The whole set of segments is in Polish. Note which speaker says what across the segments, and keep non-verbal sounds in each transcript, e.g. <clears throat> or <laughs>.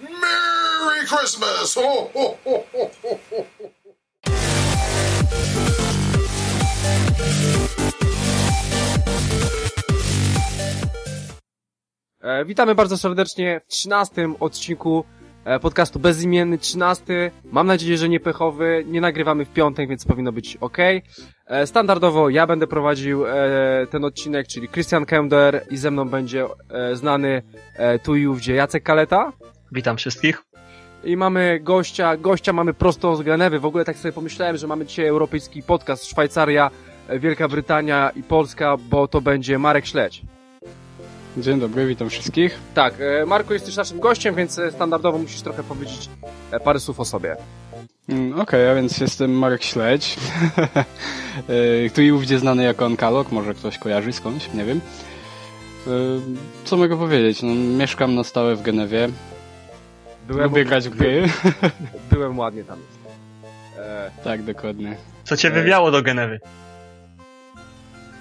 Speaker 1: Merry Christmas! Ho, ho, ho, ho, ho, ho.
Speaker 2: E, witamy bardzo serdecznie w 13 odcinku e, podcastu Bezimienny 13. Mam nadzieję, że nie pechowy. Nie nagrywamy w piątek, więc powinno być ok. E, standardowo ja będę prowadził e, ten odcinek, czyli Christian Kender i ze mną będzie znany tu i ówdzie Jacek Kaleta.
Speaker 3: Witam wszystkich.
Speaker 2: I mamy gościa, gościa mamy prosto z Genewy. W ogóle tak sobie pomyślałem, że mamy dzisiaj europejski podcast Szwajcaria, Wielka Brytania i Polska, bo to będzie Marek Śledź.
Speaker 4: Dzień dobry, witam wszystkich.
Speaker 2: Tak, e, Marku jesteś naszym gościem, więc e, standardowo musisz trochę powiedzieć e, parę słów o sobie.
Speaker 4: Mm, Okej, a więc jestem Marek Śledź, <laughs> tu i ówdzie znany jako Onkalog, może ktoś kojarzy skądś, nie wiem. Co mogę powiedzieć? No, mieszkam na stałe w Genewie,
Speaker 2: Byłem,
Speaker 4: lubię grać w gry.
Speaker 2: byłem ładnie tam. E,
Speaker 4: tak, dokładnie.
Speaker 3: Co cię
Speaker 2: Ej.
Speaker 3: wywiało do Genewy?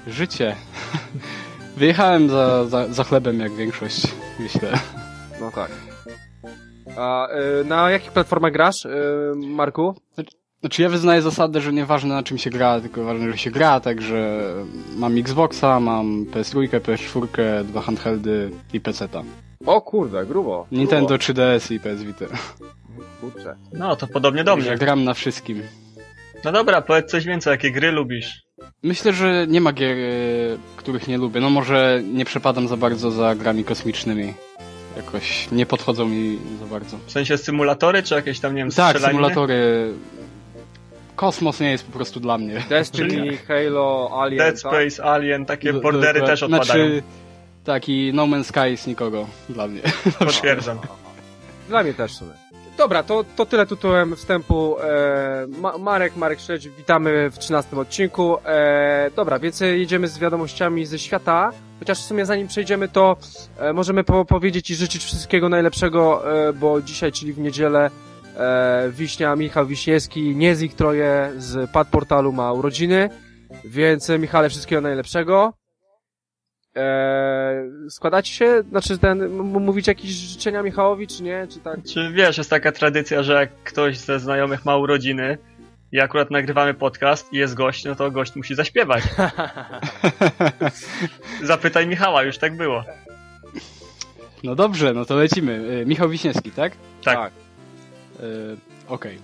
Speaker 4: Życie. <laughs> Wyjechałem za, za, za chlebem, jak większość, myślę.
Speaker 2: no tak. A e, na jakich platformach grasz, e, Marku?
Speaker 4: Znaczy ja wyznaję zasadę, że nieważne na czym się gra, tylko ważne, że się gra, także mam Xboxa, mam PS3, PS4, dwa handheldy i PC-ta.
Speaker 2: O kurde, grubo.
Speaker 4: Nintendo 3DS i PS Vita.
Speaker 2: Grubo. Kurczę.
Speaker 3: No, to podobnie do mnie.
Speaker 4: Ja gram na wszystkim.
Speaker 3: No dobra, powiedz coś więcej, jakie gry lubisz?
Speaker 4: Myślę, że nie ma gier, e, których nie lubię. No może nie przepadam za bardzo za grami kosmicznymi. Jakoś nie podchodzą mi za bardzo.
Speaker 3: W sensie symulatory, czy jakieś tam, nie wiem,
Speaker 4: Tak, symulatory. Kosmos nie jest po prostu dla mnie.
Speaker 2: Destiny, <laughs> Halo, Alien,
Speaker 3: Dead
Speaker 2: tak?
Speaker 3: Space, Alien, takie
Speaker 4: Do-
Speaker 3: bordery
Speaker 4: do-
Speaker 3: też odpadają.
Speaker 4: Znaczy, tak i No Man's Sky jest nikogo dla mnie. <laughs>
Speaker 3: Potwierdzam.
Speaker 2: Dla mnie też w sumie. Dobra, to, to tyle tytułem wstępu. E, Ma Marek, Marek Śledź, witamy w 13 odcinku. E, dobra, więc jedziemy z wiadomościami ze świata. Chociaż w sumie zanim przejdziemy, to e, możemy po powiedzieć i życzyć wszystkiego najlepszego, e, bo dzisiaj, czyli w niedzielę, e, Wiśnia, Michał Wiśniewski, nie z ich troje, z Pad Portalu ma urodziny. Więc e, Michale, wszystkiego najlepszego. E, składacie się? Znaczy, ten, mówić jakieś życzenia Michałowi, czy nie? Czy tak?
Speaker 3: Czy wiesz, jest taka tradycja, że jak ktoś ze znajomych ma urodziny i akurat nagrywamy podcast i jest gość, no to gość musi zaśpiewać. <laughs> Zapytaj Michała, już tak było.
Speaker 4: No dobrze, no to lecimy. E, Michał Wiśniewski, tak?
Speaker 3: Tak.
Speaker 4: E, Okej.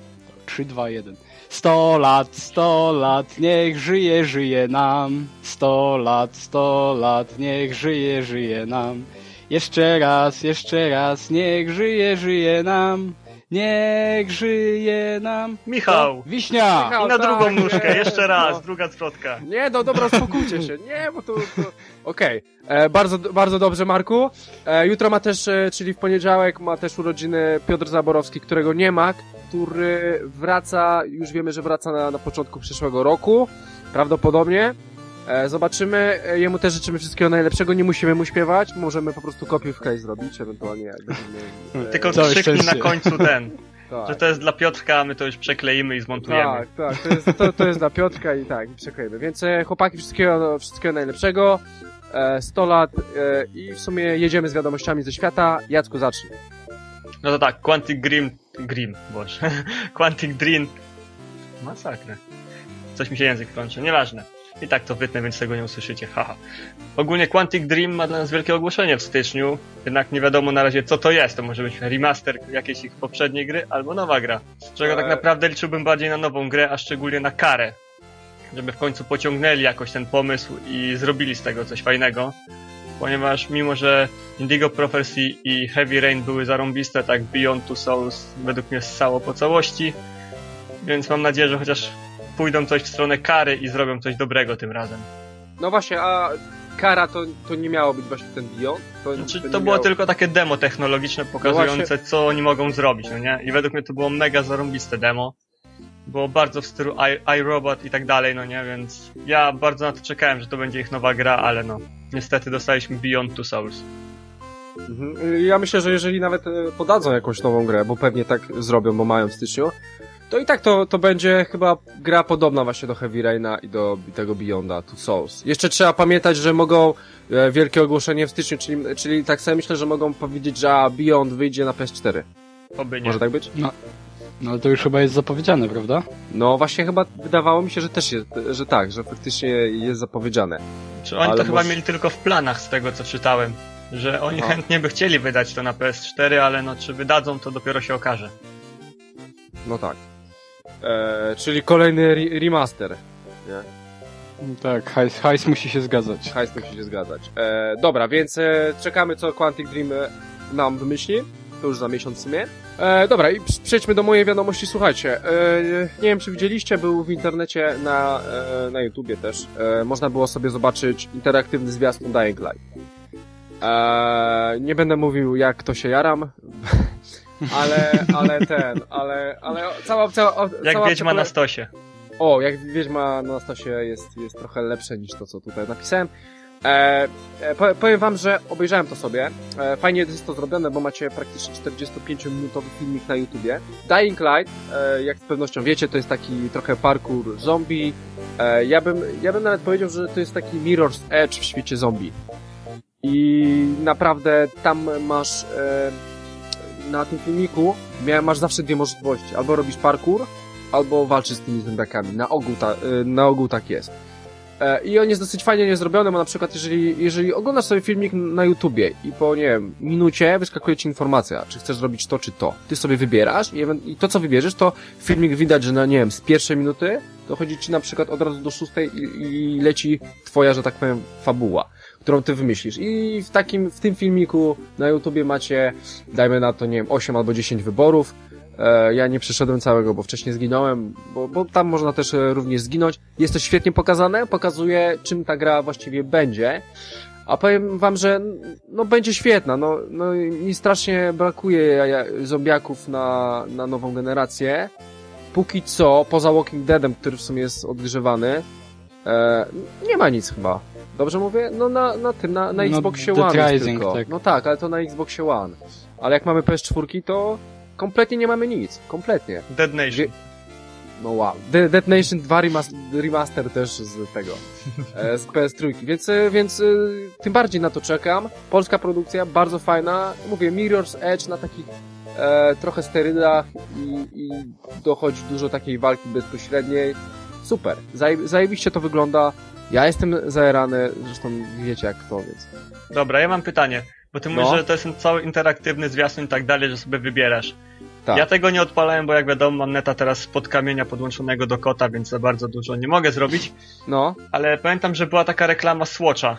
Speaker 4: 3, 2, 1. 100 lat, 100 lat, niech żyje, żyje nam. 100 lat, 100 lat, niech żyje, żyje nam. Jeszcze raz, jeszcze raz, niech żyje, żyje nam. Niech żyje nam.
Speaker 3: Michał!
Speaker 4: Wiśnia!
Speaker 2: Michał,
Speaker 3: I na
Speaker 2: tak,
Speaker 3: drugą nóżkę,
Speaker 2: nie,
Speaker 3: jeszcze raz,
Speaker 2: no.
Speaker 3: druga zwrotka.
Speaker 2: Nie, no dobra, uspokójcie się. Nie, bo to... to... Okej, E, bardzo, bardzo dobrze, Marku. E, jutro ma też, e, czyli w poniedziałek, ma też urodziny Piotr Zaborowski, którego nie ma, który wraca, już wiemy, że wraca na, na początku przyszłego roku, prawdopodobnie. E, zobaczymy, e, jemu też życzymy wszystkiego najlepszego, nie musimy mu śpiewać, możemy po prostu kopię w klej zrobić, ewentualnie jak będziemy... <laughs> e,
Speaker 3: Tylko krzyknij na końcu ten, <laughs>
Speaker 2: tak.
Speaker 3: że to jest dla Piotrka, a my to już przekleimy i zmontujemy.
Speaker 2: Tak, tak, to jest, to, to jest dla Piotrka i tak, i przeklejmy. Więc e, chłopaki, wszystkiego, wszystkiego najlepszego, e, 100 lat e, i w sumie jedziemy z wiadomościami ze świata. Jacku, zacznij.
Speaker 3: No to tak, Quantic Grim, Grim, boże, <laughs> Quantic Dream, masakra. Coś mi się język kończy, nieważne. I tak to wytnę, więc tego nie usłyszycie, haha. Ogólnie Quantic Dream ma dla nas wielkie ogłoszenie w styczniu, jednak nie wiadomo na razie co to jest. To może być remaster jakiejś ich poprzedniej gry, albo nowa gra. Z czego tak
Speaker 2: Eee.
Speaker 3: naprawdę liczyłbym bardziej na nową grę, a szczególnie na karę. Żeby w końcu pociągnęli jakoś ten pomysł i zrobili z tego coś fajnego. Ponieważ mimo, że Indigo Prophecy i Heavy Rain były zarąbiste, tak Beyond Two Souls według mnie ssało po całości. Więc mam nadzieję, że chociaż pójdą coś w stronę kary i zrobią coś dobrego tym razem.
Speaker 2: No właśnie, a kara to, to nie miało być właśnie ten Beyond? To,
Speaker 3: Znaczy,
Speaker 2: nie
Speaker 3: to było
Speaker 2: miało-
Speaker 3: tylko takie demo technologiczne pokazujące,
Speaker 2: właśnie-
Speaker 3: co oni mogą zrobić, no nie? I według mnie to było mega zarąbiste demo. Było bardzo w stylu i- iRobot i tak dalej, no nie? Więc ja bardzo na to czekałem, że to będzie ich nowa gra, ale no, niestety dostaliśmy Beyond Two Souls.
Speaker 2: Mhm. Ja myślę, że jeżeli nawet e, podadzą jakąś nową grę, bo pewnie tak zrobią, bo mają w styczniu, to i tak to, to będzie chyba gra podobna właśnie do Heavy Raina i do tego Beyonda, Two Souls. Jeszcze trzeba pamiętać, że mogą e, wielkie ogłoszenie w styczniu, czyli, czyli tak sobie myślę, że mogą powiedzieć, że Beyond wyjdzie na PS4.
Speaker 3: Oby nie.
Speaker 2: Może tak być?
Speaker 4: No ale to już chyba jest zapowiedziane, prawda?
Speaker 2: No właśnie chyba wydawało mi się, że też jest, że tak, że faktycznie jest zapowiedziane.
Speaker 3: Czy oni
Speaker 2: ale
Speaker 3: to chyba
Speaker 2: może-
Speaker 3: mieli tylko w planach z tego co czytałem. Że oni
Speaker 2: No.
Speaker 3: chętnie by chcieli wydać to na PS4, ale no czy wydadzą to dopiero się okaże.
Speaker 2: No tak. E, czyli kolejny re remaster.
Speaker 4: Tak, hajs, hajs musi się zgadzać.
Speaker 2: Hajs musi się zgadzać. E, dobra, więc e, czekamy co Quantic Dream e, nam wymyśli. To już za miesiąc w sumie. E, dobra, i przejdźmy do mojej wiadomości. Słuchajcie, e, nie wiem czy widzieliście, był w internecie na, e, na YouTubie też. E, można było sobie zobaczyć interaktywny zwiastun Dying Light. E, nie będę mówił jak to się jaram, <laughs> ale, ale ten, ale, ale cała, cała,
Speaker 3: Jak
Speaker 2: cała
Speaker 3: Wiedźma na stosie.
Speaker 2: o, jak Wiedźma na Stasie jest, jest trochę lepsze niż to, co tutaj napisałem. E, e, po- powiem wam, że obejrzałem to sobie. E, fajnie jest to zrobione, bo macie praktycznie 45-minutowy filmik na YouTubie. Dying Light, e, jak z pewnością wiecie, to jest taki trochę parkour zombie. E, ja, bym, ja bym nawet powiedział, że to jest taki Mirror's Edge w świecie zombie. I naprawdę tam masz e, na tym filmiku masz zawsze dwie możliwości. Albo robisz parkour, albo walczysz z tymi zombiakami. Na ogół, ta, na ogół tak jest. E, I on jest dosyć fajnie niezrobiony, bo na przykład jeżeli, jeżeli oglądasz sobie filmik na YouTubie i po, nie wiem, minucie wyskakuje ci informacja, czy chcesz zrobić to, czy to. Ty sobie wybierasz i, i to, co wybierzesz, to filmik widać, że na, nie wiem, z pierwszej minuty dochodzi ci na przykład od razu do szóstej i, i leci twoja, że tak powiem, fabuła którą ty wymyślisz. I w takim, w tym filmiku na YouTubie macie, dajmy na to, nie wiem, 8 albo 10 wyborów. E, ja nie przeszedłem całego, bo wcześniej zginąłem, bo, bo tam można też e, również zginąć. Jest to świetnie pokazane, pokazuje czym ta gra właściwie będzie. A powiem wam, że no będzie świetna, no, no mi strasznie brakuje zombiaków na, na nową generację. Póki co, poza Walking Deadem, który w sumie jest odgrzewany, e, nie ma nic chyba. Dobrze mówię? No na, na tym, na, na
Speaker 4: No,
Speaker 2: Xboxie One
Speaker 4: Rising,
Speaker 2: tylko.
Speaker 4: tak.
Speaker 2: No tak, ale to na Xboxie One. Ale jak mamy PS4, to kompletnie nie mamy nic. Kompletnie.
Speaker 3: Dead Nation.
Speaker 2: No wow. De Dead Nation 2 remaster, remaster też z tego, <laughs> e, z PS3. Więc, e, więc e, tym bardziej na to czekam. Polska produkcja, bardzo fajna. Mówię, Mirror's Edge na takich e, trochę sterydach i, i dochodzi dużo takiej walki bezpośredniej. Super. Zaje, zajebiście to wygląda. Ja jestem zajerany, zresztą wiecie jak to, więc...
Speaker 3: Dobra, ja mam pytanie. Bo ty mówisz,
Speaker 2: No.
Speaker 3: że to jest ten cały interaktywny zwiastun i tak dalej, że sobie wybierasz.
Speaker 2: Tak.
Speaker 3: Ja tego nie odpalałem, bo jak wiadomo mam neta teraz spod kamienia podłączonego do kota, więc za bardzo dużo nie mogę zrobić.
Speaker 2: No,
Speaker 3: Ale pamiętam, że była taka reklama Swatcha.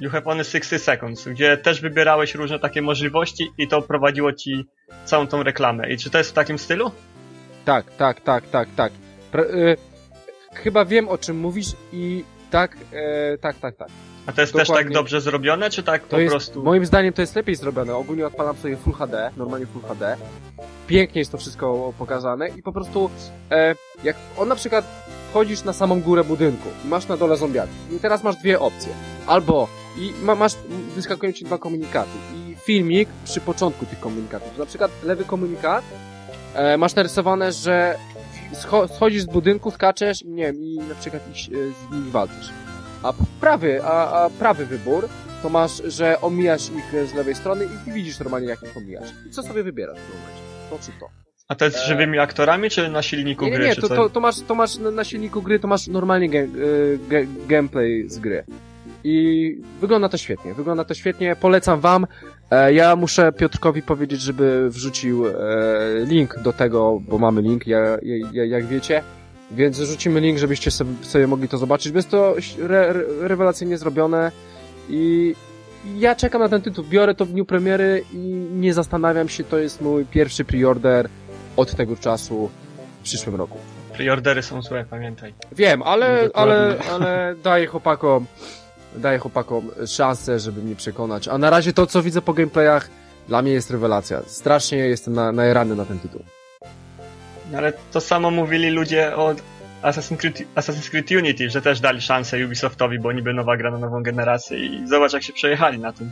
Speaker 3: You have only 60 seconds, gdzie też wybierałeś różne takie możliwości i to prowadziło ci całą tą reklamę. I czy to jest w takim stylu?
Speaker 2: Tak, tak, tak, tak, tak. Y, chyba wiem o czym mówisz i tak, e, tak, tak, tak.
Speaker 3: A to jest też tak
Speaker 2: Dokładnie.
Speaker 3: dobrze zrobione, czy tak
Speaker 2: To
Speaker 3: po
Speaker 2: jest,
Speaker 3: prostu...
Speaker 2: moim zdaniem to jest lepiej zrobione. Ogólnie odpalam sobie Full HD, normalnie Full HD. Pięknie jest to wszystko pokazane i po prostu e, jak on na przykład wchodzisz na samą górę budynku i masz na dole zombiaki i teraz masz dwie opcje. Albo i ma, masz, wyskakują ci dwa komunikaty i filmik przy początku tych komunikatów. Na przykład lewy komunikat e, masz narysowane, że scho, schodzisz z budynku, skaczesz i nie wiem, i na przykład ich, e, z nimi walczysz. A prawy, a, a prawy wybór to masz, że omijasz ich z lewej strony i widzisz normalnie jak ich omijasz. I co sobie wybierasz w tym momencie? To czy to?
Speaker 3: A to jest z żywymi aktorami, czy na silniku
Speaker 2: Nie, nie,
Speaker 3: gry,
Speaker 2: nie, to, to, to masz, to masz na na silniku gry, to masz normalnie ge, y, ge, gameplay z gry. I wygląda to świetnie, wygląda to świetnie, polecam wam. E, ja muszę Piotrkowi powiedzieć, żeby wrzucił e, link do tego, bo mamy link, ja, ja, jak wiecie. Więc rzucimy link, żebyście sobie, sobie mogli to zobaczyć. Bo jest to re, re, rewelacyjnie zrobione i ja czekam na ten tytuł. Biorę to w dniu premiery i nie zastanawiam się, to jest mój pierwszy preorder od tego czasu w przyszłym roku.
Speaker 3: Preordery są złe, pamiętaj.
Speaker 2: Wiem, ale,
Speaker 4: Dokładnie.
Speaker 2: ale, ale daję chłopakom, daję chłopakom szansę, żeby mnie przekonać. A na razie to, co widzę po gameplayach, dla mnie jest rewelacja. Strasznie jestem na, najerany na ten tytuł.
Speaker 3: No Ale to samo mówili ludzie o Assassin's Creed, Assassin's Creed Unity, że też dali szansę Ubisoftowi, bo niby nowa gra na nową generację i zobacz jak się przejechali na tym.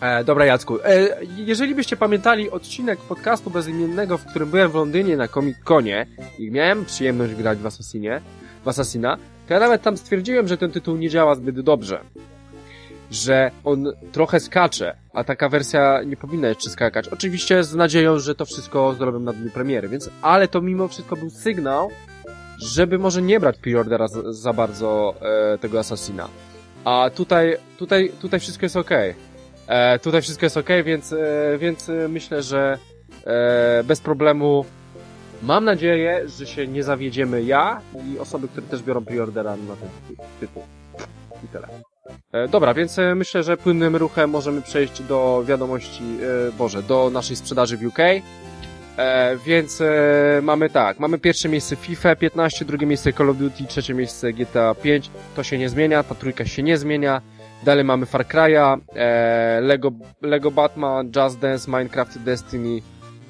Speaker 2: E, dobra, Jacku. E, jeżeli byście pamiętali odcinek podcastu bezimiennego, w którym byłem w Londynie na Comic-Conie i miałem przyjemność grać w Assassinie, w Assassina, to ja nawet tam stwierdziłem, że ten tytuł nie działa zbyt dobrze. Że on trochę skacze, a taka wersja nie powinna jeszcze skakać. Oczywiście z nadzieją, że to wszystko zrobią na dniu premiery, więc, ale to mimo wszystko był sygnał, żeby może nie brać preordera za, za bardzo e, tego Assassina. A tutaj, tutaj, tutaj wszystko jest okej. E, tutaj wszystko jest ok, więc, e, więc myślę, że e, bez problemu mam nadzieję, że się nie zawiedziemy ja i osoby, które też biorą preordera na ten tytuł. I tyle. E, dobra, więc e, myślę, że płynnym ruchem możemy przejść do wiadomości, e, Boże, do naszej sprzedaży w UK. E, więc e, mamy tak, mamy pierwsze miejsce FIFA 15, drugie miejsce Call of Duty, trzecie miejsce GTA 5. To się nie zmienia, ta trójka się nie zmienia. Dalej mamy Far Cry'a, e, Lego, Lego Batman, Just Dance, Minecraft Destiny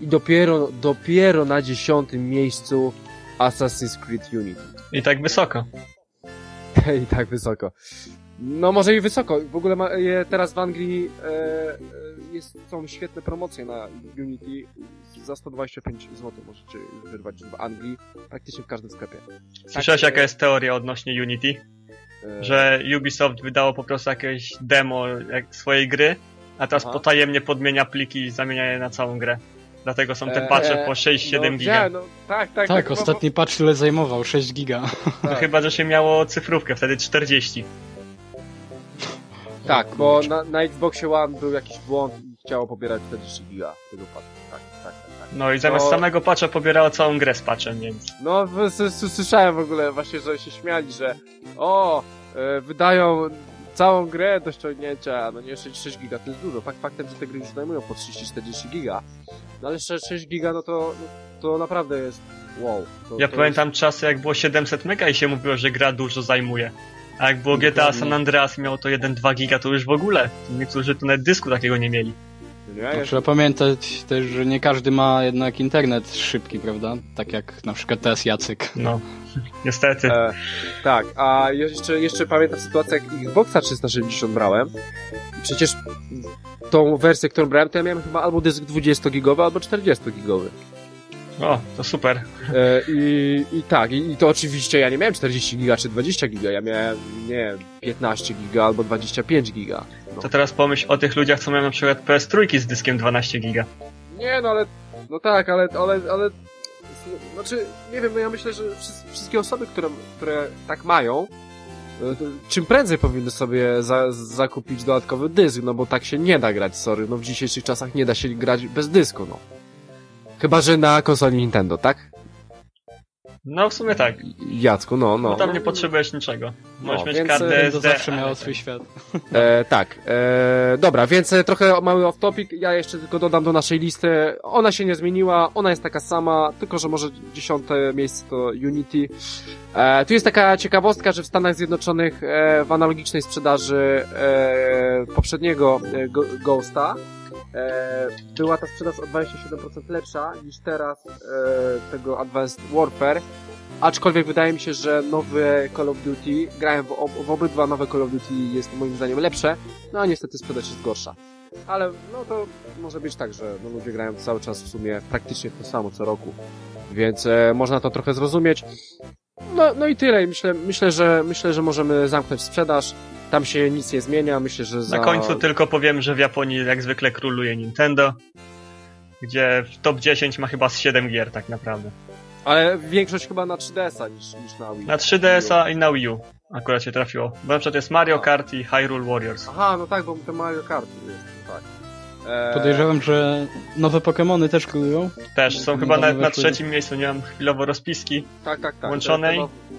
Speaker 2: i dopiero, dopiero na dziesiątym miejscu Assassin's Creed Unity.
Speaker 3: I tak wysoko. <laughs>
Speaker 2: I tak wysoko. No może i wysoko. W ogóle ma, je, teraz w Anglii e, e, jest, są świetne promocje na Unity. Za 125 zł możecie wyrwać w Anglii, praktycznie w każdym sklepie.
Speaker 3: Słyszałeś
Speaker 2: Tak,
Speaker 3: jaka jest teoria odnośnie Unity?
Speaker 2: E,
Speaker 3: Że Ubisoft wydało po prostu jakieś demo jak swojej gry, a teraz
Speaker 2: Aha.
Speaker 3: potajemnie podmienia pliki i zamienia je na całą grę. Dlatego są te
Speaker 2: E,
Speaker 3: patche po 6-7
Speaker 2: no,
Speaker 3: giga.
Speaker 2: nie, No, tak, tak.
Speaker 4: Tak,
Speaker 2: bo- bo-
Speaker 4: ostatni patch tyle zajmował, 6 giga.
Speaker 3: No
Speaker 2: tak.
Speaker 3: chyba, że się miało cyfrówkę, wtedy 40.
Speaker 2: Tak, bo na, na Xboxie One był jakiś błąd i chciało pobierać 40 giga tego patchu. Tak, tak, tak. tak.
Speaker 3: No i zamiast
Speaker 2: No.
Speaker 3: samego patcha pobierało całą grę z patchem, więc...
Speaker 2: No, słyszałem w ogóle właśnie, że się śmiali, że o, e, wydają całą grę do ściągnięcia, no nie 6, 6 giga, to jest dużo. Fakt faktem, że te gry już zajmują po 30-40 giga. No ale 6, 6 giga, no to, no, to naprawdę jest wow. To,
Speaker 3: Ja
Speaker 2: to
Speaker 3: pamiętam czasy, jak było 700 mega i się mówiło, że gra dużo zajmuje. A jak było GTA. San Andreas i miało to 1-2 giga, to już w ogóle. Niektórzy tu nawet dysku takiego nie mieli.
Speaker 4: No, trzeba pamiętać też, że nie każdy ma jednak internet szybki, prawda? Tak jak na przykład teraz Jacek.
Speaker 3: No, niestety.
Speaker 2: E, tak, a jeszcze, jeszcze pamiętam sytuację, jak Xboxa 360 brałem. I przecież tą wersję, którą brałem, to ja miałem chyba albo dysk 20-gigowy, albo 40-gigowy.
Speaker 3: O, to super.
Speaker 2: E, i, I tak, i, i to oczywiście ja nie miałem 40 giga czy 20 giga, ja miałem, nie wiem, 15 giga albo 25 giga. No.
Speaker 3: To teraz pomyśl o tych ludziach, co mają na przykład PS3 z dyskiem 12 giga.
Speaker 2: Nie, no ale, no tak, ale, ale, ale, znaczy, nie wiem, no ja myślę, że wszys- wszystkie osoby, które, które tak mają, e, czym prędzej powinny sobie za, zakupić dodatkowy dysk, no bo tak się nie da grać, sorry, no w dzisiejszych czasach nie da się grać bez dysku, no. Chyba, że na konsoli Nintendo, tak?
Speaker 3: No, w sumie tak.
Speaker 2: Jacku, no, no.
Speaker 3: No tam nie potrzebujesz niczego. Możesz
Speaker 2: No,
Speaker 3: mieć
Speaker 2: więc,
Speaker 3: kartę
Speaker 4: To
Speaker 3: SD.
Speaker 4: zawsze miało swój świat.
Speaker 2: E, tak, e, dobra, więc e, trochę mały off topic, ja jeszcze tylko dodam do naszej listy, ona się nie zmieniła, ona jest taka sama, tylko że może dziesiąte miejsce to Unity. E, tu jest taka ciekawostka, że w Stanach Zjednoczonych e, w analogicznej sprzedaży e, poprzedniego e, Go- Ghosta była ta sprzedaż o 27% lepsza niż teraz e, tego Advanced Warfare. Aczkolwiek wydaje mi się, że nowe Call of Duty, grałem w, ob w obydwa nowe Call of Duty jest moim zdaniem lepsze, no a niestety sprzedaż jest gorsza. Ale no to może być tak, że no, ludzie grają cały czas w sumie praktycznie to samo co roku. Więc e, można to trochę zrozumieć. No, no i tyle. Myślę, myślę, że myślę, że możemy zamknąć sprzedaż. Tam się nic nie zmienia. Myślę, że za...
Speaker 3: Na końcu tylko powiem, że w Japonii jak zwykle króluje Nintendo, gdzie w top 10 ma chyba z 7 gier tak naprawdę.
Speaker 2: Ale większość chyba na 3DS-a niż, niż na Wii.
Speaker 3: Na 3DS-a i na Wii U akurat się trafiło. Bo na przykład jest Mario Kart i Hyrule Warriors.
Speaker 2: Aha, no tak, bo te Mario Kart jest, tak.
Speaker 4: Podejrzewam, że nowe Pokémony też królują.
Speaker 3: Też są chyba na,
Speaker 4: nowe
Speaker 3: na trzecim miejscu, nie mam chwilowo rozpiski,
Speaker 2: tak, tak, tak.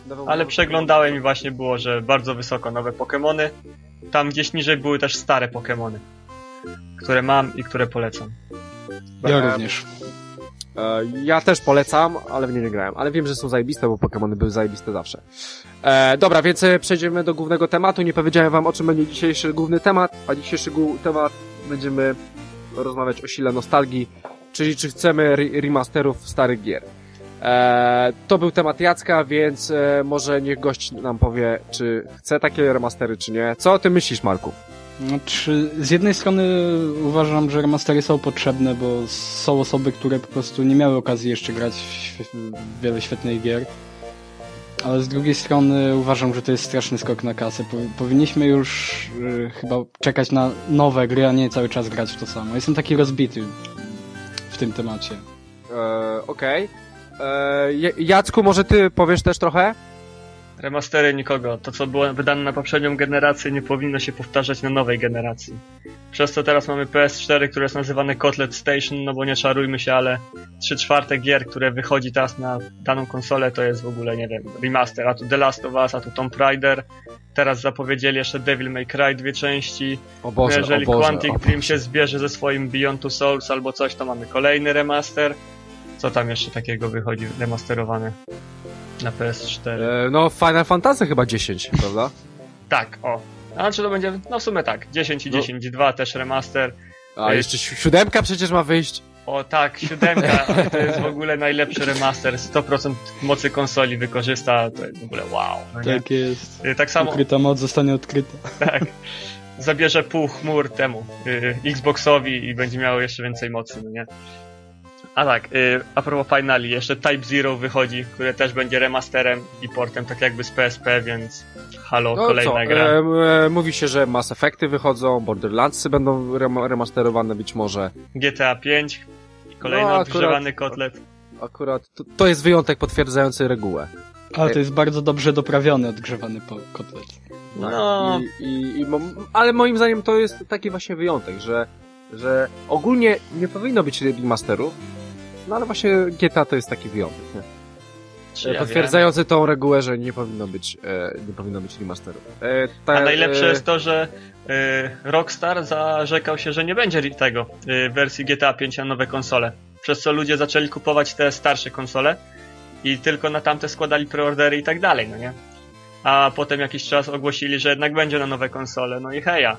Speaker 2: nowe-
Speaker 3: ale przeglądałem i właśnie było, że bardzo wysoko nowe Pokémony. Tam gdzieś niżej były też stare Pokémony, które mam i które polecam.
Speaker 4: Ja
Speaker 2: E,
Speaker 4: również.
Speaker 2: E, ja też polecam, ale w nie nie grałem. Ale wiem, że są zajebiste, bo Pokémony były zajebiste zawsze. E, dobra, więc e, przejdziemy do głównego tematu. Nie powiedziałem wam, o czym będzie dzisiejszy główny temat, a dzisiejszy temat będziemy rozmawiać o sile nostalgii, czyli czy chcemy re- remasterów starych gier. E, to był temat Jacka, więc e, może niech gość nam powie, czy chce takie remastery, czy nie. Co o tym myślisz, Marku?
Speaker 4: Znaczy, z jednej strony uważam, że remastery są potrzebne, bo są osoby, które po prostu nie miały okazji jeszcze grać w wiele świetnych gier. Ale z drugiej strony uważam, że to jest straszny skok na kasę. Po, powinniśmy już y, chyba czekać na nowe gry, a nie cały czas grać w to samo. Jestem taki rozbity w tym temacie.
Speaker 2: E, Okej. E, Ja- Jacku, może ty powiesz też trochę?
Speaker 3: Remastery nikogo. To, co było wydane na poprzednią generację, nie powinno się powtarzać na nowej generacji. Przez to teraz mamy PS4, które jest nazywane Kotlet Station, no bo nie czarujmy się, ale 3 czwarte gier, które wychodzi teraz na daną konsolę, to jest w ogóle, nie wiem, remaster. A tu The Last of Us, a tu Tomb Raider. Teraz zapowiedzieli jeszcze Devil May Cry dwie części.
Speaker 2: O Boże,
Speaker 3: Jeżeli
Speaker 2: o Boże,
Speaker 3: Quantic
Speaker 2: o
Speaker 3: Dream się zbierze ze swoim Beyond Two Souls albo coś, to mamy kolejny remaster. Co tam jeszcze takiego wychodzi remasterowane na PS4?
Speaker 2: E, No, Final Fantasy chyba 10, <laughs> prawda?
Speaker 3: Tak, o. A czy to będzie, no w sumie tak, 10 i
Speaker 2: No.
Speaker 3: 10 2 też remaster.
Speaker 2: A jeszcze si- siódemka przecież ma wyjść.
Speaker 3: O tak, siódemka, <laughs> to jest w ogóle najlepszy remaster, 100% mocy konsoli wykorzysta, to jest w ogóle wow. No nie?
Speaker 4: Tak jest.
Speaker 3: Y, tak samo,
Speaker 4: Ukryta moc zostanie odkryta. <laughs>
Speaker 3: tak, zabierze pół chmur temu, y, Xboxowi i będzie miało jeszcze więcej mocy, no nie? A tak, y, a propos Finali, jeszcze Type Zero wychodzi, które też będzie remasterem i portem, tak jakby z PSP, więc halo,
Speaker 2: No
Speaker 3: kolejna
Speaker 2: co,
Speaker 3: gra.
Speaker 2: e, e, mówi się, że Mass Effecty wychodzą, Borderlandsy będą rem- remasterowane być może.
Speaker 3: GTA 5, kolejny
Speaker 2: No,
Speaker 3: odgrzewany kotlet.
Speaker 2: Akurat to, to jest wyjątek potwierdzający regułę.
Speaker 4: Ale to jest bardzo dobrze doprawiony, odgrzewany po- kotlet.
Speaker 3: No,
Speaker 2: I, i, i, ale moim zdaniem to jest taki właśnie wyjątek, że, że ogólnie nie powinno być remasterów, no ale właśnie GTA to jest taki wyjątek, nie?
Speaker 3: czy ja
Speaker 2: potwierdzający tą regułę, że nie powinno być, e, nie powinno być remasterów. E, ta.
Speaker 3: A najlepsze
Speaker 2: e,
Speaker 3: jest to, że y, Rockstar zarzekał się, że nie będzie tego y, wersji GTA 5 na nowe konsole. Przez co ludzie zaczęli kupować te starsze konsole i tylko na tamte składali preordery i tak dalej, no nie? A potem jakiś czas ogłosili, że jednak będzie na nowe konsole, no i heja.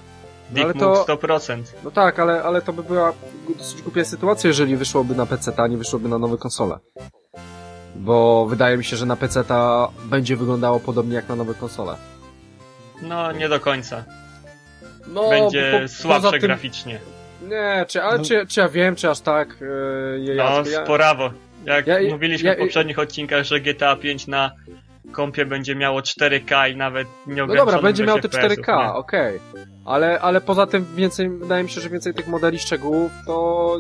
Speaker 2: No ale
Speaker 3: Dick
Speaker 2: to-
Speaker 3: Move 100%.
Speaker 2: No tak, ale, ale to by była dosyć głupia sytuacja, jeżeli wyszłoby na PC, a nie wyszłoby na nowe konsole. Bo wydaje mi się, że na PC ta będzie wyglądało podobnie jak na nowe konsole.
Speaker 3: No, nie do końca.
Speaker 2: No,
Speaker 3: Będzie
Speaker 2: po-
Speaker 3: słabsze
Speaker 2: tym-
Speaker 3: graficznie.
Speaker 2: Nie, czy, ale
Speaker 4: No.
Speaker 2: czy, czy ja wiem, czy aż tak yy, je
Speaker 3: No,
Speaker 2: ja,
Speaker 3: sporawo. Jak
Speaker 2: Ja- ja-
Speaker 3: mówiliśmy
Speaker 2: ja-
Speaker 3: w poprzednich odcinkach, że GTA 5 na kompie będzie miało 4K i nawet nie
Speaker 2: No dobra, będzie miał te
Speaker 3: ilość FPS-ów,
Speaker 2: 4K,
Speaker 3: nie?
Speaker 2: okej. Ale, ale poza tym więcej, wydaje mi się, że więcej tych modeli szczegółów to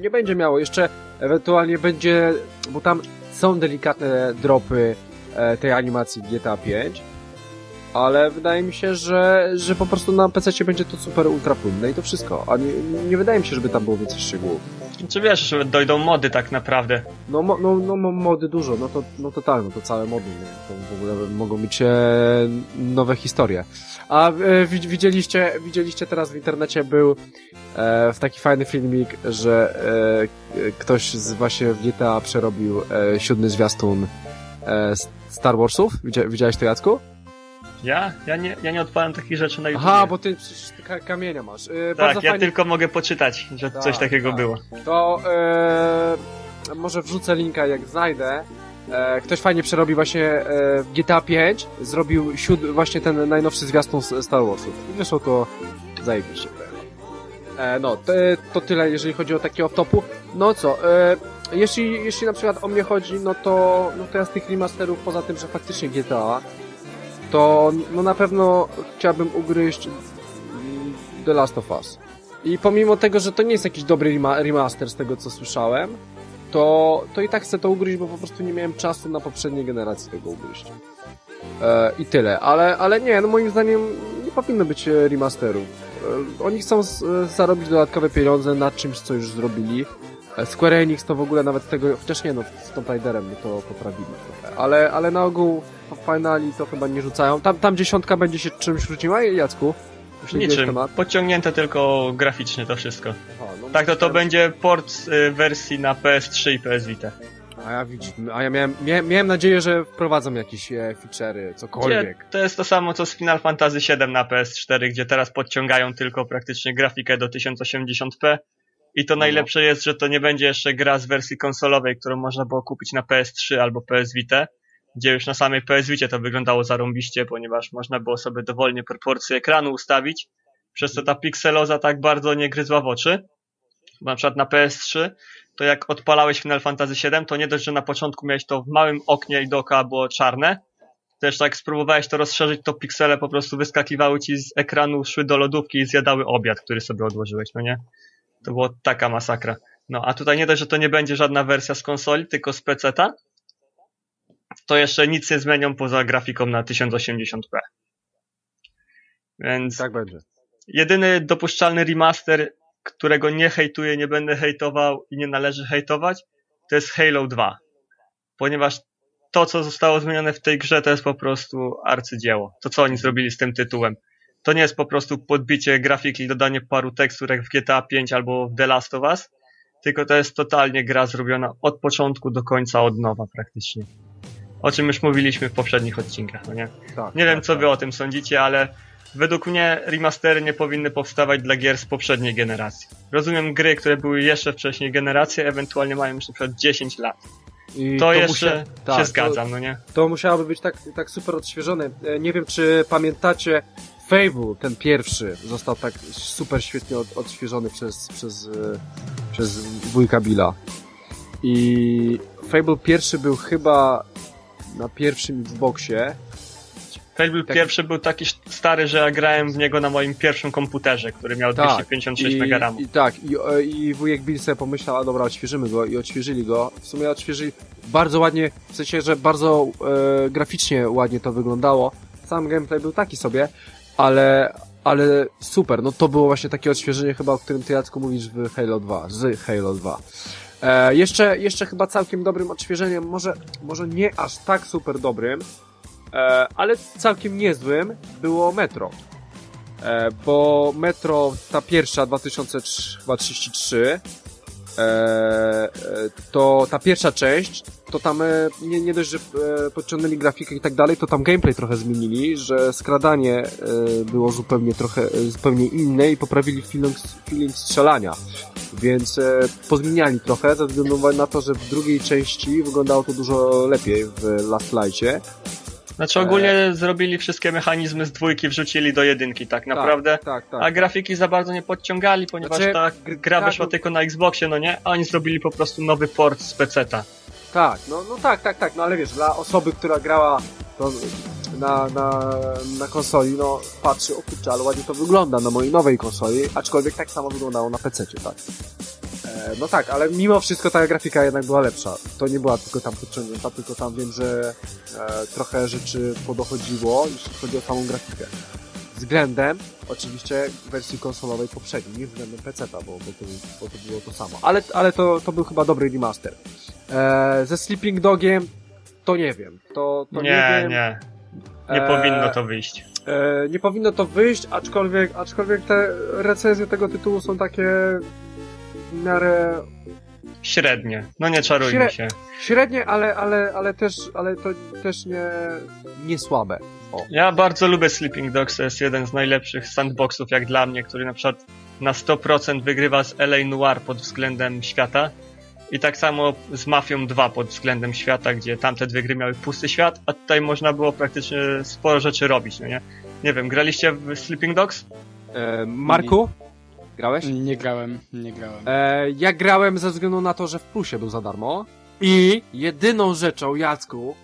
Speaker 2: nie będzie miało. Jeszcze ewentualnie będzie, bo tam są delikatne dropy e, tej animacji w GTA 5, ale wydaje mi się, że, że po prostu na PC będzie to super ultra płynne i to wszystko. A nie, nie wydaje mi się, żeby tam było więcej szczegółów.
Speaker 3: Czy wiesz, że dojdą mody tak naprawdę?
Speaker 2: No, mo, no, no mo- mody dużo, no to, no to tak, no to całe mody, nie? to w ogóle mogą być e, nowe historie. A e, wi- widzieliście, widzieliście teraz w internecie był e, w taki fajny filmik, że e, ktoś z właśnie w GTA przerobił e, siódmy zwiastun e, Star Warsów. Widzia, widziałeś to, Jacku?
Speaker 3: Ja? Ja nie, ja nie odpalam takich rzeczy na YouTube.
Speaker 2: Aha, bo ty przecież ty ka- kamienia masz. Bardzo
Speaker 3: Tak, ja
Speaker 2: fajnie,
Speaker 3: tylko mogę poczytać, że
Speaker 2: Tak,
Speaker 3: coś takiego
Speaker 2: tak.
Speaker 3: było.
Speaker 2: To e, może wrzucę linka jak znajdę. E, ktoś fajnie przerobił właśnie e, GTA 5, zrobił siód, właśnie ten najnowszy zwiastun Star Warsów. I wyszło to zajebiście. E, no, to, to tyle jeżeli chodzi o takie off-topu. No co, e, jeśli, jeśli na przykład o mnie chodzi, no to, no to ja z tych remasterów, poza tym, że faktycznie GTA, to no na pewno chciałbym ugryźć mm, The Last of Us. I pomimo tego, że to nie jest jakiś dobry rema- remaster z tego co słyszałem, to, to i tak chcę to ugryźć, bo po prostu nie miałem czasu na poprzedniej generacji tego ugryźć. E, I tyle, ale, ale nie, no moim zdaniem nie powinno być e, remasterów. E, oni chcą z, e, zarobić dodatkowe pieniądze na czymś, co już zrobili. E, Square Enix to w ogóle nawet tego, chociaż nie no, z Tomb Raiderem to poprawili trochę, ale, ale na ogół w finali to chyba nie rzucają. Tam, tam dziesiątka będzie się czymś rzuciła, Jacku? Śledziłeś
Speaker 3: Niczym.
Speaker 2: temat?
Speaker 3: Podciągnięte tylko graficznie to wszystko.
Speaker 2: Aha, no
Speaker 3: Tak, to to będzie port y, wersji na PS3 i PS Vita.
Speaker 2: A ja widzisz, a ja miałem, miałem, miałem nadzieję, że wprowadzą jakieś e, feature'y,
Speaker 3: Gdzie
Speaker 2: cokolwiek.
Speaker 3: to jest to samo co z Final Fantasy VII na PS4, gdzie teraz podciągają tylko praktycznie grafikę do 1080p. I to
Speaker 2: No.
Speaker 3: najlepsze jest, że to nie będzie jeszcze gra z wersji konsolowej, którą można było kupić na PS3 albo PS Vita, gdzie już na samej PS Vicie to wyglądało zarąbiście, ponieważ można było sobie dowolnie proporcje ekranu ustawić Przez to ta pikseloza tak bardzo nie gryzła w oczy. Na przykład na PS3, to jak odpalałeś Final Fantasy VII, to nie dość, że na początku miałeś to w małym oknie i dookoła było czarne, też jak spróbowałeś to rozszerzyć, to piksele po prostu wyskakiwały ci z ekranu, szły do lodówki i zjadały obiad, który sobie odłożyłeś, no nie? To było taka masakra. No, a tutaj nie dość, że to nie będzie żadna wersja z konsoli, tylko z PC-ta, to jeszcze nic nie zmienią poza grafiką na 1080p. Więc
Speaker 2: Tak będzie.
Speaker 3: jedyny dopuszczalny remaster, którego nie hejtuję, nie będę hejtował i nie należy hejtować, to jest Halo 2. Ponieważ to, co zostało zmienione w tej grze, to jest po prostu arcydzieło. To, co oni zrobili z tym tytułem. To nie jest po prostu podbicie grafiki i dodanie paru teksturek w GTA 5 albo w The Last of Us, tylko to jest totalnie gra zrobiona od początku do końca od nowa praktycznie. O czym już mówiliśmy w poprzednich odcinkach, no nie?
Speaker 2: Tak,
Speaker 3: Nie wiem,
Speaker 2: tak,
Speaker 3: co
Speaker 2: tak.
Speaker 3: wy o tym sądzicie, ale według mnie remastery nie powinny powstawać dla gier z poprzedniej generacji. Rozumiem gry, które były jeszcze wcześniej generacje, ewentualnie mają już na przykład 10 lat.
Speaker 2: I
Speaker 3: To, jeszcze
Speaker 2: musia- tak,
Speaker 3: się
Speaker 2: to-
Speaker 3: zgadzam, no nie?
Speaker 2: To musiałoby być tak, tak super odświeżone. E, Nie wiem, czy pamiętacie Fable, ten pierwszy, został tak super świetnie od, odświeżony przez, przez, e, przez wujka Billa. I Fable pierwszy był chyba na pierwszym Xboxie.
Speaker 3: Fable
Speaker 2: Tak.
Speaker 3: pierwszy był taki stary, że ja grałem w niego na moim pierwszym komputerze, który miał
Speaker 2: Tak,
Speaker 3: 256 MB.
Speaker 2: I tak, i, i wujek Bill sobie pomyślał, a dobra, odświeżymy go i odświeżyli go. W sumie odświeżyli bardzo ładnie, w sensie, że bardzo e, graficznie ładnie to wyglądało. Sam gameplay był taki sobie, ale, ale super, no to było właśnie takie odświeżenie chyba, o którym ty Jacku mówisz w Halo 2, z Halo 2. E, jeszcze, jeszcze chyba całkiem dobrym odświeżeniem, może, może nie aż tak super dobrym, e, ale całkiem niezłym było Metro. E, bo Metro, ta pierwsza, 2033, e, e, to ta pierwsza część, to tam e, nie, nie dość, że e, podciągnęli grafikę i tak dalej, to tam gameplay trochę zmienili, że skradanie e, było zupełnie trochę, zupełnie inne i poprawili feeling, feeling strzelania. Więc pozmieniali trochę, ze względu na to, że w drugiej części wyglądało to dużo lepiej w Last Lightie.
Speaker 3: Znaczy ogólnie zrobili wszystkie mechanizmy z dwójki, wrzucili do jedynki, tak naprawdę.
Speaker 2: Tak, tak.
Speaker 3: A grafiki za bardzo nie podciągali, ponieważ
Speaker 2: Znaczy,
Speaker 3: ta
Speaker 2: gr-
Speaker 3: gra
Speaker 2: tak,
Speaker 3: wyszła
Speaker 2: no-
Speaker 3: tylko na Xboxie, no nie? A oni zrobili po prostu nowy port z PC-ta.
Speaker 2: Tak, no, no tak, tak, tak, no ale wiesz, dla osoby, która grała na, na, na konsoli, no patrzy, o kurczę, ale ładnie to wygląda na mojej nowej konsoli, aczkolwiek tak samo wyglądało na PC, tak. E, no tak, ale mimo wszystko ta grafika jednak była lepsza. To nie była tylko tam podciągnięta, tylko tam wiem, że e, trochę rzeczy podochodziło, jeśli chodzi o samą grafikę. Względem, oczywiście, wersji konsolowej poprzedniej, nie względem PC-ta, bo, bo, to, bo to było to samo. Ale, ale to, to był chyba dobry remaster. E, ze Sleeping Dogiem to nie wiem. To, to nie,
Speaker 3: Nie,
Speaker 2: wiem.
Speaker 3: nie. Nie
Speaker 2: E,
Speaker 3: powinno to wyjść.
Speaker 2: E, nie powinno to wyjść, aczkolwiek, aczkolwiek te recenzje tego tytułu są takie w miarę
Speaker 3: Średnie. No nie czarujmy
Speaker 2: Śre-
Speaker 3: się.
Speaker 2: średnie, ale, ale, ale też, ale to też nie, nie słabe. O.
Speaker 3: Ja bardzo lubię Sleeping Dogs, to jest jeden z najlepszych sandboxów jak dla mnie, który na przykład na 100% wygrywa z LA Noir pod względem świata. I tak samo z Mafią 2 pod względem świata, gdzie tamte dwie gry miały pusty świat, a tutaj można było praktycznie sporo rzeczy robić, no nie? Nie wiem, graliście w Sleeping Dogs?
Speaker 2: E, Marku? Grałeś?
Speaker 4: Nie grałem, nie grałem.
Speaker 2: E, ja grałem ze względu na to, że w plusie był za darmo. I jedyną rzeczą, Jacku,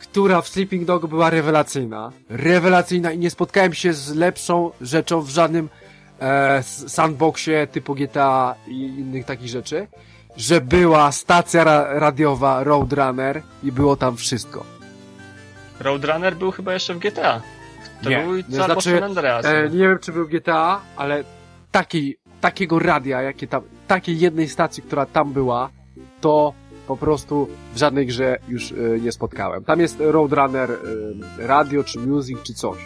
Speaker 2: która w Sleeping Dog była rewelacyjna, rewelacyjna i nie spotkałem się z lepszą rzeczą w żadnym e, sandboxie typu GTA i innych takich rzeczy, że była stacja ra radiowa Roadrunner i było tam wszystko.
Speaker 3: Roadrunner był chyba jeszcze w GTA. To
Speaker 2: Nie,
Speaker 3: był
Speaker 2: nie,
Speaker 3: albo
Speaker 2: znaczy. E, nie wiem, czy był GTA, ale takiej, takiego radia, jakie tam, takiej jednej stacji, która tam była, to po prostu w żadnej grze już e, nie spotkałem. Tam jest Roadrunner e, radio, czy music, czy coś.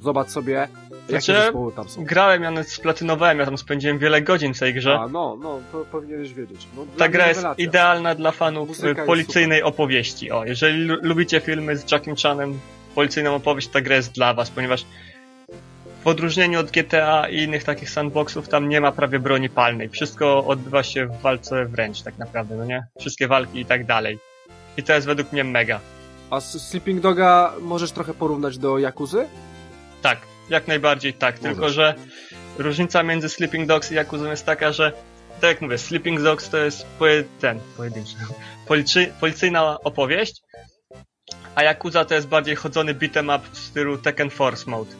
Speaker 2: Zobacz sobie,
Speaker 3: Znaczy,
Speaker 2: tam są.
Speaker 3: Grałem, ja nawet splatynowałem, ja tam spędziłem wiele godzin w tej grze.
Speaker 2: A, no, no, to powinieneś wiedzieć. No,
Speaker 3: Ta gra jest
Speaker 2: rewelacja.
Speaker 3: idealna dla fanów
Speaker 2: Muzyka
Speaker 3: policyjnej opowieści. O, jeżeli lu- lubicie filmy z Jackiem Chanem, policyjną opowieść, ta gra jest dla was, ponieważ w odróżnieniu od GTA i innych takich sandboxów, tam nie ma prawie broni palnej. Wszystko odbywa się w walce wręcz, tak naprawdę, no nie? Wszystkie walki i tak dalej. I to jest według mnie mega.
Speaker 2: A Sleeping Doga możesz trochę porównać do Jakuzy?
Speaker 3: Tak, jak najbardziej tak,
Speaker 2: Możesz.
Speaker 3: tylko że różnica między Sleeping Dogs i Yakuza jest taka, że tak jak mówię, Sleeping Dogs to jest poje, ten, pojedynczy, <laughs> policyjna opowieść, a Yakuza to jest bardziej chodzony beat'em up w stylu Tekken Force Mode,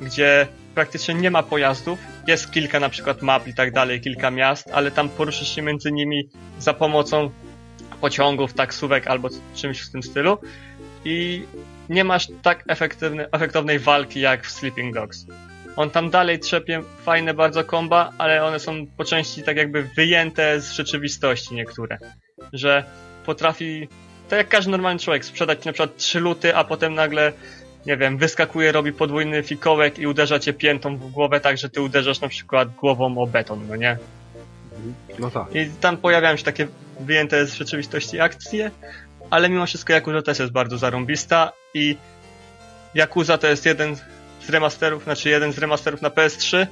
Speaker 3: gdzie praktycznie nie ma pojazdów, jest kilka na przykład map i tak dalej, kilka miast, ale tam poruszysz się między nimi za pomocą pociągów, taksówek albo czymś w tym stylu i nie masz tak efektownej walki jak w Sleeping Dogs. On tam dalej trzepie fajne bardzo komba, ale one są po części tak jakby wyjęte z rzeczywistości niektóre. Że potrafi, tak jak każdy normalny człowiek, sprzedać na przykład trzy luty, a potem nagle, nie wiem, wyskakuje, robi podwójny fikołek i uderza cię piętą w głowę tak, że ty uderzasz na przykład głową o beton, no nie?
Speaker 2: No tak.
Speaker 3: I tam pojawiają się takie wyjęte z rzeczywistości akcje, ale mimo wszystko Yakuza też jest bardzo zarąbista i Yakuza to jest jeden z remasterów, znaczy jeden z remasterów na PS3,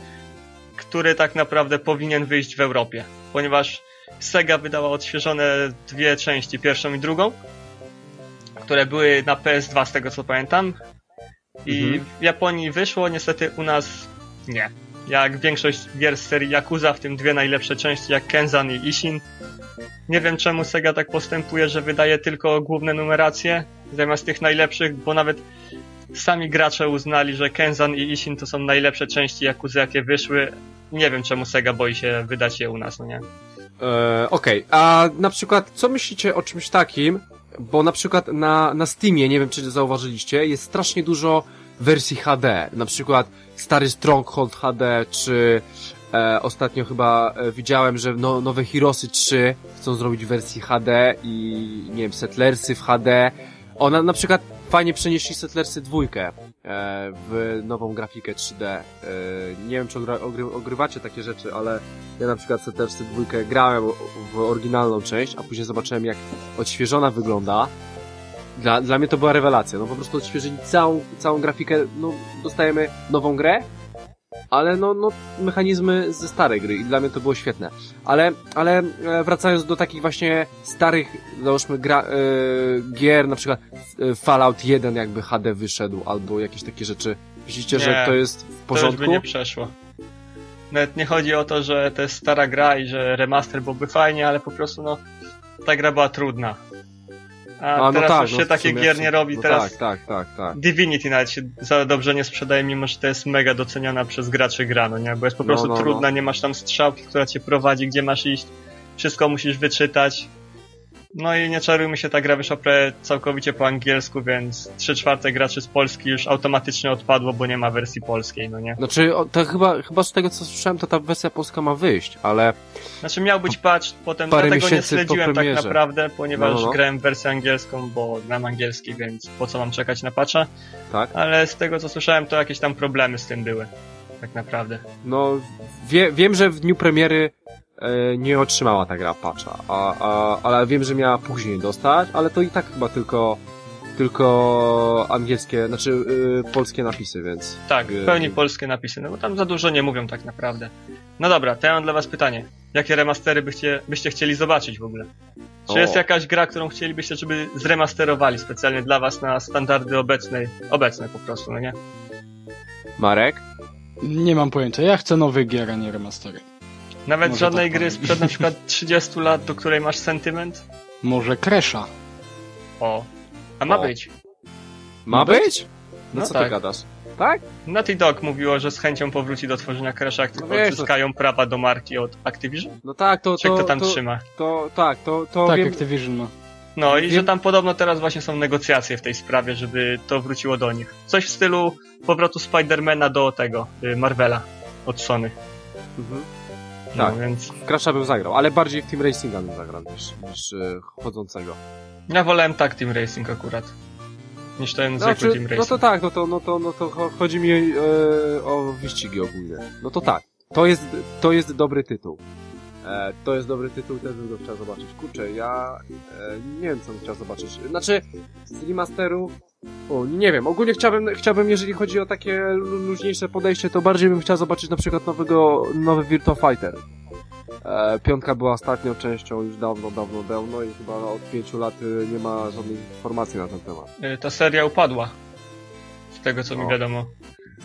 Speaker 3: który tak naprawdę powinien wyjść w Europie, ponieważ Sega wydała odświeżone dwie części, pierwszą i drugą, które były na PS2 z tego co pamiętam i
Speaker 2: Mhm.
Speaker 3: w Japonii wyszło, niestety u nas nie. Jak większość gier z serii Yakuza, w tym dwie najlepsze części jak Kenzan i Ishin. Nie wiem czemu Sega tak postępuje, że wydaje tylko główne numeracje zamiast tych najlepszych, bo nawet sami gracze uznali, że Kenzan i Ishin to są najlepsze części Yakuza jakie wyszły. Nie wiem czemu Sega boi się wydać je u nas, no nie?
Speaker 2: E, Okej, a na przykład co myślicie o czymś takim, bo na przykład na, na Steamie, nie wiem czy zauważyliście, jest strasznie dużo wersji HD, na przykład stary Stronghold HD, czy e, ostatnio chyba e, widziałem, że no, nowe Heroesy 3 chcą zrobić wersję HD i nie wiem, Settlersy w HD. Ona na przykład fajnie przenieśli Settlersy dwójkę e, w nową grafikę 3D. E, nie wiem, czy ogry, ogrywacie takie rzeczy, ale ja na przykład Settlersy dwójkę grałem w oryginalną część, a później zobaczyłem jak odświeżona wygląda. Dla, dla mnie to była rewelacja. No po prostu odświeżyli całą, całą grafikę, no dostajemy nową grę, ale no, no mechanizmy ze starej gry i dla mnie to było świetne. Ale, ale e, wracając do takich właśnie starych, załóżmy gra, e, gier, na przykład e, Fallout 1 jakby HD wyszedł, albo jakieś takie rzeczy. Myślicie, że
Speaker 3: Nie,
Speaker 2: to jest w
Speaker 3: To
Speaker 2: porządku?
Speaker 3: by nie przeszło. Nawet nie chodzi o to, że to jest stara gra i że remaster byłby fajnie, ale po prostu no ta gra była trudna. A, teraz już się
Speaker 2: no
Speaker 3: takie gier nie robi,
Speaker 2: no
Speaker 3: teraz
Speaker 2: Tak, tak, tak, tak.
Speaker 3: Divinity nawet się za dobrze nie sprzedaje, mimo że to jest mega doceniana przez graczy gra, no nie? Bo jest po
Speaker 2: No,
Speaker 3: prostu
Speaker 2: no, no.
Speaker 3: trudna, nie masz tam strzałki, która cię prowadzi, gdzie masz iść, wszystko musisz wyczytać. No i nie czarujmy się, ta gra wyszła całkowicie po angielsku, więc 3 czwarte graczy z Polski już automatycznie odpadło, bo nie ma wersji polskiej, no nie?
Speaker 2: Znaczy, o, to chyba, chyba z tego co słyszałem, to ta wersja polska ma wyjść, ale
Speaker 3: Znaczy miał być patch, potem
Speaker 2: Parę
Speaker 3: dlatego nie śledziłem tak naprawdę, ponieważ
Speaker 2: No, no, no.
Speaker 3: grałem w wersję angielską, bo znam angielski, więc po co mam czekać na patcha?
Speaker 2: tak,
Speaker 3: Ale z tego co słyszałem, to jakieś tam problemy z tym były. Tak naprawdę.
Speaker 2: no wie, wiem, że w dniu premiery nie otrzymała ta gra patcha, a, a, ale wiem, że miała później dostać, ale to i tak chyba tylko tylko angielskie, znaczy y, polskie napisy, więc
Speaker 3: Tak,
Speaker 2: Yy.
Speaker 3: w pełni polskie napisy, no bo tam za dużo nie mówią tak naprawdę. No dobra, to ja mam dla was pytanie. Jakie remastery byście, byście chcieli zobaczyć w ogóle? Czy
Speaker 2: O.
Speaker 3: jest jakaś gra, którą chcielibyście, żeby zremasterowali specjalnie dla was na standardy obecnej, obecne po prostu, no nie?
Speaker 2: Marek?
Speaker 4: Nie mam pojęcia. Ja chcę nowych gier, a nie remastery.
Speaker 3: Nawet
Speaker 4: Może
Speaker 3: żadnej
Speaker 4: tak
Speaker 3: gry
Speaker 4: powiem.
Speaker 3: sprzed na <laughs> przykład 30 lat, do której masz sentyment?
Speaker 4: Może Kresza.
Speaker 3: O. A ma
Speaker 2: O.
Speaker 3: być.
Speaker 2: Ma być? No,
Speaker 3: No
Speaker 2: co
Speaker 3: tak.
Speaker 2: ty gadasz? Tak?
Speaker 3: Naughty Dog mówiło, że z chęcią powróci do tworzenia Crash'a, jak tylko
Speaker 2: No wiesz,
Speaker 3: odzyskają prawa do marki od Activision?
Speaker 2: No tak, to,
Speaker 3: Czy
Speaker 2: to,
Speaker 3: kto tam
Speaker 2: to,
Speaker 3: trzyma?
Speaker 2: to, tak, to, to
Speaker 4: tak,
Speaker 2: wiem,
Speaker 4: Activision ma.
Speaker 3: No i
Speaker 2: Wiem-
Speaker 3: że tam podobno teraz właśnie są negocjacje w tej sprawie, żeby to wróciło do nich. Coś w stylu powrotu Spidermana do tego, y, Marvela od Sony.
Speaker 2: mhm.
Speaker 3: No,
Speaker 2: Tak.
Speaker 3: więc
Speaker 2: Crash'a bym zagrał, ale bardziej w Team Racinga bym zagrał niż, niż e, chodzącego.
Speaker 3: ja wolałem tak Team Racing akurat. Niż ten zwykły
Speaker 2: Znaczy,
Speaker 3: Team
Speaker 2: no
Speaker 3: Racing.
Speaker 2: to tak, no to, no to, no to cho- chodzi mi e, o wyścigi ogólnie. No to tak, to jest, to jest dobry tytuł. E, to jest dobry tytuł, też bym go chciał zobaczyć. Kurczę, ja e, nie wiem, co bym chciał zobaczyć. Znaczy, z remasteru, o, nie wiem, ogólnie chciałbym, chciałbym, jeżeli chodzi o takie lu- luźniejsze podejście, to bardziej bym chciał zobaczyć na przykład nowego, nowy Virtua Fighter. E, piątka była ostatnią częścią już dawno, dawno, dawno i chyba od pięciu lat y, nie ma żadnych informacji na ten temat.
Speaker 3: Y, Ta seria upadła. Z tego co mi
Speaker 2: O.
Speaker 3: wiadomo.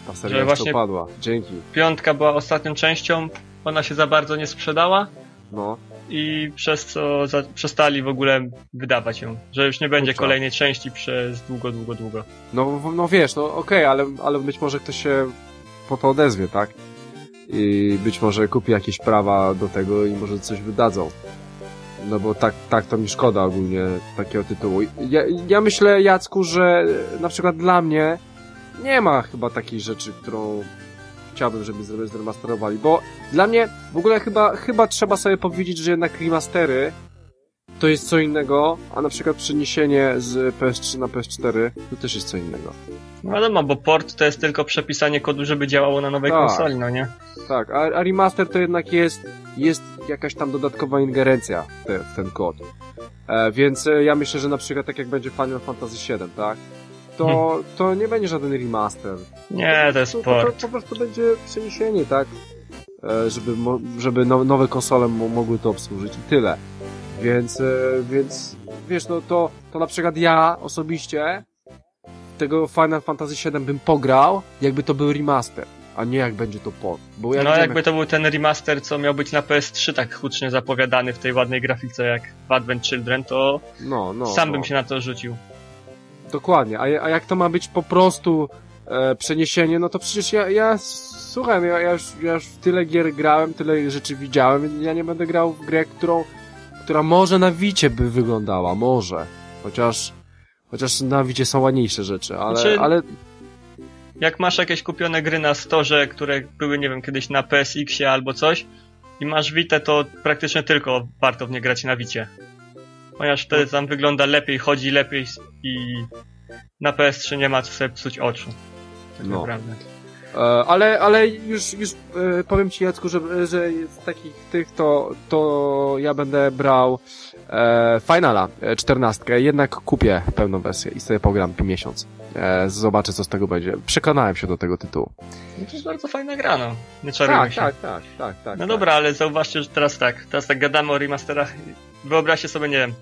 Speaker 2: Ta seria
Speaker 3: właśnie-
Speaker 2: opadła. Dzięki.
Speaker 3: Piątka była ostatnią częścią, ona się za bardzo nie sprzedała
Speaker 2: No.
Speaker 3: I przez co za, przestali w ogóle wydawać ją. Że już nie będzie
Speaker 2: Kurczę.
Speaker 3: kolejnej części przez długo, długo, długo.
Speaker 2: No, no wiesz, no okej, ale, ale być może ktoś się po to odezwie, tak? I być może kupi jakieś prawa do tego i może coś wydadzą. No bo tak, tak to mi szkoda ogólnie takiego tytułu. Ja, ja myślę, Jacku, że na przykład dla mnie nie ma chyba takiej rzeczy, którą chciałbym, żeby zre- zremasterowali, bo dla mnie w ogóle chyba, chyba trzeba sobie powiedzieć, że jednak remastery to jest co innego, a na przykład przeniesienie z PS3 na PS4 to też jest co innego.
Speaker 3: No wiadomo, bo port to jest tylko przepisanie kodu, żeby działało na nowej
Speaker 2: Tak.
Speaker 3: konsoli, no nie?
Speaker 2: Tak, a, a remaster to jednak jest, jest jakaś tam dodatkowa ingerencja w, te, w ten kod. E, więc e, ja myślę, że na przykład tak jak będzie Final Fantasy VII, tak? To, to nie będzie żaden remaster.
Speaker 3: Nie, to jest
Speaker 2: to, to,
Speaker 3: port.
Speaker 2: to po prostu będzie przeniesienie, tak? E, żeby, żeby no, nowe konsole mo, mogły to obsłużyć i tyle. Więc, e, więc wiesz, no to, to na przykład ja osobiście tego Final Fantasy VII bym pograł, jakby to był remaster, a nie jak będzie to port. Bo ja
Speaker 3: No jakby to był ten remaster, co miał być na PS3 tak hucznie zapowiadany w tej ładnej grafice jak w Advent Children, to
Speaker 2: no, no,
Speaker 3: sam
Speaker 2: no.
Speaker 3: bym się na to rzucił.
Speaker 2: Dokładnie, a, a jak to ma być po prostu e, przeniesienie, no to przecież ja, ja słuchaj, ja, ja, już, ja już tyle gier grałem, tyle rzeczy widziałem, więc ja nie będę grał w grę, którą, która może na Wicie by wyglądała, może. Chociaż, chociaż na Wicie są ładniejsze rzeczy, ale,
Speaker 3: Znaczy-
Speaker 2: ale
Speaker 3: Jak masz jakieś kupione gry na storze, które były, nie wiem, kiedyś na PSX-ie albo coś i masz Vita, to praktycznie tylko warto w nie grać na Wicie. Ponieważ wtedy tam wygląda lepiej, chodzi lepiej i na PS3 nie ma co sobie psuć oczu. Tak
Speaker 2: No.
Speaker 3: naprawdę.
Speaker 2: E, ale, ale już, już e, powiem Ci Jacku, że, że z takich tych to, to ja będę brał e, Finala e, 14. Jednak kupię pełną wersję i sobie pogram po miesiąc. E, zobaczę co z tego będzie. Przekonałem się do tego tytułu.
Speaker 3: No to jest bardzo fajna gra, no. Nie
Speaker 2: Tak,
Speaker 3: się.
Speaker 2: tak, tak, tak, tak.
Speaker 3: No
Speaker 2: tak.
Speaker 3: dobra, ale zauważcie, że teraz tak, teraz tak gadamy o remasterach. Wyobraźcie sobie, nie wiem,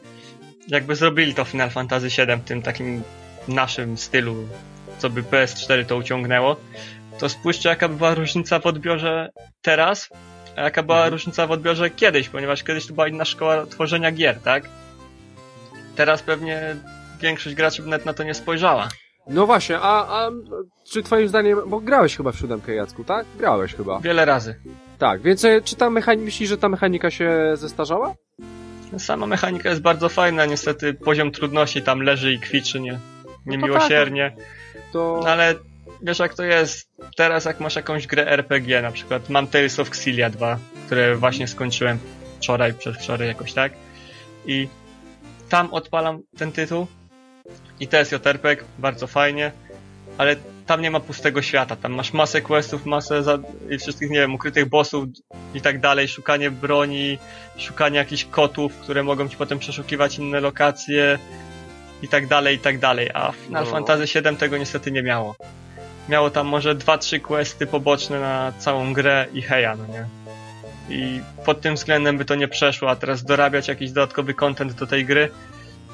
Speaker 3: jakby zrobili to Final Fantasy VII w tym takim naszym stylu, co by PS4 to uciągnęło, to spójrzcie jaka by była różnica w odbiorze teraz, a jaka była
Speaker 2: Mhm.
Speaker 3: różnica w odbiorze kiedyś, ponieważ kiedyś to była inna szkoła tworzenia gier, tak? Teraz pewnie większość graczy by nawet na to nie spojrzała.
Speaker 2: No właśnie, a, a czy twoim zdaniem, bo grałeś chyba w siódemkę Jacku, tak? Grałeś chyba.
Speaker 3: Wiele razy.
Speaker 2: Tak, więc e, czy ta mechanika, myślisz, że ta mechanika się zestarzała?
Speaker 3: Sama mechanika jest bardzo fajna, niestety poziom trudności tam leży i kwiczy nie,
Speaker 2: No to
Speaker 3: niemiłosiernie.
Speaker 2: To...
Speaker 3: No ale wiesz jak to jest, teraz jak masz jakąś grę RPG, na przykład mam Tales of Xillia 2, które właśnie skończyłem wczoraj, przedwczoraj jakoś tak i tam odpalam ten tytuł i to jest JRPG, bardzo fajnie, ale tam nie ma pustego świata, tam masz masę questów, masę za... i wszystkich, nie wiem, ukrytych bossów i tak dalej, szukanie broni, szukanie jakichś kotów, które mogą ci potem przeszukiwać inne lokacje i tak dalej, i tak dalej, a Final
Speaker 2: No.
Speaker 3: Fantasy VII tego niestety nie miało. Miało tam może 2-3 questy poboczne na całą grę i heja, no nie? I pod tym względem by to nie przeszło, a teraz dorabiać jakiś dodatkowy content do tej gry,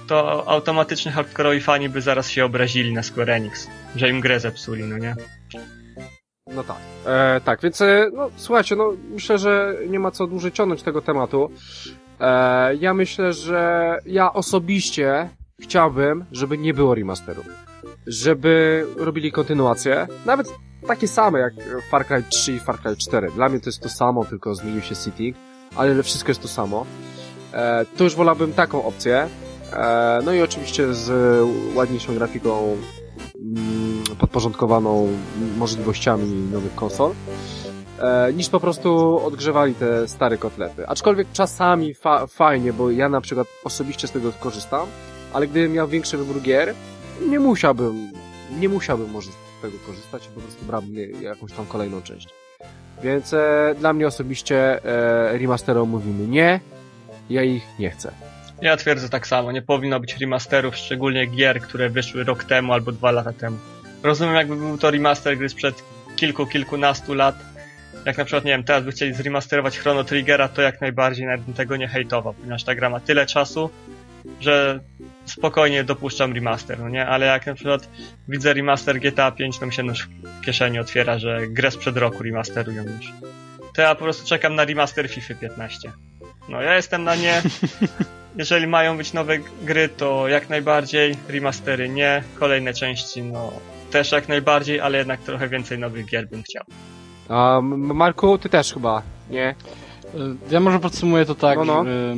Speaker 3: to automatycznie hardkorowi fani by zaraz się obrazili na Square Enix, że im grę zepsuli, no nie?
Speaker 2: No tak. E, tak, więc e, no słuchajcie, no myślę, że nie ma co dłużej ciągnąć tego tematu. E, ja myślę, że ja osobiście chciałbym, żeby nie było remasteru. Żeby robili kontynuację, nawet takie same jak Far Cry 3 i Far Cry 4. Dla mnie to jest to samo, tylko zmienił się setting, ale wszystko jest to samo. E, to już wolałbym taką opcję. E, no i oczywiście z ładniejszą grafiką mm, podporządkowaną możliwościami nowych konsol, e, niż po prostu odgrzewali te stare kotlety. Aczkolwiek czasami fa fajnie, bo ja na przykład osobiście z tego korzystam, ale gdybym miał większy wybór gier, nie musiałbym, nie musiałbym może z tego korzystać i po prostu brałbym jakąś tam kolejną część. Więc e, dla mnie osobiście e, remasterom mówimy nie, ja ich nie chcę.
Speaker 3: Ja twierdzę tak samo, nie powinno być remasterów, szczególnie gier, które wyszły rok temu albo dwa lata temu. Rozumiem, jakby był to remaster gry sprzed kilku, kilkunastu lat. Jak na przykład, nie wiem, teraz by chcieli zremasterować Chrono Triggera, to jak najbardziej nawet bym tego nie hejtował, ponieważ ta gra ma tyle czasu, że spokojnie dopuszczam remaster, no nie? Ale jak na przykład widzę remaster GTA 5, to mi się nóż w kieszeni otwiera, że grę sprzed roku remasterują już. To ja po prostu czekam na remaster FIFA 15. No ja jestem na nie. <laughs> Jeżeli mają być nowe gry, to jak najbardziej. Remastery nie. Kolejne części, no też jak najbardziej, ale jednak trochę więcej nowych gier bym chciał.
Speaker 2: A Marku, ty też chyba, nie?
Speaker 4: Ja może podsumuję to tak,
Speaker 2: No, no.
Speaker 4: że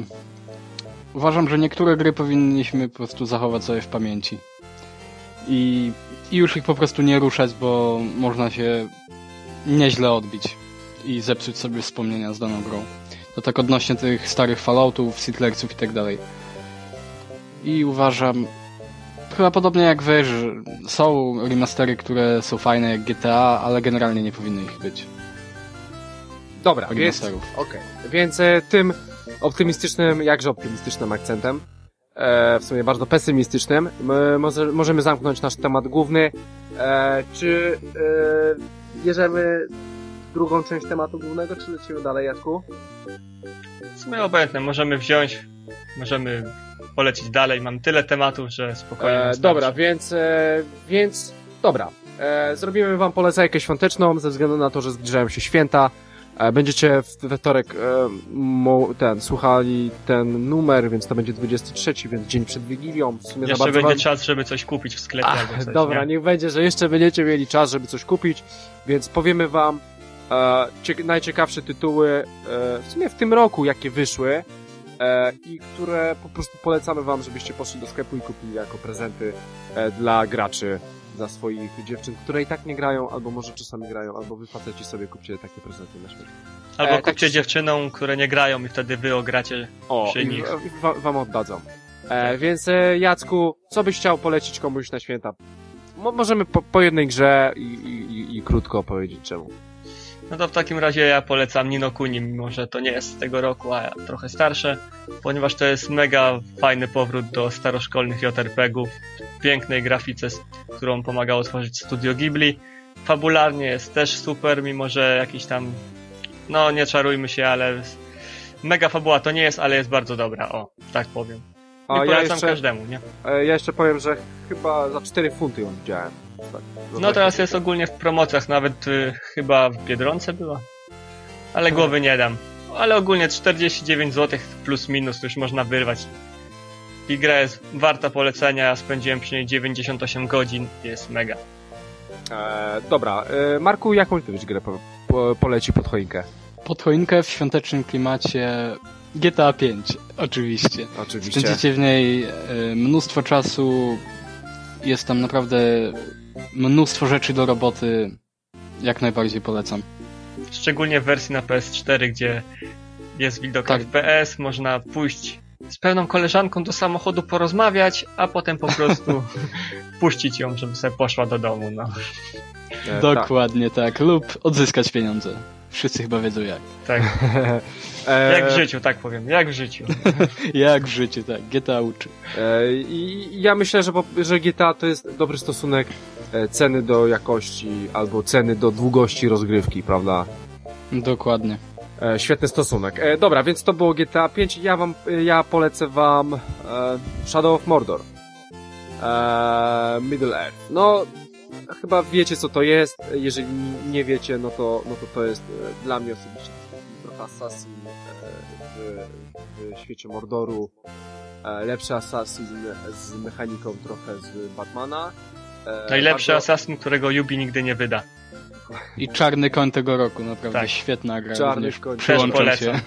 Speaker 4: uważam, że niektóre gry powinniśmy po prostu zachować sobie w pamięci. I, I już ich po prostu nie ruszać, bo można się nieźle odbić i zepsuć sobie wspomnienia z daną grą. To tak odnośnie tych starych Falloutów, Seedlersów i tak dalej. I uważam, chyba podobnie jak wy, że są remastery, które są fajne jak GTA, ale generalnie nie powinny ich być.
Speaker 2: Dobra, więc,
Speaker 4: Remasterów.
Speaker 2: okej. Więc e, tym optymistycznym, jakże optymistycznym akcentem, e, w sumie bardzo pesymistycznym, my może, możemy zamknąć nasz temat główny. E, czy e, bierzemy drugą część tematu głównego, czy lecimy dalej, Jacku?
Speaker 3: W sumie obojętne, możemy wziąć, możemy polecić dalej. Mam tyle tematów, że spokojnie.
Speaker 2: E, dobra, więc, e, więc, dobra. E, zrobimy wam polecajkę świąteczną, ze względu na to, że zbliżają się święta. E, będziecie w we wtorek e, ten, słuchali ten numer, więc to będzie 23, więc dzień przed Wigilią. W sumie
Speaker 3: Jeszcze będzie czas, żeby coś kupić w sklepie
Speaker 2: Ach,
Speaker 3: albo coś.
Speaker 2: dobra,
Speaker 3: nie?
Speaker 2: niech będzie, że jeszcze będziecie mieli czas, żeby coś kupić, więc powiemy wam e, cie, najciekawsze tytuły e, w sumie w tym roku, jakie wyszły e, i które po prostu polecamy wam, żebyście poszli do sklepu i kupili jako prezenty e, dla graczy, dla swoich dziewczyn, które i tak nie grają, albo może czasami grają, albo wy faceci sobie kupcie takie prezenty na śmierć.
Speaker 3: Albo
Speaker 2: e, tak
Speaker 3: kupcie
Speaker 2: czy-
Speaker 3: dziewczynom, które nie grają i wtedy wy ogracie.
Speaker 2: O,
Speaker 3: Przy nich.
Speaker 2: wa, wam oddadzą. E, więc e, Jacku, co byś chciał polecić komuś na święta? Mo, możemy po, po jednej grze i, i, i, i krótko opowiedzieć czemu.
Speaker 3: No to w takim razie ja polecam Nino Kuni, mimo że to nie jest z tego roku, a trochę starsze, ponieważ to jest mega fajny powrót do staroszkolnych JRPG-ów, pięknej grafice, z którą pomagało tworzyć Studio Ghibli. Fabularnie jest też super, mimo że jakiś tam, no nie czarujmy się, ale mega fabuła to nie jest, ale jest bardzo dobra, o, tak powiem. I
Speaker 2: A ja
Speaker 3: polecam
Speaker 2: jeszcze,
Speaker 3: każdemu, nie?
Speaker 2: e, ja jeszcze powiem, że chyba za 4 funty ją widziałem. Tak,
Speaker 3: No teraz jest ogólnie w promocjach, nawet y, chyba w Biedronce była. Ale głowy nie dam. Ale ogólnie 49 zł plus minus już można wyrwać. I gra jest warta polecenia, spędziłem przy niej 98 godzin, jest mega.
Speaker 2: E, dobra, e, Marku, jaką ty byś grę po, po, poleci pod choinkę?
Speaker 4: Pod choinkę w świątecznym klimacie GTA 5, oczywiście.
Speaker 2: Oczywiście.
Speaker 4: Spędzicie w niej e, mnóstwo czasu, jest tam naprawdę mnóstwo rzeczy do roboty, jak najbardziej polecam.
Speaker 3: Szczególnie w wersji na PS4, gdzie jest widok
Speaker 4: Tak.
Speaker 3: FPS, można pójść z pewną koleżanką do samochodu porozmawiać, a potem po prostu <laughs> puścić ją, żeby sobie poszła do domu, no.
Speaker 2: E,
Speaker 4: Dokładnie tak. lub odzyskać pieniądze. Wszyscy chyba wiedzą jak.
Speaker 3: Tak,
Speaker 2: tak. <laughs> E,
Speaker 3: jak w życiu, tak powiem, jak w życiu. <laughs>
Speaker 4: Jak w życiu, tak. GTA uczy.
Speaker 2: E, I ja myślę, że, że GTA to jest dobry stosunek ceny do jakości albo ceny do długości rozgrywki, prawda?
Speaker 4: Dokładnie.
Speaker 2: E, świetny stosunek. E, dobra, więc to było GTA 5. Ja wam, e, ja polecę wam e, Shadow of Mordor. E, Middle Earth. No, chyba wiecie co to jest. Jeżeli nie wiecie, no to, no to to jest e, dla mnie osobiście trochę Assassin e, w, w świecie Mordoru. E, lepszy Assassin z mechaniką trochę z Batmana. E,
Speaker 3: Najlepszy
Speaker 2: bardzo-
Speaker 3: Assassin, którego Yubi nigdy nie wyda.
Speaker 4: I czarny koń tego roku, naprawdę
Speaker 3: Tak.
Speaker 4: świetna gra.
Speaker 2: Czarny koń.
Speaker 3: Też polecam.
Speaker 4: się.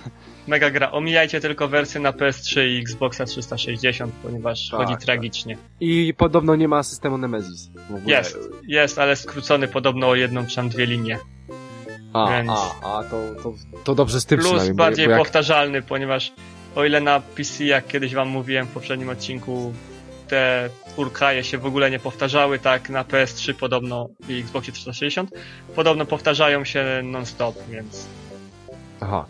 Speaker 3: Mega gra. Omijajcie tylko wersję na PS3 i Xboxa 360, ponieważ
Speaker 2: Tak,
Speaker 3: chodzi
Speaker 2: tak.
Speaker 3: tragicznie.
Speaker 2: I podobno nie ma systemu Nemesis. W ogóle.
Speaker 3: Jest, jest, ale skrócony podobno o jedną czy tam dwie linie.
Speaker 2: A,
Speaker 3: Więc-
Speaker 2: a, a to, to, to dobrze z tym
Speaker 3: Plus bardziej
Speaker 2: bo jak,
Speaker 3: powtarzalny, ponieważ o ile na PC, jak kiedyś wam mówiłem w poprzednim odcinku, te urkaje się w ogóle nie powtarzały, tak na PS3 podobno i Xboxie 360 podobno powtarzają się non-stop, więc
Speaker 2: Aha.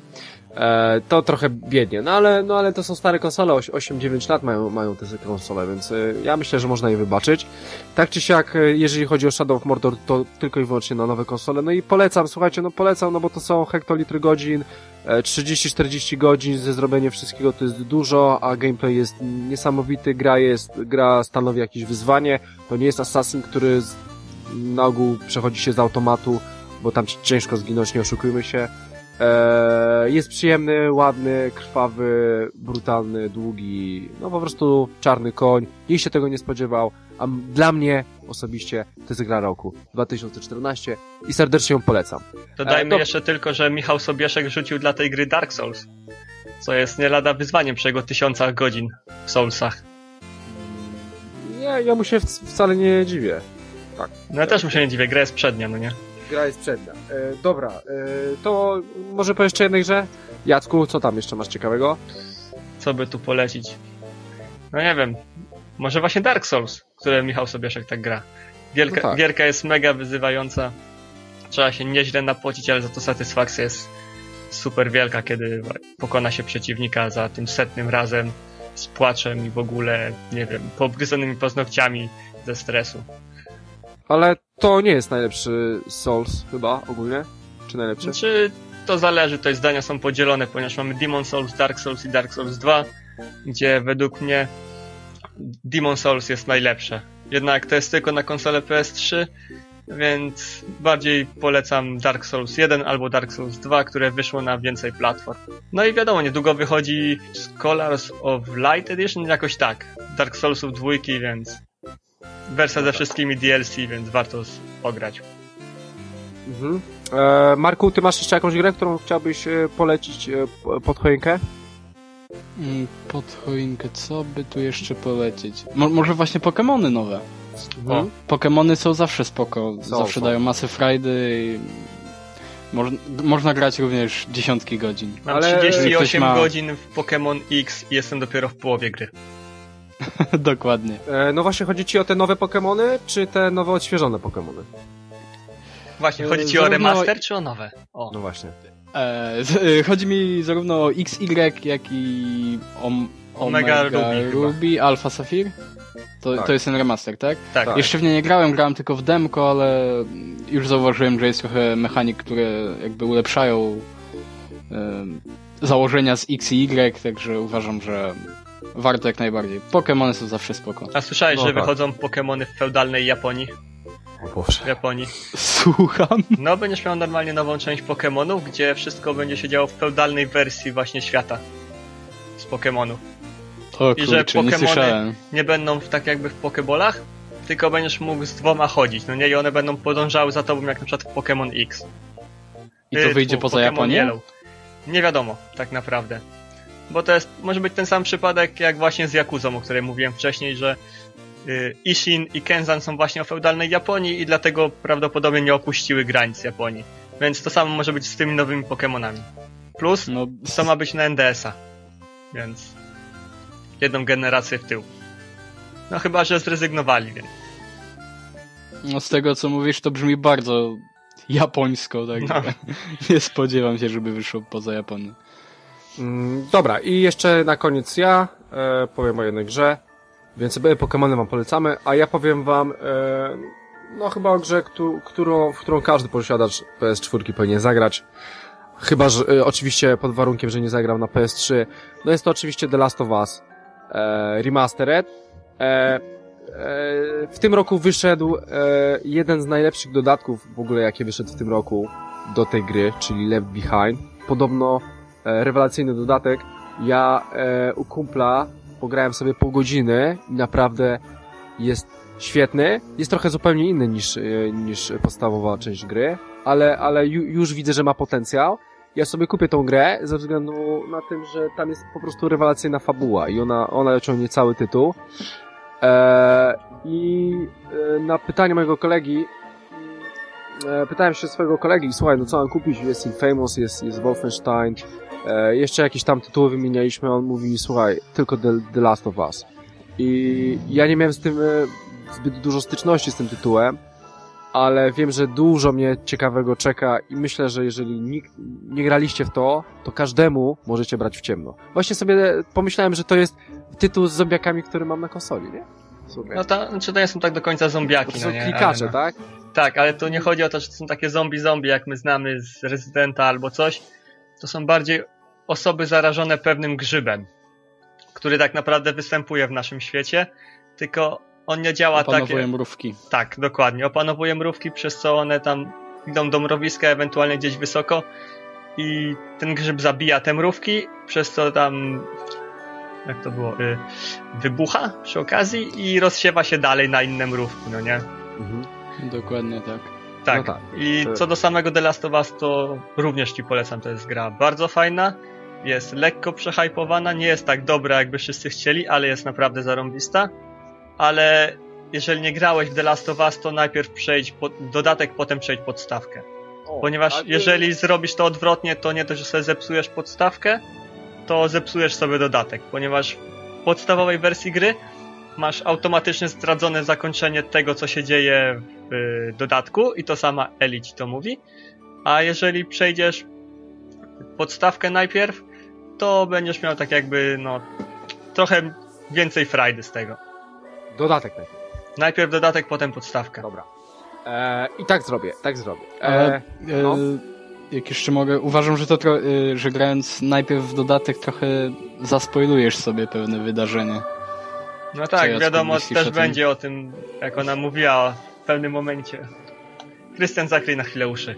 Speaker 2: E, to trochę biednie, no ale, no ale to są stare konsole, 8-9 lat mają, mają te konsole, więc e, ja myślę, że można je wybaczyć. Tak czy siak, e, jeżeli chodzi o Shadow of Mordor, to tylko i wyłącznie na nowe konsole. No i polecam, słuchajcie, no polecam, no bo to są hektolitry godzin, e, 30-40 godzin ze zrobienia wszystkiego to jest dużo, a gameplay jest niesamowity, gra jest, gra stanowi jakieś wyzwanie, to nie jest Assassin, który na ogół przechodzi się z automatu, bo tam ci ciężko zginąć, nie oszukujmy się. Eee, jest przyjemny, ładny, krwawy, brutalny, długi, no po prostu czarny koń. Nikt się tego nie spodziewał, a dla mnie osobiście to jest gra roku 2014 i serdecznie ją polecam.
Speaker 3: Dodajmy
Speaker 2: E, to-
Speaker 3: jeszcze tylko, że Michał Sobieszek rzucił dla tej gry Dark Souls, co jest nie lada wyzwaniem przy jego tysiącach godzin w Soulsach.
Speaker 2: Nie, ja mu się wcale nie dziwię.
Speaker 3: No ja też mu się nie dziwię, gra jest przednia, no nie?
Speaker 2: Gra jest przednia. E, dobra, e, to może po jeszcze jednej grze? Jacku, co tam jeszcze masz ciekawego?
Speaker 3: Co by tu polecić? No nie wiem, może właśnie Dark Souls, które Michał Sobieszek tak gra. Wielka,
Speaker 2: No tak.
Speaker 3: Gierka jest mega wyzywająca, trzeba się nieźle napocić, ale za to satysfakcja jest super wielka, kiedy pokona się przeciwnika za tym setnym razem z płaczem i w ogóle, nie wiem, poobgryzonymi paznokciami ze stresu.
Speaker 2: Ale to nie jest najlepszy Souls chyba ogólnie? Czy najlepszy?
Speaker 3: Znaczy, to zależy, tutaj zdania są podzielone, ponieważ mamy Demon Souls, Dark Souls i Dark Souls 2, gdzie według mnie Demon Souls jest najlepsze. Jednak to jest tylko na konsolę PS3, więc bardziej polecam Dark Souls 1 albo Dark Souls 2, które wyszło na więcej platform. No i wiadomo, niedługo wychodzi Scholars of Light Edition, jakoś tak. Dark Soulsów dwójki, więc wersja ze wszystkimi DLC, więc warto pograć.
Speaker 2: Mhm. E, Marku, ty masz jeszcze jakąś grę, którą chciałbyś e, polecić e, pod choinkę?
Speaker 4: Mm, Pod choinkę, co by tu jeszcze polecieć? Mo może właśnie Pokémony nowe.
Speaker 2: Mhm.
Speaker 4: Pokémony są zawsze spoko,
Speaker 2: Są,
Speaker 4: zawsze
Speaker 2: są.
Speaker 4: dają masę frajdy i moż można grać również dziesiątki godzin.
Speaker 3: Mam
Speaker 2: Ale-
Speaker 3: 38
Speaker 4: Ktoś ma-
Speaker 3: godzin w Pokémon X i jestem dopiero w połowie gry. <laughs>
Speaker 4: Dokładnie.
Speaker 2: E, no właśnie, chodzi ci o te nowe Pokémony, czy te nowe odświeżone Pokémony?
Speaker 3: Właśnie, chodzi ci o
Speaker 4: zarówno-
Speaker 3: remaster czy o nowe? O.
Speaker 2: No właśnie.
Speaker 4: E, z, e, chodzi mi zarówno o XY, jak i o
Speaker 3: Omega Ruby chyba.
Speaker 4: Ruby Alpha Sapphire. To,
Speaker 2: Tak.
Speaker 4: to jest ten remaster, tak?
Speaker 3: Tak.
Speaker 2: Tak.
Speaker 4: Jeszcze w nie nie grałem, grałem tylko w demko, ale już zauważyłem, że jest trochę mechanik, które jakby ulepszają em, założenia z X i Y, także uważam, że warto jak najbardziej. Pokémony są zawsze spoko.
Speaker 3: A słyszałeś,
Speaker 2: No
Speaker 3: że
Speaker 2: tak.
Speaker 3: wychodzą Pokémony w feudalnej Japonii?
Speaker 2: O Boże.
Speaker 3: W Japonii.
Speaker 4: Słucham?
Speaker 3: No, będziesz miał normalnie nową część Pokémonów, gdzie wszystko będzie się działo w feudalnej wersji właśnie świata z Pokémonów.
Speaker 4: O
Speaker 3: I że
Speaker 4: kurczę, nie słyszałem.
Speaker 3: Nie będą w, tak jakby w Pokebolach, tylko będziesz mógł z dwoma chodzić, no nie? I one będą podążały za tobą jak na przykład w Pokémon X.
Speaker 4: I to
Speaker 3: Y,
Speaker 4: wyjdzie
Speaker 3: tfu,
Speaker 4: poza
Speaker 3: Pokémon
Speaker 4: Japonię?
Speaker 3: Yellow. Nie wiadomo, tak naprawdę. Bo to jest, może być ten sam przypadek jak właśnie z Yakuzą, o której mówiłem wcześniej, że y, Ishin i Kenzan są właśnie o feudalnej Japonii i dlatego prawdopodobnie nie opuściły granic Japonii. Więc to samo może być z tymi nowymi Pokémonami. Plus
Speaker 4: No,
Speaker 3: to ma być na NDS-a. Więc jedną generację w tył. No chyba, że zrezygnowali, więc.
Speaker 4: no z tego co mówisz, to brzmi bardzo japońsko, tak?
Speaker 3: No. <laughs>
Speaker 4: Nie spodziewam się, żeby wyszło poza Japonię.
Speaker 2: Mm, dobra, i jeszcze na koniec ja e, powiem o jednej grze. Więc Pokémony wam polecamy, a ja powiem wam, e, no chyba o grze, któ- którą, w którą każdy posiadacz PS4 powinien zagrać. Chyba, że e, oczywiście pod warunkiem, że nie zagrał na PS3. No jest to oczywiście The Last of Us e, Remastered. E, e, w tym roku wyszedł e, jeden z najlepszych dodatków w ogóle, jakie wyszedł w tym roku do tej gry, czyli Left Behind. Podobno rewelacyjny dodatek. Ja e, u kumpla pograłem sobie pół godziny i naprawdę jest świetny. Jest trochę zupełnie inny niż, e, niż podstawowa część gry, ale, ale ju, już widzę, że ma potencjał. Ja sobie kupię tą grę ze względu na tym, że tam jest po prostu rewelacyjna fabuła i ona, ona ciągnie cały tytuł. E, I e, na pytanie mojego kolegi e, pytałem się swojego kolegi, słuchaj, no co mam kupić? Jest Infamous, jest, jest Wolfenstein, e, jeszcze jakieś tam tytuły wymienialiśmy, on mówi, słuchaj, tylko The, The Last of Us. I ja nie miałem z tym e, zbyt dużo styczności z tym tytułem, ale wiem, że dużo mnie ciekawego czeka i myślę, że jeżeli nikt nie graliście w to, to każdemu możecie brać w ciemno. Właśnie sobie pomyślałem, że to jest tytuł z zombiakami, który mam na konsoli, nie? Super.
Speaker 3: No to, znaczy to nie są tak do końca zombiaki,
Speaker 2: to
Speaker 3: no
Speaker 2: są
Speaker 3: nie?
Speaker 2: klikacze,
Speaker 3: ale, no.
Speaker 2: tak?
Speaker 3: Tak, ale to nie chodzi o to, że to są takie zombie-zombie, jak my znamy z Residenta albo coś. To są bardziej osoby zarażone pewnym grzybem, który tak naprawdę występuje w naszym świecie, tylko on nie działa
Speaker 4: Opanowuję
Speaker 3: takie...
Speaker 4: mrówki.
Speaker 3: Tak, dokładnie. Opanowuje mrówki, przez co one tam idą do mrowiska, ewentualnie gdzieś wysoko i ten grzyb zabija te mrówki, przez co tam jak to było, y, wybucha przy okazji i rozsiewa się dalej na inne mrówki, no nie?
Speaker 2: Mhm.
Speaker 4: Dokładnie tak.
Speaker 3: Tak.
Speaker 2: No tak.
Speaker 3: I
Speaker 2: To-
Speaker 3: co do samego The Last of Us, to również ci polecam. To jest gra bardzo fajna, jest lekko przehypowana, nie jest tak dobra, jakby wszyscy chcieli, ale jest naprawdę zarąbista. Ale jeżeli nie grałeś w The Last of Us, to najpierw przejdź po, dodatek, potem przejdź podstawkę.
Speaker 2: O,
Speaker 3: Ponieważ
Speaker 2: ty-
Speaker 3: jeżeli zrobisz to odwrotnie, to nie to, że sobie zepsujesz podstawkę, to zepsujesz sobie dodatek. Ponieważ w podstawowej wersji gry masz automatycznie zdradzone zakończenie tego, co się dzieje w y, dodatku i to sama Eli ci to mówi. A jeżeli przejdziesz podstawkę najpierw, to będziesz miał tak jakby, no, trochę więcej frajdy z tego.
Speaker 2: Dodatek najpierw.
Speaker 3: Najpierw dodatek, potem podstawka.
Speaker 2: Dobra. E, I tak zrobię, tak zrobię.
Speaker 4: Ale
Speaker 2: E,
Speaker 4: e,
Speaker 2: no.
Speaker 4: Jak jeszcze mogę, uważam, że to tro, e, że grając najpierw w dodatek trochę zaspoilujesz sobie pewne wydarzenie.
Speaker 3: No tak,
Speaker 4: Jacku,
Speaker 3: wiadomo, też
Speaker 4: tym?
Speaker 3: będzie o tym, jak ona mówiła w pewnym momencie. Krystian zakryj na chwilę uszy.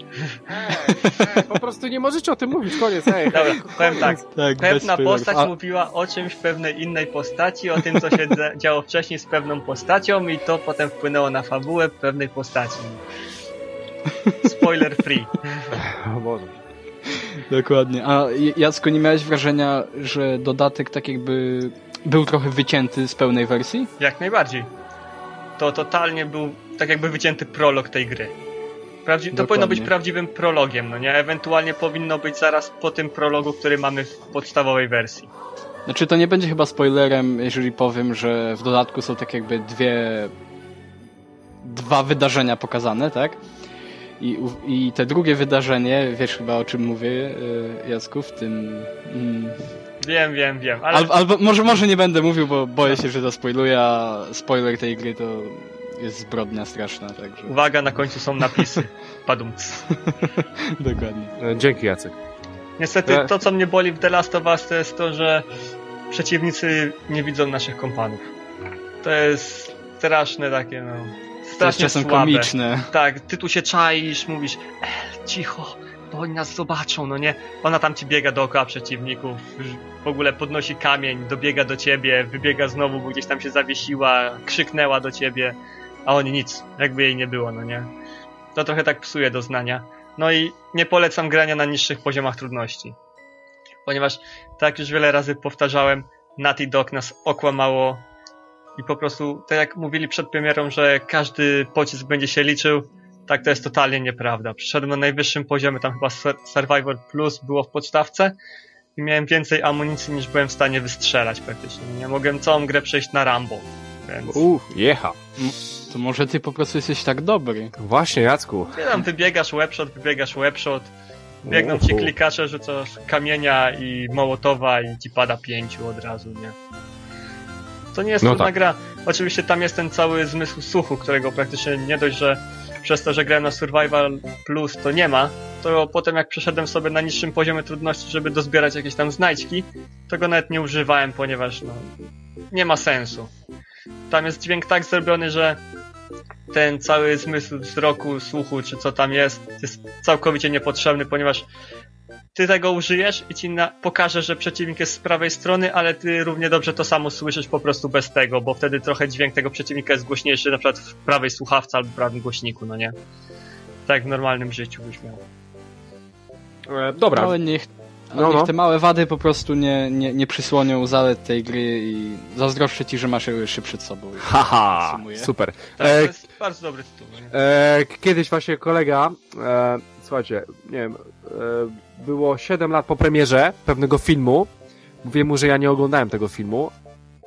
Speaker 2: ej, ej, po prostu nie możecie o tym mówić, koniec, ej.
Speaker 3: Dobra, powiem tak.
Speaker 4: Tak,
Speaker 3: Pewna postać
Speaker 4: A-
Speaker 3: mówiła o czymś, pewnej innej postaci, o tym, co się <laughs> działo wcześniej z pewną postacią i to potem wpłynęło na fabułę pewnej postaci. Spoiler free.
Speaker 2: O Boże.
Speaker 4: Dokładnie. A Jacku, nie miałeś wrażenia, że dodatek tak jakby był trochę wycięty z pełnej wersji?
Speaker 3: Jak najbardziej. To totalnie był tak jakby wycięty prolog tej gry. Prawdzi- to
Speaker 4: Dokładnie.
Speaker 3: powinno być prawdziwym prologiem, no nie? Ewentualnie powinno być zaraz po tym prologu, który mamy w podstawowej wersji.
Speaker 4: Znaczy to nie będzie chyba spoilerem, jeżeli powiem, że w dodatku są tak jakby dwie dwa wydarzenia pokazane, tak? I, I te drugie wydarzenie, wiesz chyba o czym mówię, y, Jacku, w tym... Mm,
Speaker 3: Wiem, wiem, wiem, ale
Speaker 4: Al, albo może, może nie będę mówił, bo boję się, że zaspoiluję, a spoiler tej gry to jest zbrodnia straszna, także
Speaker 3: uwaga, na końcu są napisy. <laughs> Padumc.
Speaker 4: dokładnie.
Speaker 2: E, Dzięki, Jacek.
Speaker 3: Niestety
Speaker 2: Ja-
Speaker 3: to, co mnie boli w The Last of Us, to jest to, że przeciwnicy nie widzą naszych kompanów. To jest straszne takie, no.
Speaker 4: To jest
Speaker 3: Strasznie
Speaker 4: czasem
Speaker 3: słabe.
Speaker 4: komiczne.
Speaker 3: Tak, ty tu się czaisz, mówisz, e, cicho, bo oni nas zobaczą, no nie? Ona tam ci biega dookoła przeciwników, w ogóle podnosi kamień, dobiega do ciebie, wybiega znowu, bo gdzieś tam się zawiesiła, krzyknęła do ciebie, a oni nic, jakby jej nie było, no nie? To trochę tak psuje doznania. No i nie polecam grania na niższych poziomach trudności. Ponieważ, tak już wiele razy powtarzałem, Naughty Dog nas okłamało i po prostu, tak jak mówili przed premierą, że każdy pocisk będzie się liczył, tak to jest totalnie nieprawda. Przyszedłem na najwyższym poziomie, tam chyba Sur- Survivor Plus było w podstawce i miałem więcej amunicji niż byłem w stanie wystrzelać praktycznie. Nie mogłem całą grę przejść na Rambo. Więc
Speaker 2: Uff, jecha.
Speaker 4: To może ty po prostu jesteś tak dobry.
Speaker 2: Właśnie, Jacku.
Speaker 3: ty tam wybiegasz webshot, wybiegasz webshot, biegną ci klikacze, rzucasz kamienia i mołotowa i ci pada pięciu od razu, nie? To nie jest
Speaker 2: No
Speaker 3: trudna
Speaker 2: tak.
Speaker 3: gra. Oczywiście tam jest ten cały zmysł słuchu, którego praktycznie nie dość, że przez to, że grałem na Survival Plus to nie ma, to potem jak przeszedłem sobie na niższym poziomie trudności, żeby dozbierać jakieś tam znajdźki, to go nawet nie używałem, ponieważ no, nie ma sensu. Tam jest dźwięk tak zrobiony, że ten cały zmysł wzroku, słuchu, czy co tam jest, jest całkowicie niepotrzebny, ponieważ ty tego użyjesz i ci na, pokaże, że przeciwnik jest z prawej strony, ale ty równie dobrze to samo słyszysz po prostu bez tego, bo wtedy trochę dźwięk tego przeciwnika jest głośniejszy, na przykład w prawej słuchawce albo w prawym głośniku, no nie? Tak jak w normalnym życiu byś miał.
Speaker 2: E, dobra,
Speaker 4: Ale niech, ale
Speaker 2: No,
Speaker 4: niech
Speaker 2: no.
Speaker 4: te małe wady po prostu nie, nie, nie przysłonią zalet tej gry i zazdroszczę ci, że masz ją jeszcze przed sobą.
Speaker 2: haha, super.
Speaker 3: Tak,
Speaker 2: E,
Speaker 3: to jest bardzo dobry tytuł, no?
Speaker 2: E, kiedyś właśnie kolega, e, słuchajcie, nie wiem, e, było 7 lat po premierze pewnego filmu. Mówię mu, że ja nie oglądałem tego filmu,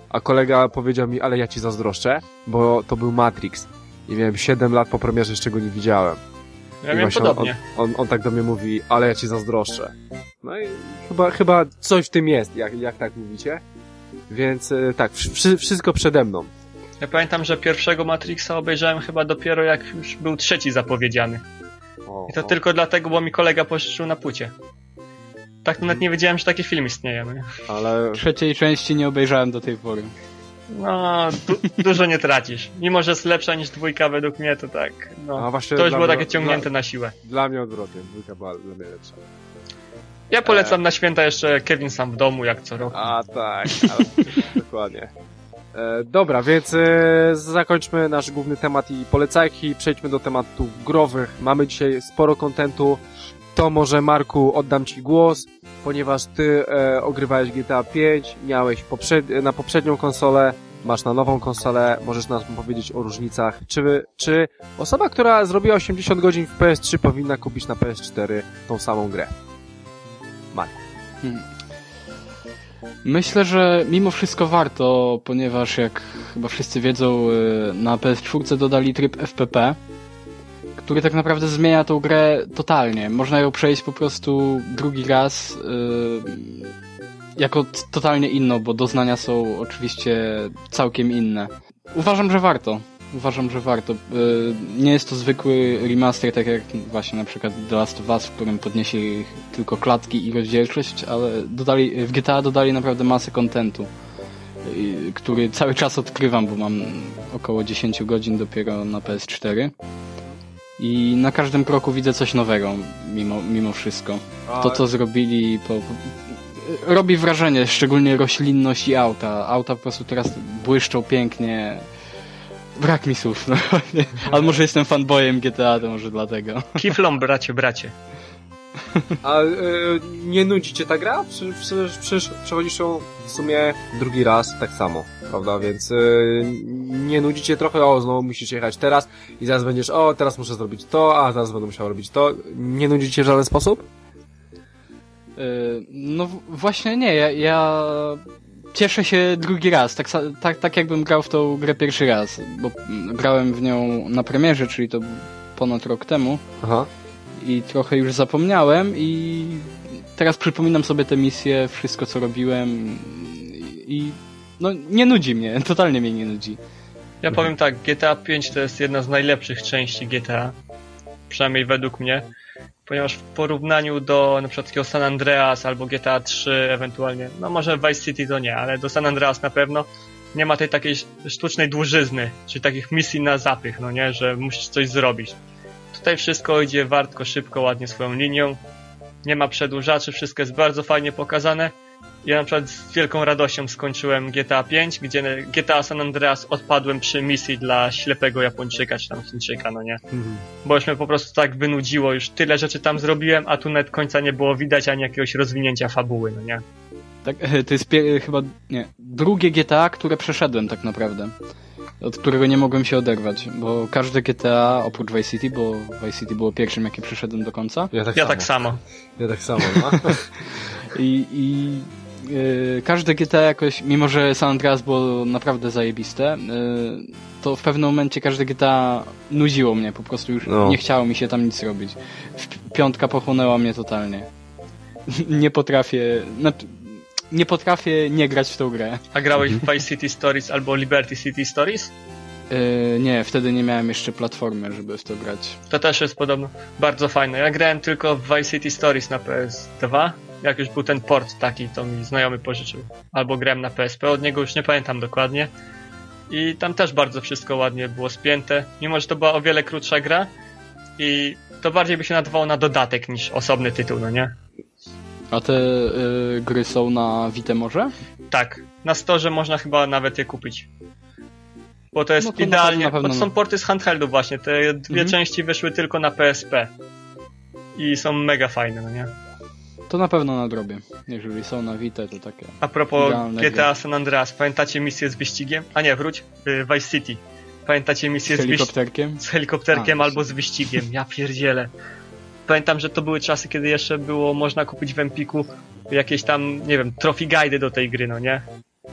Speaker 2: a kolega powiedział mi, ale ja ci zazdroszczę, bo to był Matrix. i miałem 7 lat po premierze, jeszcze go nie widziałem.
Speaker 3: Ja miałem podobnie.
Speaker 2: On, on, on tak do mnie mówi, ale ja ci zazdroszczę. No i chyba, chyba coś w tym jest, jak, jak tak mówicie. Więc e, tak, wszy, wszystko przede mną.
Speaker 3: Ja pamiętam, że pierwszego Matrixa obejrzałem chyba dopiero jak już był trzeci zapowiedziany. I to
Speaker 2: o.
Speaker 3: tylko dlatego, bo mi kolega pożyczył na płycie. Tak to nawet nie wiedziałem, że taki film istnieje. No, nie?
Speaker 2: Ale
Speaker 4: Trzeciej części nie obejrzałem do tej pory.
Speaker 3: no du dużo nie tracisz. Mimo, że jest lepsza niż dwójka według mnie, to tak.
Speaker 2: a
Speaker 3: No,
Speaker 2: właśnie
Speaker 3: to już było takie ciągnięte
Speaker 2: Dla,
Speaker 3: na siłę.
Speaker 2: dla mnie odwrotnie, dwójka była dla mnie lepsza.
Speaker 3: Ja polecam na święta jeszcze Kevin sam w domu, jak co roku.
Speaker 2: A tak, ale, dokładnie. E, dobra, więc e, zakończmy nasz główny temat i polecajki. Przejdźmy do tematów growych. Mamy dzisiaj sporo kontentu. To może Marku oddam Ci głos, ponieważ Ty e, ogrywałeś GTA 5, miałeś poprzed na poprzednią konsolę, masz na nową konsolę, możesz nam powiedzieć o różnicach. Czy, czy osoba, która zrobiła 80 godzin w PS3 powinna kupić na PS4 tą samą grę?
Speaker 4: Hmm. Myślę, że mimo wszystko warto, ponieważ jak chyba wszyscy wiedzą, y, na PS4 dodali tryb FPP, który tak naprawdę zmienia tą grę totalnie. Można ją przejść po prostu drugi raz y, jako totalnie inną, bo doznania są oczywiście całkiem inne. Uważam, że warto. Uważam, że warto. Y, Nie jest to zwykły remaster, tak jak właśnie na przykład The Last of Us, w którym podnieśli tylko klatki i rozdzielczość, ale dodali, w GTA dodali naprawdę masę kontentu, y, który cały czas odkrywam, bo mam około 10 godzin dopiero na PS4. I na każdym kroku widzę coś nowego, mimo, mimo wszystko. To, co zrobili, po, robi wrażenie, szczególnie roślinność i auta. Auta po prostu teraz błyszczą pięknie. Brak mi słów, no. Ale może jestem fanboyem GTA, to może dlatego.
Speaker 3: Kiflom, bracie, bracie.
Speaker 2: A y, nie nudzi cię ta gra? Przy- przy- Przecież przechodzisz ją w sumie drugi raz tak samo, prawda? Więc y, nie nudzi cię trochę, o znowu musisz jechać teraz i zaraz będziesz, o teraz muszę zrobić to, a zaraz będę musiał robić to. Nie nudzi cię w żaden sposób?
Speaker 4: Yy, No właśnie nie, ja, ja cieszę się drugi raz, tak, tak, tak jakbym grał w tą grę pierwszy raz, bo grałem w nią na premierze, czyli to ponad rok temu
Speaker 2: Aha.
Speaker 4: i trochę już zapomniałem i teraz przypominam sobie te misje, wszystko co robiłem i, i no nie nudzi mnie, <laughs> totalnie mnie nie nudzi.
Speaker 3: Ja powiem tak, GTA 5 to jest jedna z najlepszych części GTA. Przynajmniej według mnie. Ponieważ w porównaniu do na przykład takiego San Andreas albo GTA 3 ewentualnie, no może Vice City to nie, ale do San Andreas na pewno nie ma tej takiej sztucznej dłużyzny, czy takich misji na zapych, no nie, że musisz coś zrobić. Tutaj wszystko idzie wartko, szybko, ładnie swoją linią. Nie ma przedłużaczy, wszystko jest bardzo fajnie pokazane. Ja na przykład z wielką radością skończyłem GTA 5, gdzie GTA San Andreas odpadłem przy misji dla ślepego Japończyka czy tam Chińczyka, no nie.
Speaker 2: Mhm.
Speaker 3: Bo już mnie po prostu tak wynudziło, już tyle rzeczy tam zrobiłem, a tu nawet końca nie było widać ani jakiegoś rozwinięcia fabuły, no nie.
Speaker 4: Tak, to jest pie- chyba, nie, drugie GTA, które przeszedłem tak naprawdę. Od którego nie mogłem się oderwać, bo każde GTA, oprócz Vice City, bo Vice City było pierwszym, jakie przeszedłem do końca.
Speaker 2: Ja tak
Speaker 3: Ja
Speaker 2: samo.
Speaker 3: tak samo.
Speaker 2: Ja tak samo, no. <laughs>
Speaker 4: I, i yy, każde GTA jakoś, mimo że San Andreas było naprawdę zajebiste, yy, to w pewnym momencie każde GTA nudziło mnie, po prostu już
Speaker 2: No.
Speaker 4: nie chciało mi się tam nic robić. Piątka pochłonęła mnie totalnie. <laughs> nie potrafię, znaczy, nie potrafię nie grać w tą grę.
Speaker 3: A grałeś w Vice City Stories albo Liberty City Stories?
Speaker 4: Yy, nie, wtedy nie miałem jeszcze platformy, żeby w to grać.
Speaker 3: To też jest podobno bardzo fajne. Ja grałem tylko w Vice City Stories na PS2. Jak już był ten port taki, to mi znajomy pożyczył. Albo grałem na PSP, od niego już nie pamiętam dokładnie. I tam też bardzo wszystko ładnie było spięte. Mimo, że to była o wiele krótsza gra. I to bardziej by się nadawało na dodatek niż osobny tytuł, no nie?
Speaker 4: A te yy, gry są na Vita może?
Speaker 3: Tak, na storze można chyba nawet je kupić. Bo to jest
Speaker 4: No to
Speaker 3: idealnie. to
Speaker 4: pewno
Speaker 3: są porty z handheldu właśnie. Te dwie
Speaker 4: Mhm.
Speaker 3: części wyszły tylko na PSP. I są mega fajne, no nie?
Speaker 4: To na pewno nadrobię. Jeżeli są na Vita, to takie.
Speaker 3: A propos GTA
Speaker 4: gry.
Speaker 3: San Andreas, pamiętacie misję z wyścigiem? A nie, wróć, y, Vice City. Pamiętacie
Speaker 4: Z
Speaker 3: misję z, wyś-
Speaker 4: helikopterkiem?
Speaker 3: z helikopterkiem
Speaker 4: A,
Speaker 3: albo z wyścigiem? Ja pierdzielę. Pamiętam, że to były czasy, kiedy jeszcze było można kupić w Empiku jakieś tam, nie wiem, trophy guide do tej gry, no nie?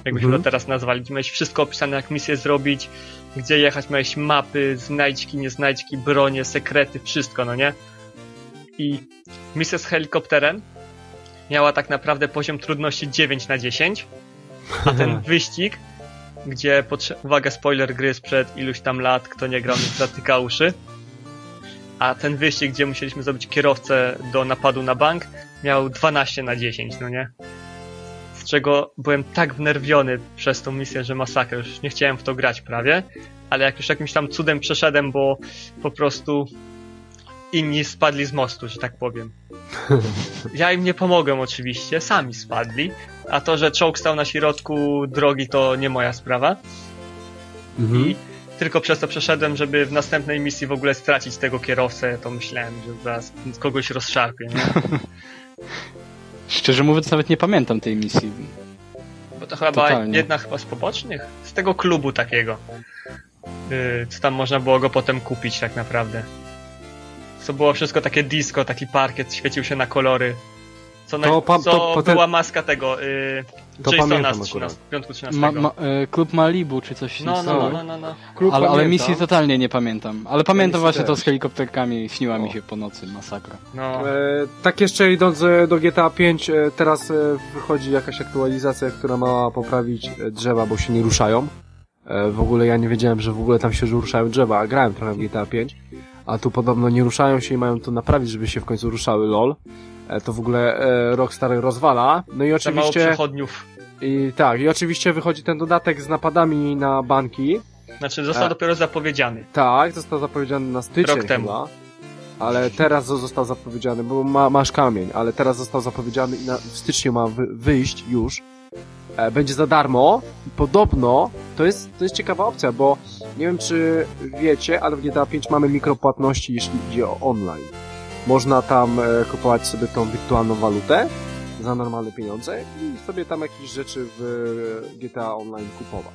Speaker 3: jakbyśmy
Speaker 2: Mhm.
Speaker 3: to teraz nazwali. Miałeś wszystko opisane, jak misję zrobić, gdzie jechać, miałeś mapy, znajdźki, nieznajdźki, bronie, sekrety, wszystko, no nie? I misja z helikopterem miała tak naprawdę poziom trudności 9 na 10, a ten <laughs> wyścig, gdzie, uwaga, spoiler gry sprzed iluś tam lat, kto nie grał, niech zatyka uszy, a ten wyścig, gdzie musieliśmy zrobić kierowcę do napadu na bank, miał 12 na 10, no nie? Z czego byłem tak wnerwiony przez tą misję, że masakra, już nie chciałem w to grać prawie, ale jak już jakimś tam cudem przeszedłem, bo po prostu inni spadli z mostu, że tak powiem. <laughs> Ja im nie pomogłem oczywiście, sami spadli, a to, że czołg stał na środku drogi, to nie moja sprawa.
Speaker 2: Mhm.
Speaker 3: I tylko przez to przeszedłem, żeby w następnej misji w ogóle stracić tego kierowcę, to myślałem, że zaraz kogoś rozszarpię? <laughs>
Speaker 4: Szczerze mówiąc, nawet nie pamiętam tej misji.
Speaker 3: Bo to chyba
Speaker 4: Totalnie.
Speaker 3: jedna chyba z pobocznych, z tego klubu takiego. Yy, co tam można było go potem kupić tak naprawdę. To było wszystko takie disco, taki parkiet, świecił się na kolory. Co,
Speaker 2: To pa-
Speaker 3: co
Speaker 2: to potem-
Speaker 3: była maska tego yy,
Speaker 2: To
Speaker 3: Jasona z
Speaker 2: akurat.
Speaker 3: 13, piątku 13.
Speaker 4: Ma, ma, e, klub Malibu czy coś
Speaker 3: no, no, no, no, no, no.
Speaker 2: Klub
Speaker 4: Ale, ale misji totalnie nie pamiętam. Ale pamiętam właśnie to z helikopterkami, śniła mi
Speaker 2: O.
Speaker 4: się po nocy, masakra.
Speaker 3: no.
Speaker 2: E, tak jeszcze idąc e, do GTA 5, e, teraz e, wychodzi jakaś aktualizacja, która ma poprawić e, drzewa, bo się nie ruszają. E, w ogóle ja nie wiedziałem, że w ogóle tam się ruszają drzewa, a grałem trochę w GTA 5. A tu podobno nie ruszają się i mają to naprawić, żeby się w końcu ruszały LOL. E, to w ogóle e, Rockstar rozwala. No i
Speaker 3: Za mało
Speaker 2: oczywiście...
Speaker 3: przechodniów.
Speaker 2: I tak, i oczywiście wychodzi ten dodatek z napadami na banki.
Speaker 3: Znaczy został
Speaker 2: A.
Speaker 3: dopiero zapowiedziany.
Speaker 2: Tak, został zapowiedziany na styczeń
Speaker 3: Rok temu.
Speaker 2: chyba. Ale teraz zo- został zapowiedziany, bo ma, masz kamień, ale teraz został zapowiedziany i na, w styczniu ma wy, wyjść już. E, będzie za darmo. I podobno to jest, to jest ciekawa opcja, bo nie wiem czy wiecie, ale w GTA 5 mamy mikropłatności, jeśli idzie o online. Można tam e, kupować sobie tą wirtualną walutę za normalne pieniądze i sobie tam jakieś rzeczy w e, GTA Online kupować.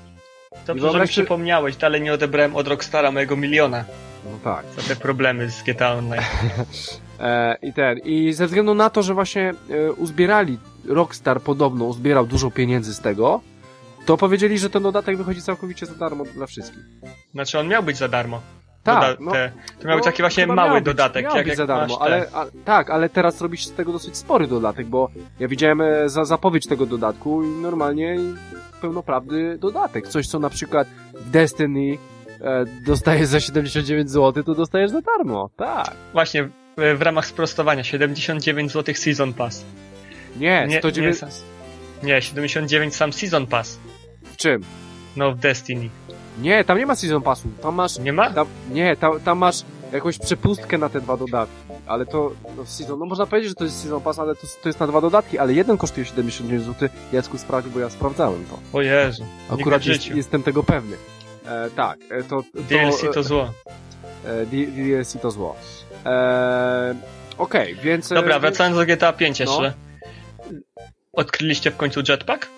Speaker 3: Dobrze, że mi
Speaker 2: wyobraźcie-
Speaker 3: przypomniałeś, dalej nie odebrałem od Rockstara mojego miliona
Speaker 2: No tak.
Speaker 3: za te problemy z GTA Online. <laughs>
Speaker 2: I ten. I ze względu na to, że właśnie uzbierali, Rockstar podobno uzbierał dużo pieniędzy z tego, to powiedzieli, że ten dodatek wychodzi całkowicie za darmo dla wszystkich.
Speaker 3: Znaczy on miał być za darmo.
Speaker 2: Tak, no,
Speaker 3: te, to miał być
Speaker 2: no,
Speaker 3: taki właśnie mały
Speaker 2: miał
Speaker 3: dodatek,
Speaker 2: miał
Speaker 3: jak,
Speaker 2: być za darmo, ale a, tak, ale teraz robi się z tego dosyć spory dodatek, bo ja widziałem e, za zapowiedź tego dodatku i normalnie pełnoprawny dodatek. Coś, co na przykład w Destiny e, dostajesz za 79 zł, to dostajesz za darmo. Tak.
Speaker 3: Właśnie w, w ramach sprostowania 79 zł Season Pass.
Speaker 2: Nie,
Speaker 3: Nie,
Speaker 2: 109...
Speaker 3: nie, Nie, 79 sam Season Pass.
Speaker 2: W czym?
Speaker 3: No w Destiny.
Speaker 2: Nie, tam nie ma season passu. Tam masz
Speaker 3: Nie ma?
Speaker 2: Tam, nie, tam, tam masz jakąś przepustkę na te dwa dodatki. Ale to, no season, no można powiedzieć, że to jest season pass, ale to, to jest na dwa dodatki, ale jeden kosztuje 79 zł. Jacku sprawdził, bo ja sprawdzałem to.
Speaker 3: O Jezu.
Speaker 2: Akurat jest, jestem tego pewny. E, tak, e, to, to
Speaker 3: DLC to zło.
Speaker 2: E, DLC to zło. E, Okej, więc... e,
Speaker 3: Dobra, wracając do GTA 5
Speaker 2: No.
Speaker 3: Odkryliście w końcu jetpack?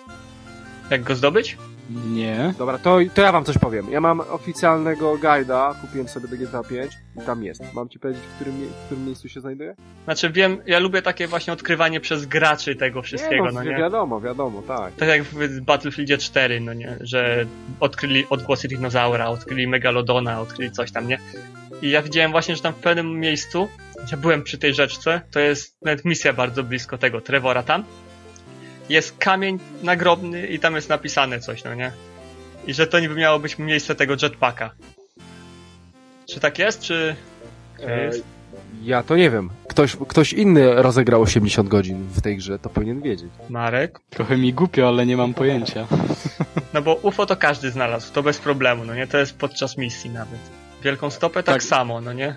Speaker 3: Jak go zdobyć?
Speaker 4: Nie.
Speaker 2: Dobra, to, to ja wam coś powiem. Ja mam oficjalnego guida, kupiłem sobie do GTA 5 i tam jest. Mam ci powiedzieć, w którym, w którym miejscu się znajduje?
Speaker 3: Znaczy wiem, ja lubię takie właśnie odkrywanie przez graczy tego wszystkiego,
Speaker 2: nie,
Speaker 3: no
Speaker 2: wi-
Speaker 3: nie?
Speaker 2: Wiadomo, wiadomo, tak.
Speaker 3: Tak jak w Battlefieldzie 4, no nie? Że odkryli odgłosy dinozaura, odkryli megalodona, odkryli coś tam, nie? I ja widziałem właśnie, że tam w pewnym miejscu, gdzie byłem przy tej rzeczce, to jest nawet misja bardzo blisko tego Trevora tam, jest kamień nagrobny i tam jest napisane coś, no nie? I że to niby miało być miejsce tego jetpacka. Czy tak jest, czy...
Speaker 2: E,
Speaker 3: jest?
Speaker 2: ja to nie wiem. Ktoś, ktoś inny rozegrał 80 godzin w tej grze, to powinien wiedzieć.
Speaker 3: Marek?
Speaker 4: Trochę mi głupio, ale nie mam pojęcia. <laughs>
Speaker 3: No bo UFO to każdy znalazł, to bez problemu, no nie? To jest podczas misji nawet. Wielką stopę tak,
Speaker 4: Tak.
Speaker 3: samo, no nie?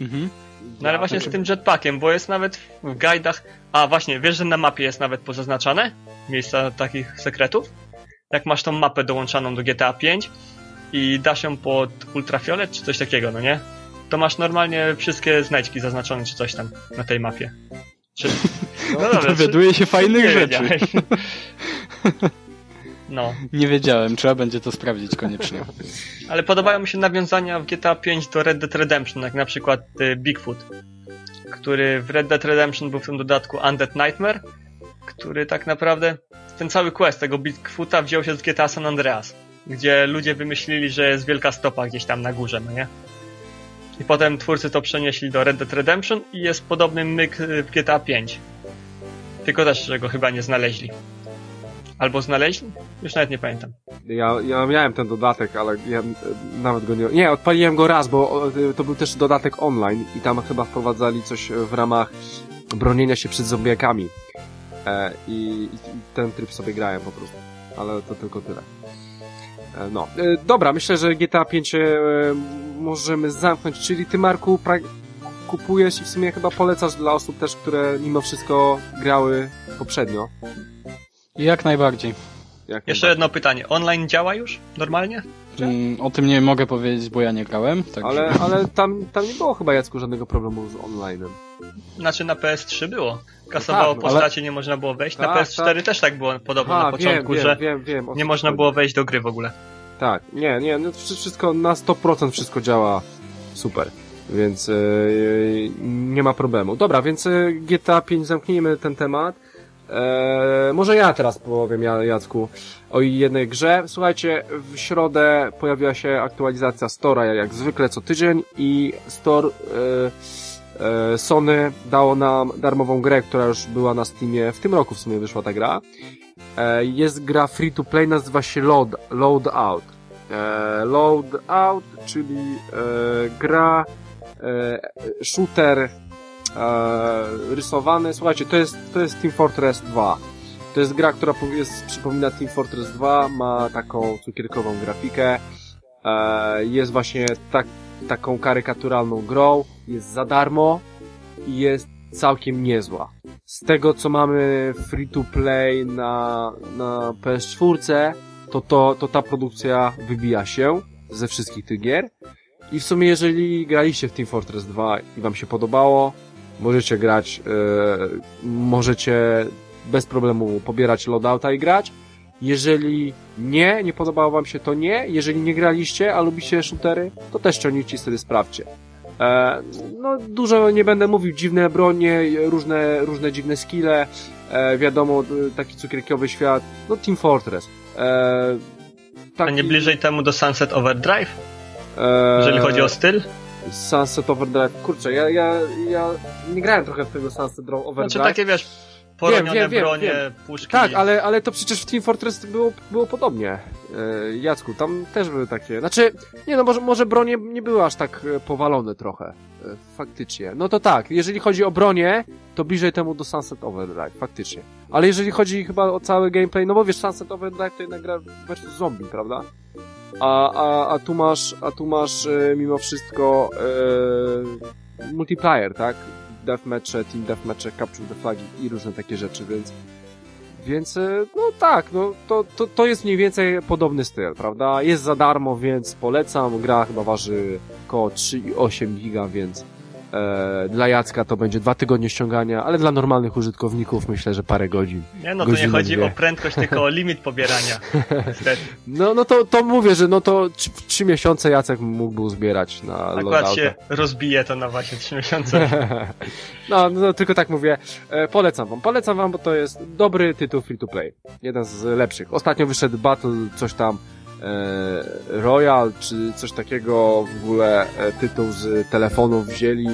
Speaker 4: Mhm.
Speaker 3: No ale właśnie z tym jetpackiem, bo jest nawet w guidach. A właśnie, wiesz, że na mapie jest nawet pozaznaczane miejsca takich sekretów? Jak masz tą mapę dołączaną do GTA 5 i dasz ją pod ultrafiolet czy coś takiego, no nie? To masz normalnie wszystkie znajdźki zaznaczone czy coś tam na tej mapie. Czy... <laughs> No dobra, czy...
Speaker 4: Dowiaduje się fajnych rzeczy. <laughs>
Speaker 3: No,
Speaker 4: Nie wiedziałem, trzeba będzie to sprawdzić koniecznie.
Speaker 3: ale podobają mi się nawiązania w GTA 5 do Red Dead Redemption, jak na przykład y, Bigfoot, który w Red Dead Redemption był w tym dodatku Undead Nightmare, który tak naprawdę ten cały quest tego Bigfoota wziął się z GTA San Andreas, gdzie ludzie wymyślili, że jest wielka stopa gdzieś tam na górze, no nie? I potem twórcy to przenieśli do Red Dead Redemption i jest podobny myk y, w GTA 5. Tylko też, że go chyba nie znaleźli. Albo znaleźli? Już nawet nie pamiętam.
Speaker 2: Ja, ja miałem ten dodatek, ale ja e, nawet go nie... Nie, odpaliłem go raz, bo e, to był też dodatek online i tam chyba wprowadzali coś w ramach bronienia się przed zombiakami. E, i, I ten tryb sobie grałem po prostu. Ale to tylko tyle. E, no. E, dobra, myślę, że GTA 5 e, możemy zamknąć. Czyli ty, Marku, kupujesz i w sumie chyba polecasz dla osób też, które mimo wszystko grały poprzednio.
Speaker 4: Jak najbardziej.
Speaker 2: Jak
Speaker 3: Jeszcze jedno pytanie. Online działa już? Normalnie?
Speaker 4: Mm, o tym nie mogę powiedzieć, bo ja nie grałem. Także...
Speaker 2: Ale, ale tam, tam nie było chyba Jacku żadnego problemu z online'em.
Speaker 3: Znaczy na PS3 było. Kasowało
Speaker 2: tak,
Speaker 3: postacie, nie można było wejść. Na
Speaker 2: Tak,
Speaker 3: PS4
Speaker 2: tak.
Speaker 3: też tak było podobno
Speaker 2: A,
Speaker 3: na początku,
Speaker 2: wiem,
Speaker 3: że
Speaker 2: wiem, wiem,
Speaker 3: nie można było wejść do gry w ogóle.
Speaker 2: Tak, nie, nie, no wszy- wszystko na 100% wszystko działa super, więc yy, nie ma problemu. Dobra, więc yy, GTA 5 zamknijmy ten temat. Eee, może ja teraz powiem, ja, Jacku, o jednej grze. Słuchajcie, w środę pojawiła się aktualizacja Store'a jak zwykle co tydzień i Store e, e, Sony dało nam darmową grę, która już była na Steamie. W tym roku w sumie wyszła ta gra. E, jest gra free to play, nazywa się Load, Load Out. E, Load Out, czyli gra shooter e, rysowany. Słuchajcie, to jest, to jest Team Fortress 2. To jest gra, która jest, przypomina Team Fortress 2, ma taką cukierkową grafikę, e, jest właśnie tak, taką karykaturalną grą, jest za darmo i jest całkiem niezła. Z tego, co mamy free to play na, na PS4, to, to, to ta produkcja wybija się ze wszystkich tych gier. I w sumie, jeżeli graliście w Team Fortress 2 i wam się podobało, możecie grać, e, możecie bez problemu pobierać loadouta i grać. Jeżeli nie, nie podobało wam się, to nie. Jeżeli nie graliście, a lubicie shootery, to też ciągnijcie i sobie sprawdźcie. E, no, dużo nie będę mówił, dziwne bronie, różne, różne dziwne skille, e, wiadomo, e, taki cukierkiowy świat, no Team Fortress. E,
Speaker 3: A
Speaker 2: taki,
Speaker 3: nie bliżej temu do Sunset Overdrive,
Speaker 2: e,
Speaker 3: jeżeli chodzi o styl?
Speaker 2: Sunset Overdrive, kurczę, ja, ja, ja nie grałem trochę w tego Sunset Overdrive.
Speaker 3: Znaczy takie wiesz, poronione
Speaker 2: wiem, wiem,
Speaker 3: bronie,
Speaker 2: wiem.
Speaker 3: puszki.
Speaker 2: Tak, ale, ale to przecież w Team Fortress było, było podobnie. E, Jacku, tam też były takie. Znaczy, nie no, może, może bronie nie były aż tak e, powalone trochę. E, faktycznie. No to tak, jeżeli chodzi o bronię, to bliżej temu do Sunset Overdrive, faktycznie. Ale jeżeli chodzi chyba o cały gameplay, no bo wiesz, Sunset Overdrive to jednak gra versus zombie, prawda? A, a, a tu masz, a tu masz e, mimo wszystko e, multiplayer, tak? Deathmatche, team deathmatche, capture the flagi i różne takie rzeczy, więc więc, e, no tak, no to, to, to jest mniej więcej podobny styl, prawda? Jest za darmo, więc polecam. Gra chyba waży około 3,8 giga, więc e, dla Jacka to będzie dwa tygodnie ściągania, ale dla normalnych użytkowników myślę, że parę godzin.
Speaker 3: Nie no, to nie chodzi
Speaker 2: dwie.
Speaker 3: o prędkość, tylko o limit pobierania. <laughs>
Speaker 2: No, no to, to mówię, że no to trzy- trzy miesiące Jacek mógłby uzbierać na
Speaker 3: Akurat
Speaker 2: loadouta.
Speaker 3: się rozbije to na właśnie 3 miesiące. <laughs>
Speaker 2: No, no tylko tak mówię. E, polecam wam. Polecam wam, bo to jest dobry tytuł free to play. Jeden z lepszych. Ostatnio wyszedł Battle, coś tam Royal, czy coś takiego w ogóle e, tytuł z telefonów wzięli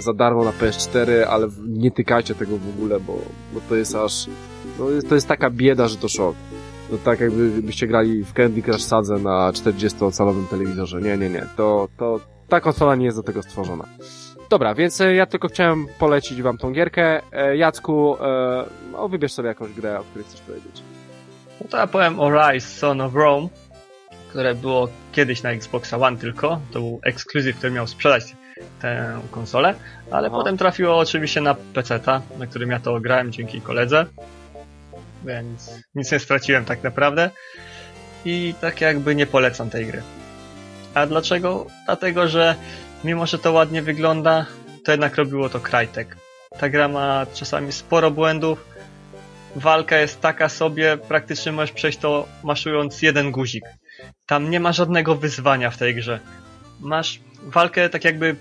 Speaker 2: za darmo na PS4, ale nie tykajcie tego w ogóle, bo, bo to jest aż no, to jest taka bieda, że to szok. No tak jakby byście grali w Candy Crush Sadze na 40-calowym telewizorze. Nie, nie, nie. To, to ta konsola nie jest do tego stworzona. Dobra, więc e, ja tylko chciałem polecić wam tą gierkę. E, Jacku, e, no, wybierz sobie jakąś grę, o której chcesz powiedzieć.
Speaker 3: No to ja powiem o Rise Son of Rome, które było kiedyś na Xboxa One tylko. To był ekskluzyw, który miał sprzedać tę konsolę, ale
Speaker 2: Aha.
Speaker 3: potem trafiło oczywiście na PC-ta, na którym ja to grałem dzięki koledze. Więc nic nie straciłem tak naprawdę. I tak jakby nie polecam tej gry. A dlaczego? Dlatego, że mimo, że to ładnie wygląda, to jednak robiło to Crytek. Ta gra ma czasami sporo błędów, walka jest taka sobie, praktycznie możesz przejść to maszując jeden guzik. Tam nie ma żadnego wyzwania w tej grze. Masz walkę tak jakby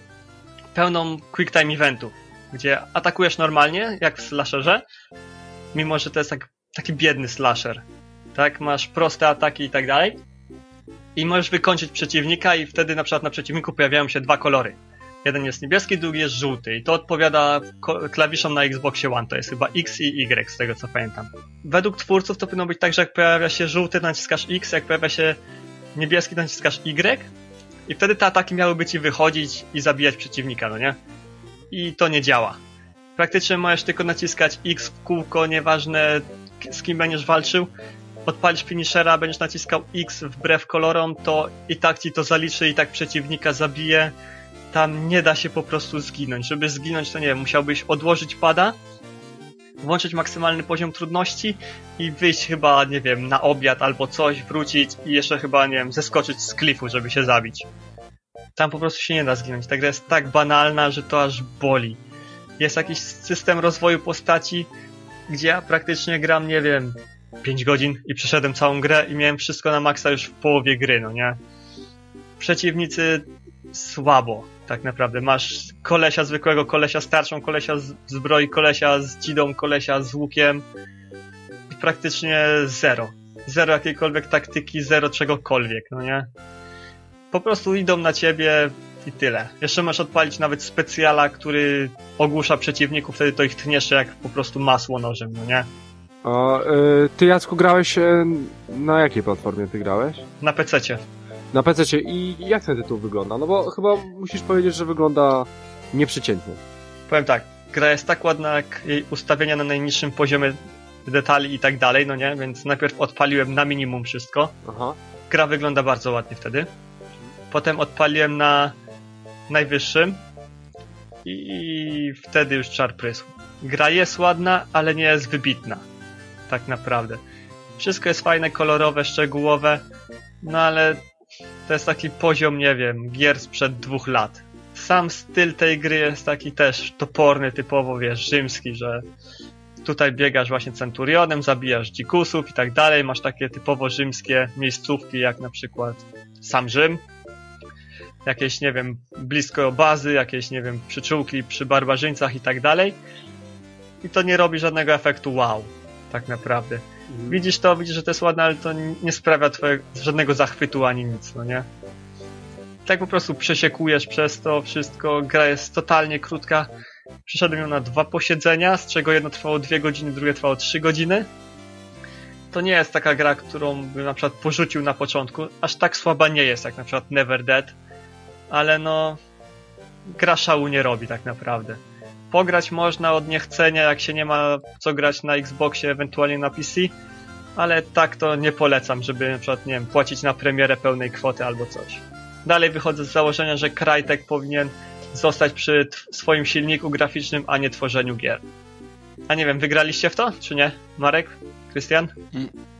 Speaker 3: pełną quick time eventów, gdzie atakujesz normalnie, jak w slasherze, mimo że to jest tak taki biedny slasher. Tak, masz proste ataki i tak dalej. I możesz wykończyć przeciwnika i wtedy na przykład na przeciwniku pojawiają się dwa kolory. Jeden jest niebieski, drugi jest żółty i to odpowiada klawiszom na Xboxie One, to jest chyba X i Y z tego co pamiętam. Według twórców to powinno być tak, że jak pojawia się żółty, naciskasz X, jak pojawia się niebieski, naciskasz Y i wtedy te ataki miałyby ci wychodzić i zabijać przeciwnika, no nie? I to nie działa. Praktycznie możesz tylko naciskać X w kółko, nieważne z kim będziesz walczył. Odpalisz finishera, będziesz naciskał X wbrew kolorom, to i tak ci to zaliczy, i tak przeciwnika zabije. Tam nie da się po prostu zginąć. Żeby zginąć, to nie wiem, musiałbyś odłożyć pada, włączyć maksymalny poziom trudności i wyjść chyba, nie wiem, na obiad albo coś, wrócić i jeszcze chyba, nie wiem, zeskoczyć z klifu, żeby się zabić. Tam po prostu się nie da zginąć. Ta gra jest tak banalna, że to aż boli. Jest jakiś system rozwoju postaci, gdzie ja praktycznie gram, nie wiem, 5 godzin i przeszedłem całą grę i miałem wszystko na maksa już w połowie gry, no nie? Przeciwnicy słabo, tak naprawdę. Masz kolesia zwykłego, kolesia starszą, kolesia z zbroi, kolesia z dzidą, kolesia z łukiem i praktycznie zero. Zero jakiejkolwiek taktyki, zero czegokolwiek, no nie? Po prostu idą na ciebie i tyle. Jeszcze możesz odpalić nawet specjala, który ogłusza przeciwników, wtedy to ich tniesz jak po prostu masło nożem, no nie?
Speaker 2: A, y, ty Jacku grałeś y, na jakiej platformie ty grałeś?
Speaker 3: Na PC-cie.
Speaker 2: Na PC i jak ten tytuł wygląda? No bo chyba musisz powiedzieć, że wygląda nieprzeciętnie.
Speaker 3: Powiem tak, gra jest tak ładna, jak jej ustawienia na najniższym poziomie detali i tak dalej, no nie? Więc najpierw odpaliłem na minimum wszystko.
Speaker 2: Aha.
Speaker 3: Gra wygląda bardzo ładnie wtedy. Potem odpaliłem na najwyższym i wtedy już czar prysł. Gra jest ładna, ale nie jest wybitna. Tak naprawdę. Wszystko jest fajne, kolorowe, szczegółowe, no ale to jest taki poziom, nie wiem, gier sprzed dwóch lat. Sam styl tej gry jest taki też toporny, typowo, wiesz, rzymski, że tutaj biegasz właśnie centurionem, zabijasz dzikusów i tak dalej, masz takie typowo rzymskie miejscówki, jak na przykład sam Rzym, jakieś, nie wiem, blisko bazy, jakieś, nie wiem, przyczółki przy barbarzyńcach i tak dalej. I to nie robi żadnego efektu wow, tak naprawdę. Widzisz to, widzisz, że to jest ładne, ale to nie sprawia twojego, żadnego zachwytu ani nic, no nie? Tak po prostu przesiekujesz przez to wszystko, gra jest totalnie krótka. Przyszedłem ją na dwa posiedzenia, z czego jedno trwało dwie godziny, drugie trwało trzy godziny. To nie jest taka gra, którą bym na przykład porzucił na początku. Aż tak słaba nie jest, jak na przykład Never Dead. Ale no... Gra szału nie robi tak naprawdę. Pograć można od niechcenia, jak się nie ma co grać na Xboxie, ewentualnie na PC. Ale tak to nie polecam, żeby na przykład, nie wiem, płacić na premierę pełnej kwoty albo coś. Dalej wychodzę z założenia, że Crytek powinien zostać przy swoim silniku graficznym, a nie tworzeniu gier. A nie wiem, wygraliście w to, czy nie? Marek? Krystian?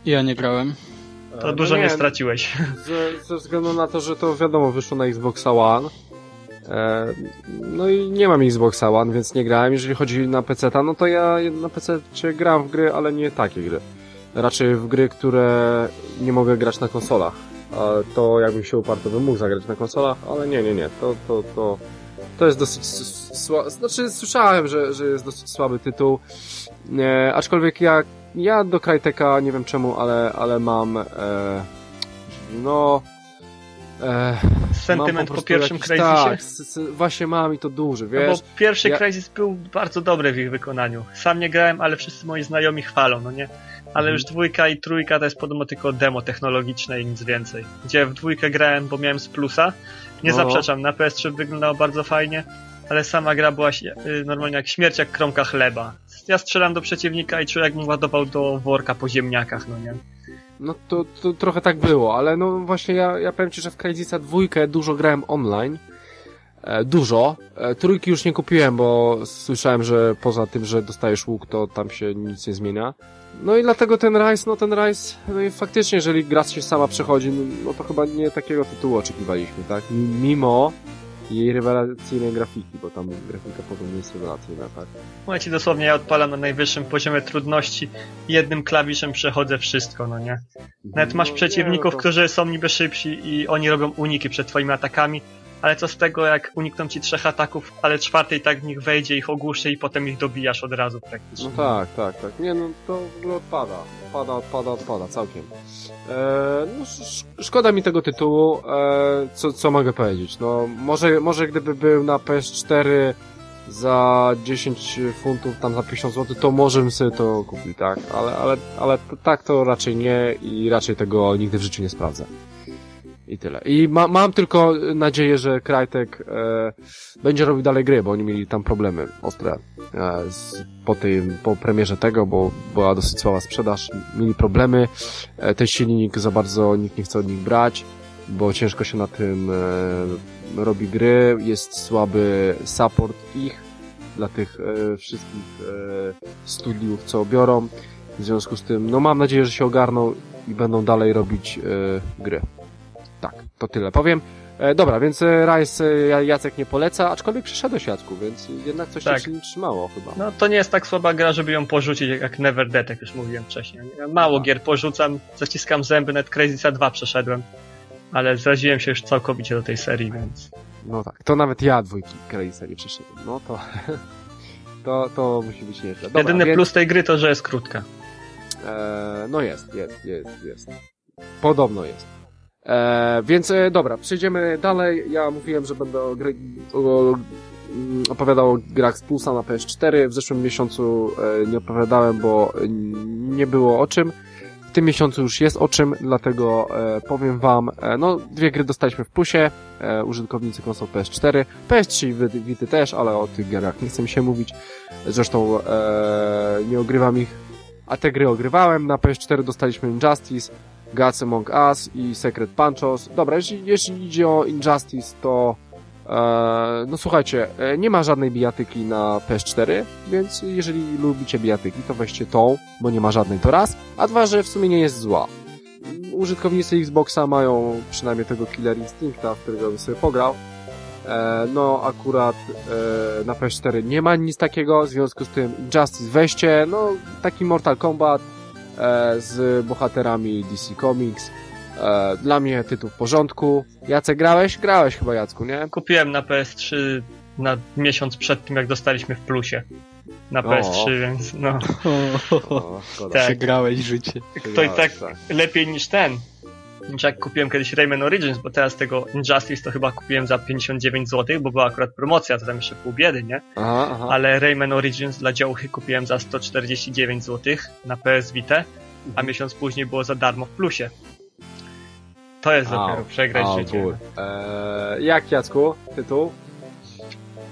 Speaker 4: Ja nie grałem.
Speaker 3: To
Speaker 2: E,
Speaker 3: dużo
Speaker 2: no
Speaker 3: nie straciłeś.
Speaker 2: Ze, ze względu na to, że to wiadomo, wyszło na Xboxa One. E, no i nie mam Xboxa One, więc nie grałem. Jeżeli chodzi na PC, no to ja na PC gram w gry, ale nie takie gry. Raczej w gry, które nie mogę grać na konsolach. To jakbym się uparł, to bym mógł zagrać na konsolach, ale nie, nie, nie. To, to, to, to jest dosyć słaby. Znaczy, słyszałem, że, że jest dosyć słaby tytuł. E, aczkolwiek ja, ja do Cryteka nie wiem czemu, ale, ale mam. E, no. E,
Speaker 3: Sentyment po,
Speaker 2: prostu
Speaker 3: pierwszym
Speaker 2: jakiś-? Tak, właśnie mam i to duży,
Speaker 3: No
Speaker 2: wiesz.
Speaker 3: bo pierwszy
Speaker 2: ja-
Speaker 3: Crysis był bardzo dobry w ich wykonaniu. Sam nie grałem, ale wszyscy moi znajomi chwalą, no nie? Ale
Speaker 2: Mhm.
Speaker 3: już dwójka i trójka to jest podobno tylko demo technologiczne i nic więcej. Gdzie w dwójkę grałem, bo miałem z plusa. Nie
Speaker 2: No.
Speaker 3: zaprzeczam, na PS3 wyglądało bardzo fajnie, ale sama gra była y, normalnie jak śmierć, jak kromka chleba. Ja strzelam do przeciwnika i czuję jakbym ładował do worka po ziemniakach, no nie?
Speaker 2: No to, to trochę tak było, ale no właśnie ja, ja powiem Ci, że w Crysisa dwójkę dużo grałem online. E, dużo. E, trójki już nie kupiłem, bo słyszałem, że poza tym, że dostajesz łuk, to tam się nic nie zmienia. No i dlatego ten Rise, no ten Rise, no i faktycznie, jeżeli gra się sama przechodzi, no, no to chyba nie takiego tytułu oczekiwaliśmy, tak? Mimo jej rewelacyjnej grafiki, bo tam grafika podobnie jest rewelacyjna, tak?
Speaker 3: Mówię ci dosłownie, ja odpalam na najwyższym poziomie trudności i jednym klawiszem przechodzę wszystko, no nie? Nawet masz
Speaker 2: No,
Speaker 3: przeciwników,
Speaker 2: nie, no to-
Speaker 3: którzy są niby szybsi i oni robią uniki przed twoimi atakami, ale co z tego, jak unikną ci trzech ataków, ale czwarty i tak w nich wejdzie, ich ogłuszy i potem ich dobijasz od razu praktycznie.
Speaker 2: No tak, tak, tak. Nie, no to w ogóle odpada. Odpada, odpada, odpada, całkiem. E, no, sz- szkoda mi tego tytułu, e, co, co mogę powiedzieć. No, może, może gdyby był na PS4 za 10 funtów, tam za 50 zł, to może bym sobie to kupił, tak? Ale, ale, ale tak to raczej nie i raczej tego nigdy w życiu nie sprawdzę. I tyle. I ma, mam tylko nadzieję, że Crytek e, będzie robił dalej gry, bo oni mieli tam problemy ostre e, z, po, tej, po premierze tego, bo była dosyć słaba sprzedaż, mieli problemy, e, ten silnik za bardzo nikt nie chce od nich brać, bo ciężko się na tym e, robi gry, jest słaby support ich dla tych e, wszystkich e, studiów, co biorą, w związku z tym, no mam nadzieję, że się ogarną i będą dalej robić e, gry. To tyle powiem. E, dobra, więc e, Rise e, Jacek nie poleca, aczkolwiek przyszedłeś Jacku, więc jednak coś
Speaker 3: Tak.
Speaker 2: się trzymało chyba.
Speaker 3: No to nie jest tak słaba gra, żeby ją porzucić jak- Never Dead, jak już mówiłem wcześniej. Ja mało gier porzucam, zaciskam zęby, nawet Crazy 2 przeszedłem, ale zraziłem się już całkowicie do tej serii, więc...
Speaker 2: No tak, to nawet ja dwójki Crazy nie przyszedłem. No to, to, to musi być nieźle. Dobra,
Speaker 3: Jedyny
Speaker 2: więc,
Speaker 3: plus tej gry to, że jest krótka.
Speaker 2: E, no jest, jest, jest, jest. Podobno jest. E, więc e, dobra, przejdziemy dalej. Ja mówiłem, że będę o, o, mm, opowiadał o grach z Pulsa na PS4. W zeszłym miesiącu e, nie opowiadałem, bo nie było o czym. W tym miesiącu już jest o czym, dlatego e, powiem wam, e, no dwie gry dostaliśmy w plusie, e, użytkownicy konsol PS4, PS3 i Wi- Vity też, ale o tych grach nie chcę się mówić. Zresztą nie ogrywam ich a te gry ogrywałem. Na PS4 dostaliśmy Injustice, Gods Among Us i Secret Punchos. Dobra, jeśli, jeśli idzie o Injustice, to e, no słuchajcie, e, nie ma żadnej bijatyki na PS4, więc jeżeli lubicie bijatyki, to weźcie tą, bo nie ma żadnej, to raz. A dwa, że w sumie nie jest zła. Użytkownicy Xboxa mają przynajmniej tego Killer Instincta, w którego bym sobie pograł. E, no akurat e, na PS4 nie ma nic takiego, w związku z tym Justice weźcie, no taki Mortal Kombat z bohaterami DC Comics. E, dla mnie tytuł w porządku. Jacek grałeś? Grałeś chyba Jacku, nie?
Speaker 3: Kupiłem na PS3 na miesiąc przed tym, jak dostaliśmy w plusie. Na
Speaker 2: O.
Speaker 3: PS3, więc no. <laughs>
Speaker 2: O.
Speaker 3: Tak.
Speaker 4: Przegrałeś życie.
Speaker 3: To i tak lepiej niż ten. Niż jak kupiłem kiedyś Rayman Origins, bo teraz tego Injustice to chyba kupiłem za 59 zł, bo była akurat promocja, to tam jeszcze pół biedy, nie?
Speaker 2: Aha, aha.
Speaker 3: Ale Rayman Origins dla działchy kupiłem za 149 zł na PS Vita, a
Speaker 2: Mhm.
Speaker 3: miesiąc później było za darmo w plusie. To jest
Speaker 2: Au,
Speaker 3: dopiero przegrać
Speaker 2: au,
Speaker 3: życie.
Speaker 2: ból. E, jak Jacku? Tytuł?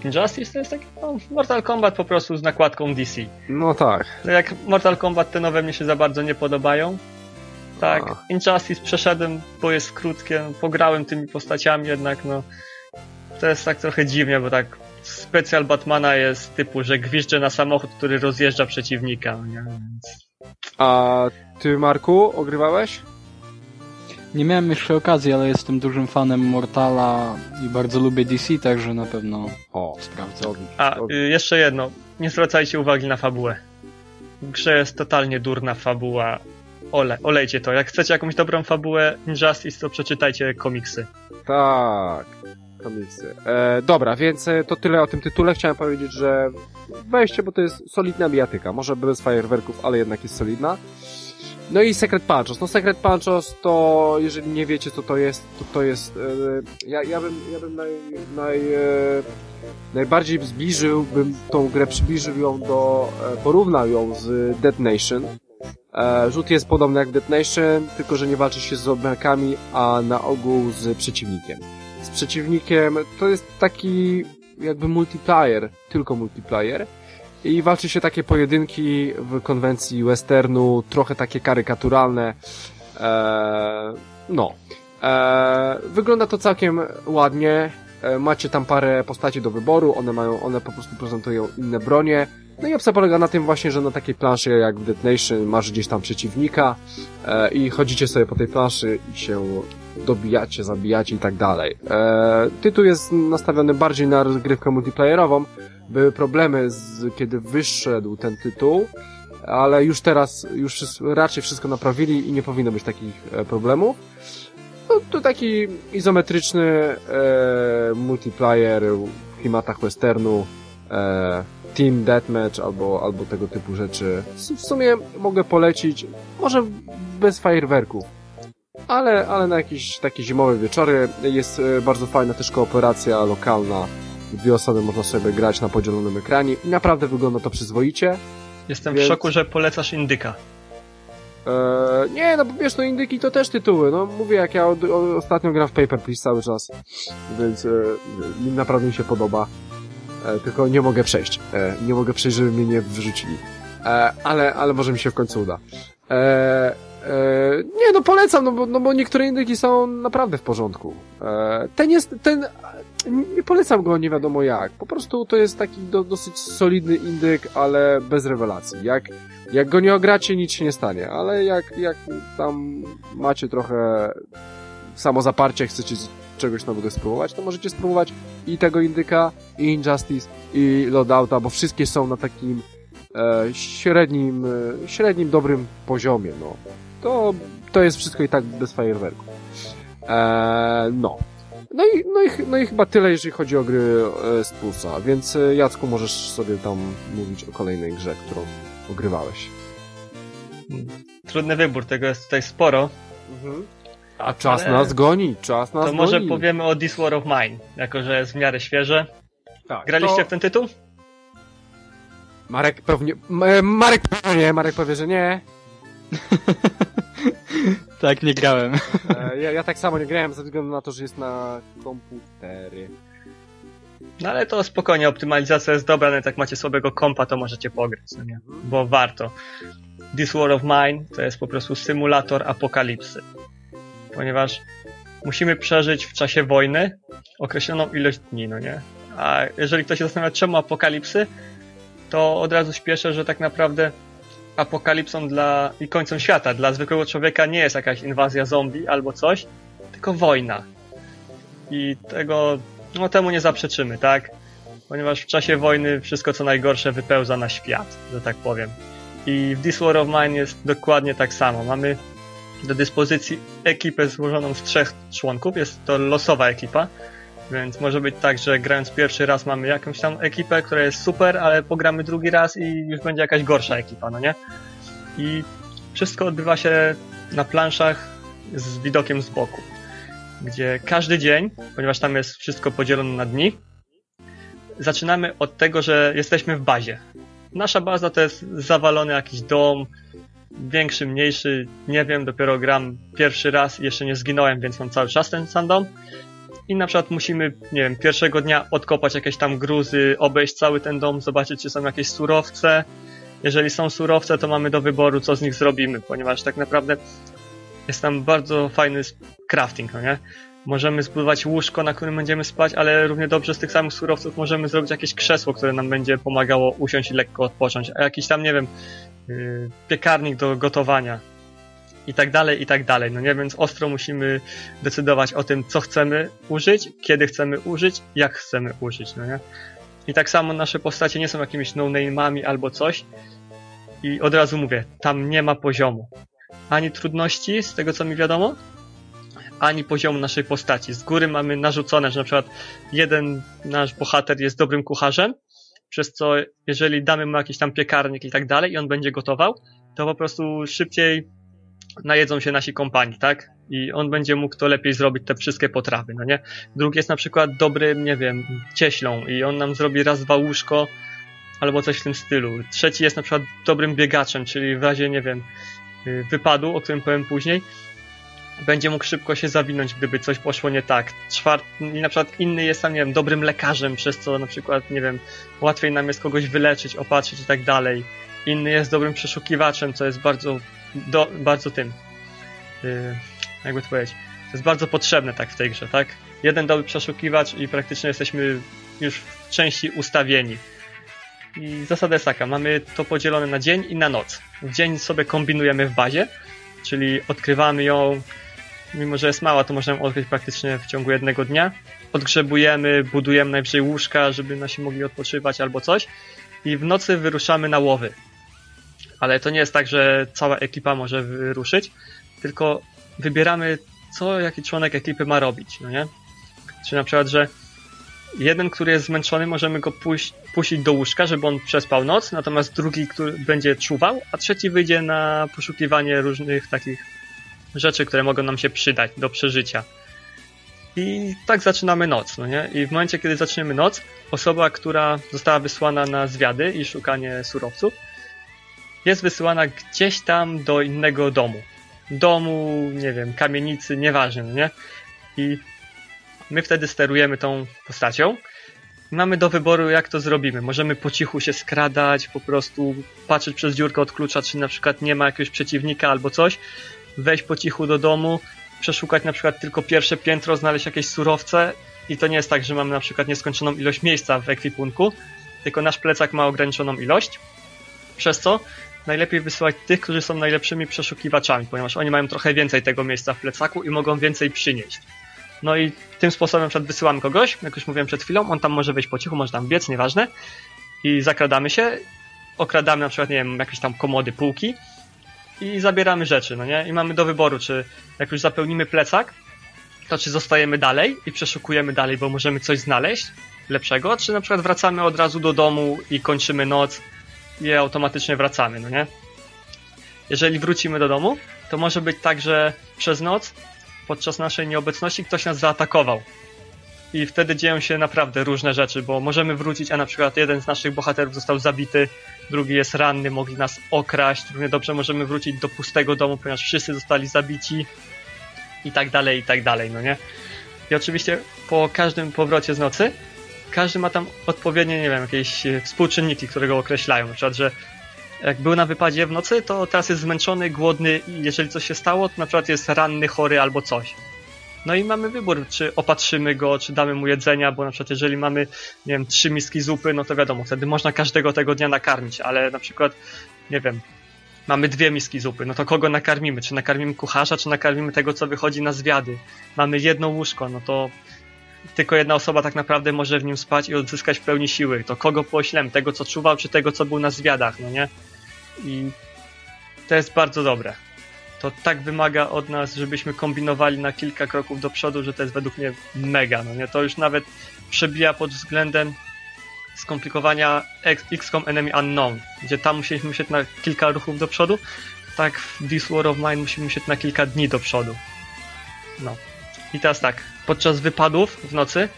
Speaker 3: Injustice to jest taki no, Mortal Kombat po prostu z nakładką DC.
Speaker 2: No tak.
Speaker 3: No jak Mortal Kombat te nowe mnie się za bardzo nie podobają. Tak,
Speaker 2: A.
Speaker 3: Injustice przeszedłem, bo jest krótkie, pograłem tymi postaciami jednak, no to jest tak trochę dziwnie, bo tak specjal Batmana jest typu, że gwizdże na samochód, który rozjeżdża przeciwnika, no nie? Więc...
Speaker 2: A ty Marku ogrywałeś?
Speaker 4: Nie miałem jeszcze okazji, ale jestem dużym fanem Mortala i bardzo lubię DC, także na pewno
Speaker 2: O,
Speaker 4: sprawdzę.
Speaker 3: A, y, jeszcze jedno, nie zwracajcie uwagi na fabułę. W grze jest totalnie durna fabuła. Ole, olejcie to. Jak chcecie jakąś dobrą fabułę Injustice, to przeczytajcie komiksy.
Speaker 2: Tak, komiksy. E, dobra, więc e, to tyle o tym tytule. Chciałem powiedzieć, że weźcie, bo to jest solidna bijatyka. Może bez fajerwerków, ale jednak jest solidna. No i Secret Punchos. No Secret Punchos to, jeżeli nie wiecie co to jest, to to jest... E, ja, ja bym, ja bym naj, naj, e, najbardziej zbliżył, bym tą grę przybliżył ją do... E, porównał ją z Dead Nation. E, rzut jest podobny jak w Dead Nation, tylko że nie walczy się z zombiakami, a na ogół z przeciwnikiem. Z przeciwnikiem to jest taki jakby multiplayer, tylko multiplayer. I walczy się takie pojedynki w konwencji westernu, trochę takie karykaturalne. E, no. E, wygląda to całkiem ładnie. E, macie tam parę postaci do wyboru, one mają, one po prostu prezentują inne bronie. No i opcja polega na tym właśnie, że na takiej planszy jak w Dead Nation masz gdzieś tam przeciwnika e, i chodzicie sobie po tej planszy i się dobijacie, zabijacie i tak dalej. E, tytuł jest nastawiony bardziej na rozgrywkę multiplayerową. Były problemy, z, kiedy wyszedł ten tytuł, ale już teraz, już raczej wszystko naprawili i nie powinno być takich e, problemów. no to taki izometryczny e, multiplayer w klimatach westernu, e, team deathmatch albo, albo tego typu rzeczy. W sumie mogę polecić, może bez fajerwerków, ale, ale na jakieś takie zimowe wieczory jest e, bardzo fajna też kooperacja lokalna. Dwie osoby można sobie grać na podzielonym ekranie i naprawdę wygląda to przyzwoicie.
Speaker 3: Jestem
Speaker 2: Więc-
Speaker 3: w szoku, że polecasz Indyka.
Speaker 2: Eee, nie, no bo wiesz, no indyki to też tytuły. No mówię, jak ja od, ostatnio gram w Paper Please cały czas, więc e, naprawdę mi się podoba. E, tylko nie mogę przejść. E, nie mogę przejść, żeby mnie nie wyrzucili. E, ale, ale może mi się w końcu uda. Nie, no polecam, no bo, no bo niektóre indyki są naprawdę w porządku. Ten jest, ten, nie polecam go nie wiadomo jak. Po prostu to jest taki do, dosyć solidny indyk, ale bez rewelacji. Jak jak go nie ogracie, nic się nie stanie, ale jak, jak tam macie trochę samozaparcie, chcecie czegoś nowego spróbować, to możecie spróbować i tego Indyka, i Injustice, i Loadouta, bo wszystkie są na takim e, średnim, e, średnim, dobrym poziomie, no. To, to jest wszystko i tak bez fajerwerku. E, no. No i, no, i, no i chyba tyle, jeżeli chodzi o gry e, z Pulsa, więc e, Jacku możesz sobie tam mówić o kolejnej grze, którą ogrywałeś.
Speaker 3: Trudny wybór, tego jest tutaj sporo.
Speaker 2: A czas
Speaker 3: Ale-
Speaker 2: nas goni, czas nas
Speaker 3: To może
Speaker 2: goni.
Speaker 3: powiemy o This War of Mine, jako że jest w miarę świeże.
Speaker 2: tak,
Speaker 3: Graliście
Speaker 2: to...
Speaker 3: w ten tytuł?
Speaker 2: Marek pewnie... E, Marek powie nie, Marek powie, że nie. <laughs>
Speaker 4: Tak, nie grałem.
Speaker 2: E, ja, ja tak samo nie grałem ze względu na to, że jest na komputery.
Speaker 3: No ale to spokojnie, optymalizacja jest dobra, nawet jak macie słabego kompa, to możecie pograć, no nie? Bo warto. This War of Mine to jest po prostu symulator apokalipsy. Ponieważ musimy przeżyć w czasie wojny określoną ilość dni, no nie? A jeżeli ktoś się zastanawia, czemu apokalipsy, to od razu śpieszę, że tak naprawdę apokalipsą dla i końcem świata dla zwykłego człowieka nie jest jakaś inwazja zombie albo coś, tylko wojna. I tego, no temu nie zaprzeczymy, tak? Ponieważ w czasie wojny wszystko co najgorsze wypełza na świat, że tak powiem. I w This War of Mine jest dokładnie tak samo. Mamy do dyspozycji ekipę złożoną z trzech członków, jest to losowa ekipa, więc może być tak, że grając pierwszy raz mamy jakąś tam ekipę, która jest super, ale pogramy drugi raz i już będzie jakaś gorsza ekipa, no nie? I wszystko odbywa się na planszach z widokiem z boku, gdzie każdy dzień, ponieważ tam jest wszystko podzielone na dni, zaczynamy od tego, że jesteśmy w bazie. Nasza baza to jest zawalony jakiś dom, większy, mniejszy, nie wiem, dopiero gram pierwszy raz i jeszcze nie zginąłem, więc mam cały czas ten sam dom. I na przykład musimy, nie wiem, pierwszego dnia odkopać jakieś tam gruzy, obejść cały ten dom, zobaczyć, czy są jakieś surowce. Jeżeli są surowce, to mamy do wyboru, co z nich zrobimy, ponieważ tak naprawdę jest tam bardzo fajny crafting, no nie? Możemy zbudować łóżko, na którym będziemy spać, ale równie dobrze z tych samych surowców możemy zrobić jakieś krzesło, które nam będzie pomagało usiąść i lekko odpocząć, a jakiś tam, nie wiem, piekarnik do gotowania i tak dalej, i tak dalej. No nie, więc ostro musimy decydować o tym, co chcemy użyć, kiedy chcemy użyć, jak chcemy użyć, no nie? I tak samo nasze postacie nie są jakimiś no-name'ami albo coś. I od razu mówię, tam nie ma poziomu. Ani trudności, z tego co mi wiadomo, ani poziomu naszej postaci. Z góry mamy narzucone, że na przykład jeden nasz bohater jest dobrym kucharzem, przez co jeżeli damy mu jakiś tam piekarnik i tak dalej i on będzie gotował, to po prostu szybciej najedzą się nasi kompanii, tak? I on będzie mógł to lepiej zrobić, te wszystkie potrawy, no nie? Drugi jest na przykład dobrym, nie wiem, cieślą i on nam zrobi raz, dwa łóżko albo coś w tym stylu. Trzeci jest na przykład dobrym biegaczem, czyli w razie, nie wiem, y, wypadu, o którym powiem później, będzie mógł szybko się zawinąć, gdyby coś poszło nie tak. Czwarty, i na przykład inny jest tam, nie wiem, dobrym lekarzem, przez co na przykład, nie wiem, łatwiej nam jest kogoś wyleczyć, opatrzyć i tak dalej. Inny jest dobrym przeszukiwaczem, co jest bardzo, do, bardzo tym, yy, jakby to powiedzieć, to jest bardzo potrzebne tak w tej grze, tak? Jeden dobry przeszukiwacz i praktycznie jesteśmy już w części ustawieni. I zasada jest taka, mamy to podzielone na dzień i na noc. W dzień sobie kombinujemy w bazie, czyli odkrywamy ją, mimo że jest mała, to możemy odkryć praktycznie w ciągu jednego dnia. Odgrzebujemy, budujemy najwyżej łóżka, żeby nasi mogli odpoczywać albo coś. I w nocy wyruszamy na łowy. Ale to nie jest tak, że cała ekipa może wyruszyć, tylko wybieramy co jaki członek ekipy ma robić, no nie? Czy na przykład, że jeden, który jest zmęczony, możemy go puś- puścić do łóżka, żeby on przespał noc, natomiast drugi, który będzie czuwał, a trzeci wyjdzie na poszukiwanie różnych takich rzeczy, które mogą nam się przydać do przeżycia. I tak zaczynamy noc, no nie? I w momencie, kiedy zaczniemy noc, osoba, która została wysłana na zwiady i szukanie surowców, jest wysyłana gdzieś tam do innego domu. Domu, nie wiem, kamienicy, nieważne, no nie? I my wtedy sterujemy tą postacią. Mamy do wyboru, jak to zrobimy. Możemy po cichu się skradać, po prostu patrzeć przez dziurkę od klucza, czy na przykład nie ma jakiegoś przeciwnika albo coś, wejść po cichu do domu, przeszukać na przykład tylko pierwsze piętro, znaleźć jakieś surowce. I to nie jest tak, że mamy na przykład nieskończoną ilość miejsca w ekwipunku, tylko nasz plecak ma ograniczoną ilość, przez co najlepiej wysyłać tych, którzy są najlepszymi przeszukiwaczami, ponieważ oni mają trochę więcej tego miejsca w plecaku i mogą więcej przynieść. No i tym sposobem przed wysyłamy kogoś, jak już mówiłem przed chwilą, on tam może wejść po cichu, może tam biec, nieważne, i zakradamy się, okradamy na przykład, nie wiem, jakieś tam komody, półki i zabieramy rzeczy, no nie? I mamy do wyboru, czy jak już zapełnimy plecak, to czy zostajemy dalej i przeszukujemy dalej, bo możemy coś znaleźć lepszego, czy na przykład wracamy od razu do domu i kończymy noc i automatycznie wracamy, no nie? Jeżeli wrócimy do domu, to może być tak, że przez noc, podczas naszej nieobecności, ktoś nas zaatakował. I wtedy dzieją się naprawdę różne rzeczy, bo możemy wrócić, a na przykład jeden z naszych bohaterów został zabity, drugi jest ranny, mogli nas okraść, równie dobrze możemy wrócić do pustego domu, ponieważ wszyscy zostali zabici i tak dalej, i tak dalej, no nie? I oczywiście po każdym powrocie z nocy każdy ma tam odpowiednie, nie wiem, jakieś e, współczynniki, które go określają. Na przykład, że jak był na wypadzie w nocy, to teraz jest zmęczony, głodny i jeżeli coś się stało, to na przykład jest ranny, chory albo coś. No i mamy wybór, czy opatrzymy go, czy damy mu jedzenia, bo na przykład jeżeli mamy, nie wiem, trzy miski zupy, no to wiadomo, wtedy można każdego tego dnia nakarmić, ale na przykład, nie wiem, mamy dwie miski zupy, no to kogo nakarmimy? Czy nakarmimy kucharza, czy nakarmimy tego, co wychodzi na zwiady? Mamy jedno łóżko, no to tylko jedna osoba tak naprawdę może w nim spać i odzyskać pełni siły. To kogo poślemy? Tego, co czuwał, czy tego, co był na zwiadach, no nie? I to jest bardzo dobre. To tak wymaga od nas, żebyśmy kombinowali na kilka kroków do przodu, że to jest według mnie mega, no nie? To już nawet przebija pod względem skomplikowania XCOM Enemy Unknown, gdzie tam musieliśmy myśleć na kilka ruchów do przodu, tak w This War of Mine musimy myśleć na kilka dni do przodu. No. I teraz tak, podczas wypadów w nocy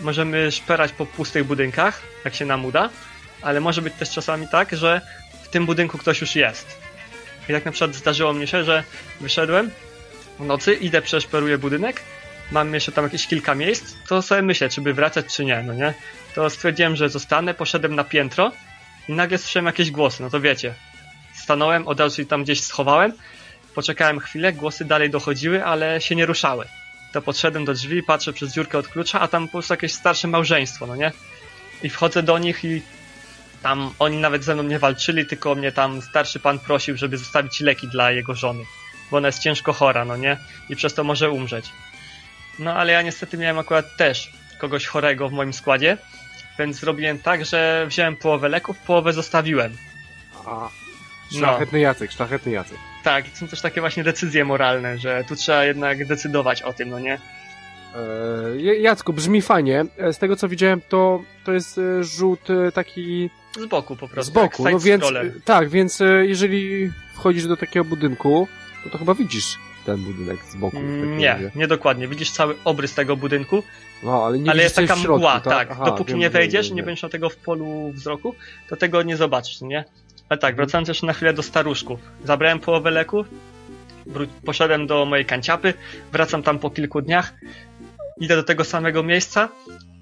Speaker 3: możemy szperać po pustych budynkach, jak się nam uda, ale może być też czasami tak, że w tym budynku ktoś już jest. I tak na przykład zdarzyło mi się, że wyszedłem w nocy, idę, przeszperuję budynek, mam jeszcze tam jakieś kilka miejsc, to sobie myślę, czy by wracać, czy nie, no nie? To stwierdziłem, że zostanę, poszedłem na piętro i nagle słyszałem jakieś głosy, no to wiecie. Stanąłem, od razu się tam gdzieś schowałem, poczekałem chwilę, głosy dalej dochodziły, ale się nie ruszały to podszedłem do drzwi, patrzę przez dziurkę od klucza, a tam po prostu jakieś starsze małżeństwo, no nie? I wchodzę do nich i tam oni nawet ze mną nie walczyli, tylko mnie tam starszy pan prosił, żeby zostawić leki dla jego żony, bo ona jest ciężko chora, no nie? I przez to może umrzeć. No ale ja niestety miałem akurat też kogoś chorego w moim składzie, więc zrobiłem tak, że wziąłem połowę leków, połowę zostawiłem.
Speaker 2: A, szlachetny Jacek, szlachetny Jacek.
Speaker 3: Tak, są też takie właśnie decyzje moralne, że tu trzeba jednak decydować o tym, no nie?
Speaker 2: E, Jacku, brzmi fajnie. E, Z tego co widziałem, to, to jest e, rzut taki
Speaker 3: Z boku po prostu.
Speaker 2: z boku. No więc, tak, więc jeżeli wchodzisz do takiego budynku, to, to chyba widzisz ten budynek z boku.
Speaker 3: Mm, Nie,
Speaker 2: razie.
Speaker 3: nie dokładnie. Widzisz cały obrys tego budynku,
Speaker 2: No, ale nie
Speaker 3: ale jest taka
Speaker 2: środku,
Speaker 3: mgła, tak.
Speaker 2: Aha,
Speaker 3: Dopóki
Speaker 2: wiem,
Speaker 3: nie wejdziesz,
Speaker 2: wiem,
Speaker 3: nie będziesz miał tego w polu wzroku, to tego nie zobaczysz, nie? Ale tak,
Speaker 2: Mhm.
Speaker 3: wracając jeszcze na chwilę do staruszków. Zabrałem połowę leków, poszedłem do mojej kanciapy, wracam tam po kilku dniach, idę do tego samego miejsca,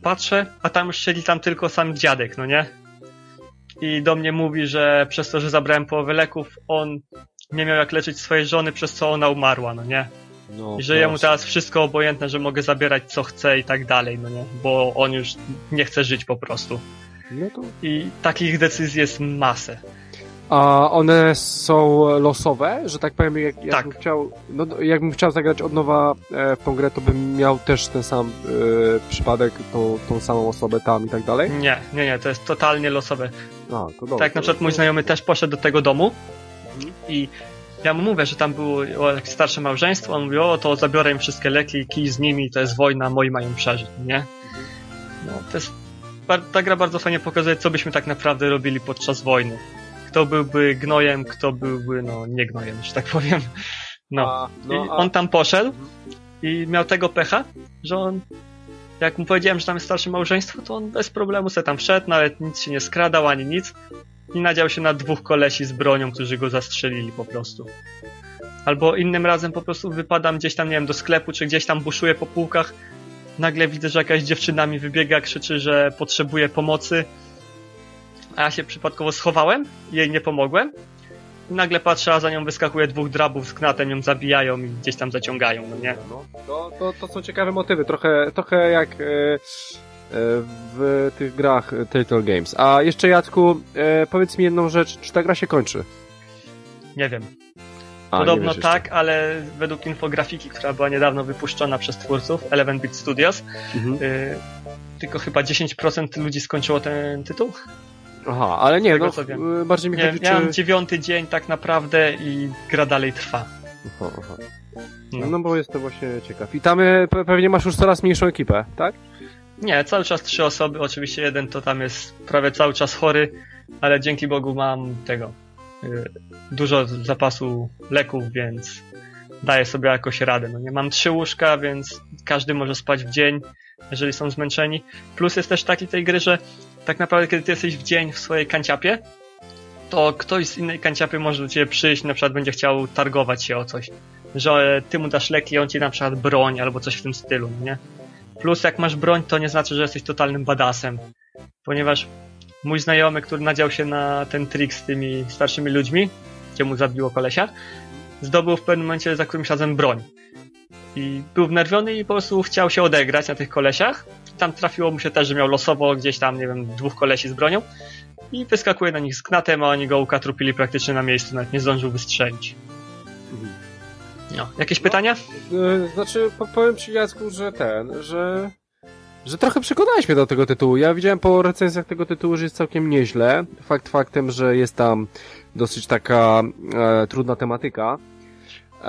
Speaker 3: patrzę, a tam już siedzi tam tylko sam dziadek, no nie? I do mnie mówi, że przez to, że zabrałem połowę leków, on nie miał jak leczyć swojej żony, przez co ona umarła, no nie?
Speaker 2: No,
Speaker 3: I że jemu teraz wszystko obojętne, że mogę zabierać co chcę i tak dalej, no nie? Bo on już nie chce żyć po prostu.
Speaker 2: No to...
Speaker 3: I takich decyzji jest masę.
Speaker 2: A one są losowe, że tak powiem, jak, jakbym,
Speaker 3: Tak.
Speaker 2: chciał, no, jakbym chciał zagrać od nowa e, w tą grę, to bym miał też ten sam e, przypadek, tą, tą samą osobę tam i tak dalej?
Speaker 3: Nie, nie, nie, to jest totalnie losowe.
Speaker 2: A, to dobrze.
Speaker 3: Tak jak na przykład mój znajomy też poszedł do tego domu
Speaker 2: Mhm.
Speaker 3: i ja mu mówię, że tam było jakieś starsze małżeństwo, on mówi, o to zabiorę im wszystkie leki, kij z nimi, to jest wojna, moi mają przeżyć, nie? No, to jest, ta gra bardzo fajnie pokazuje, co byśmy tak naprawdę robili podczas wojny. Kto byłby gnojem, kto byłby, no, nie gnojem, że tak powiem. No.
Speaker 2: A,
Speaker 3: I
Speaker 2: no, a,
Speaker 3: on tam poszedł i miał tego pecha, że on, jak mu powiedziałem, że tam jest starsze małżeństwo, to on bez problemu se tam wszedł, nawet nic się nie skradał ani nic i nadział się na dwóch kolesi z bronią, którzy go zastrzelili po prostu. Albo innym razem po prostu wypadam gdzieś tam, nie wiem, do sklepu, czy gdzieś tam buszuję po półkach, nagle widzę, że jakaś dziewczyna mi wybiega, krzyczy, że potrzebuje pomocy, a ja się przypadkowo schowałem, jej nie pomogłem, i nagle patrzę, a za nią wyskakuje dwóch drabów z knatem, ją zabijają i gdzieś tam zaciągają, no nie?
Speaker 2: no, to, to, to są ciekawe motywy, trochę, trochę jak e, w tych grach e, Telltale Games. A jeszcze Jacku, e, powiedz mi jedną rzecz, czy ta gra się kończy?
Speaker 3: Nie wiem.
Speaker 2: A,
Speaker 3: Podobno tak, ale według infografiki, która była niedawno wypuszczona przez twórców, 11-bit Studios,
Speaker 2: Mhm.
Speaker 3: y, tylko chyba 10% ludzi skończyło ten tytuł.
Speaker 2: Aha, ale nie, no, e, bardziej mi
Speaker 3: Nie,
Speaker 2: chodzi, czy...
Speaker 3: dziewiąty dzień tak naprawdę i gra dalej trwa.
Speaker 2: Aha, aha.
Speaker 3: No.
Speaker 2: No bo jestem właśnie ciekaw. I tam pe- pewnie masz już coraz mniejszą ekipę, tak?
Speaker 3: Nie, cały czas trzy osoby, oczywiście jeden to tam jest prawie cały czas chory, ale dzięki Bogu mam tego y, dużo zapasu leków, więc daję sobie jakoś radę. No nie mam trzy łóżka, więc każdy może spać w dzień, jeżeli są zmęczeni. Plus jest też taki tej gry, że tak naprawdę kiedy ty jesteś w dzień w swojej kanciapie, to ktoś z innej kanciapy może do ciebie przyjść, na przykład będzie chciał targować się o coś. Że ty mu dasz leki, on ci na przykład broń albo coś w tym stylu, nie? Plus jak masz broń, to nie znaczy, że jesteś totalnym badasem. Ponieważ mój znajomy, który nadział się na ten trik z tymi starszymi ludźmi, gdzie mu zabiło kolesia, zdobył w pewnym momencie za którymś razem broń. I był wnerwiony i po prostu chciał się odegrać na tych kolesiach. Tam trafiło mu się też, że miał losowo gdzieś tam, nie wiem, dwóch kolesi z bronią. I wyskakuje na nich z knatem, a oni go ukatrupili praktycznie na miejscu, nawet nie zdążył wystrzelić. No. Jakieś pytania?
Speaker 2: E, Znaczy, po- powiem ci Jacku, że ten, że... Że trochę przekonałeś mnie do tego tytułu. Ja widziałem po recenzjach tego tytułu, że jest całkiem nieźle. Fakt faktem, że jest tam dosyć taka e, trudna tematyka. E,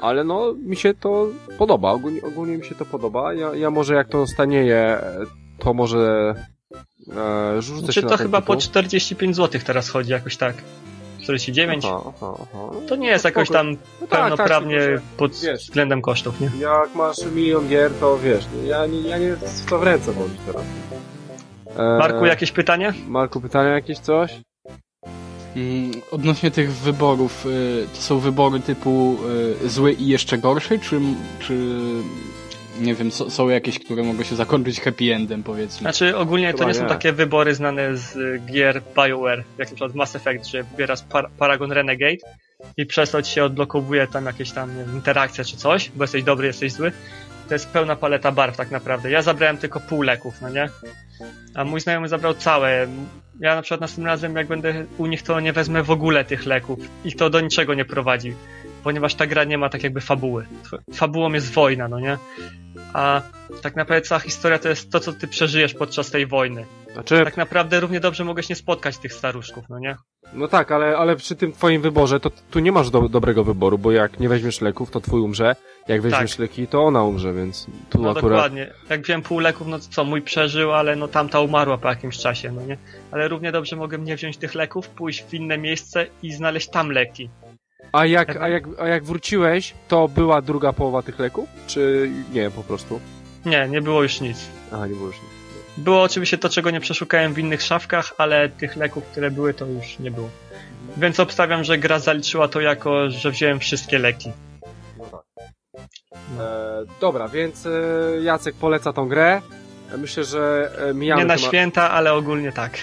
Speaker 2: ale no, mi się to podoba. Ogólnie, ogólnie mi się to podoba. Ja, ja może jak to stanieje, e, to może e, rzucę
Speaker 3: Znaczy
Speaker 2: się na
Speaker 3: to chyba po
Speaker 2: tytuł.
Speaker 3: 45 zł teraz chodzi, jakoś tak. 49.
Speaker 2: Aha, aha, aha.
Speaker 3: To nie jest jakoś
Speaker 2: Spoko.
Speaker 3: tam
Speaker 2: No tak,
Speaker 3: pełnoprawnie
Speaker 2: tak, tylko,
Speaker 3: pod
Speaker 2: wiesz.
Speaker 3: względem kosztów, nie?
Speaker 2: Jak masz milion gier, to wiesz, ja nie, ja nie w to w ręce teraz. E,
Speaker 3: Marku, jakieś pytanie?
Speaker 2: Marku, pytania jakieś coś?
Speaker 4: Odnośnie tych wyborów, y, to są wybory typu y, zły i jeszcze gorszy, czy, czy nie wiem, są jakieś, które mogą się zakończyć happy endem, powiedzmy?
Speaker 3: Znaczy ogólnie to
Speaker 2: Chyba
Speaker 3: nie są
Speaker 2: nie.
Speaker 3: takie wybory znane z y, gier BioWare, jak na przykład Mass Effect, że wybierasz par Paragon Renegade i przez to ci się odblokowuje tam jakieś tam wiem, interakcja czy coś, bo jesteś dobry, jesteś zły. To jest pełna paleta barw tak naprawdę. Ja zabrałem tylko pół leków, no nie? A mój znajomy zabrał całe. Ja na przykład następnym razem jak będę u nich, to nie wezmę w ogóle tych leków. I to do niczego nie prowadzi. Ponieważ ta gra nie ma tak jakby fabuły. Fabułą jest wojna, no nie? A tak naprawdę cała historia to jest to, co ty przeżyjesz podczas tej wojny.
Speaker 2: Znaczy,
Speaker 3: Tak naprawdę równie dobrze mogłeś nie spotkać tych staruszków, no nie?
Speaker 2: no tak, ale, ale przy tym twoim wyborze, to tu nie masz do, dobrego wyboru, bo jak nie weźmiesz leków, to twój umrze, jak weźmiesz
Speaker 3: Tak.
Speaker 2: leki, to ona umrze, więc tu
Speaker 3: No
Speaker 2: akurat...
Speaker 3: dokładnie. Jak wziąłem pół leków, no to co, mój przeżył, ale no tamta umarła po jakimś czasie, no nie? Ale równie dobrze mogłem nie wziąć tych leków, pójść w inne miejsce i znaleźć tam leki.
Speaker 2: A jak, a, jak, a jak wróciłeś, to była druga połowa tych leków? Czy nie, po prostu?
Speaker 3: Nie, nie było już nic.
Speaker 2: Aha, nie było już nic.
Speaker 3: Było oczywiście to, czego nie przeszukałem w innych szafkach, ale tych leków, które były, to już nie było. Więc obstawiam, że gra zaliczyła to jako, że wziąłem wszystkie leki.
Speaker 2: No tak. E, dobra, więc e, Jacek poleca tą grę. E, Myślę, że e, mijamy
Speaker 3: Nie na
Speaker 2: temat-
Speaker 3: święta, ale ogólnie tak.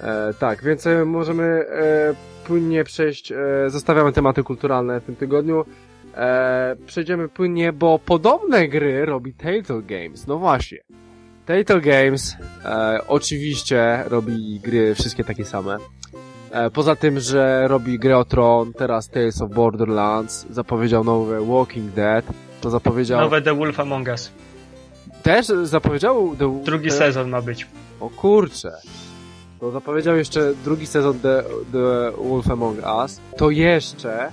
Speaker 2: E, tak, więc możemy e, płynnie przejść, e, zostawiamy tematy kulturalne w tym tygodniu. E, przejdziemy płynnie, bo podobne gry robi Telltale Games. No właśnie. Telltale Games e, oczywiście robi gry wszystkie takie same. E, poza tym, że robi grę o Tron, teraz Tales of Borderlands, zapowiedział nowe Walking Dead, to zapowiedział...
Speaker 3: Nowe The Wolf Among Us.
Speaker 2: Też zapowiedział... The...
Speaker 3: Drugi
Speaker 2: te-
Speaker 3: sezon ma być.
Speaker 2: O kurcze. To zapowiedział jeszcze drugi sezon The, The Wolf Among Us, to jeszcze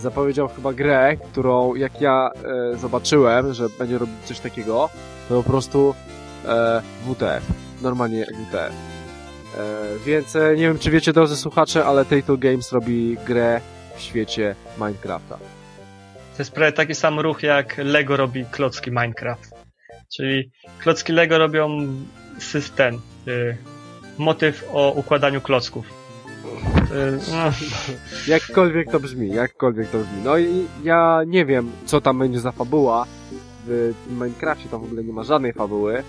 Speaker 2: zapowiedział chyba grę, którą jak ja e, zobaczyłem, że będzie robić coś takiego, to po prostu e, WTF. Normalnie WTF. E, więc e, nie wiem, czy wiecie, drodzy słuchacze, ale Taito Games robi grę w świecie Minecrafta.
Speaker 3: To jest prawie taki sam ruch jak Lego robi klocki Minecraft. Czyli klocki Lego robią system, y, motyw o układaniu klocków. No, <laughs>
Speaker 2: Jakkolwiek to brzmi, jakkolwiek to brzmi. No i ja nie wiem, co tam będzie za fabuła. W Minecrafcie tam w ogóle nie ma żadnej fabuły.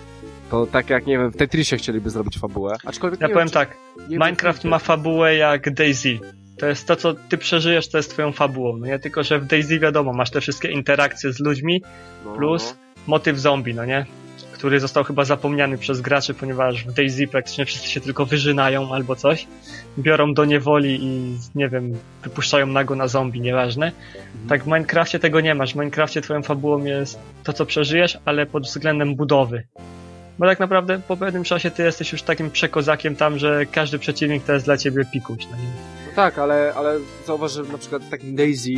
Speaker 2: To tak jak, nie wiem, w Tetrisie chcieliby zrobić fabułę. Aczkolwiek
Speaker 3: ja
Speaker 2: nie
Speaker 3: powiem
Speaker 2: wiem,
Speaker 3: tak,
Speaker 2: czy-
Speaker 3: Minecraft ma fabułę jak Daisy. To jest to, co ty przeżyjesz, to jest twoją fabułą. No nie tylko, że w Daisy wiadomo, masz te wszystkie interakcje z ludźmi,
Speaker 2: no,
Speaker 3: plus motyw zombie, no nie? Który został chyba zapomniany przez graczy, ponieważ w Daisy praktycznie wszyscy się tylko wyżynają albo coś. Biorą do niewoli i, nie wiem, wypuszczają nago na zombie, nieważne. Tak w Minecrafcie tego nie masz. W Minecrafcie twoją fabułą jest to, co przeżyjesz, ale pod względem budowy. Bo tak naprawdę po pewnym czasie ty jesteś już takim przekozakiem tam, że każdy przeciwnik to jest dla ciebie pikuś, no nie?
Speaker 2: No tak, ale, ale zauważ, że na przykład w takim Daisy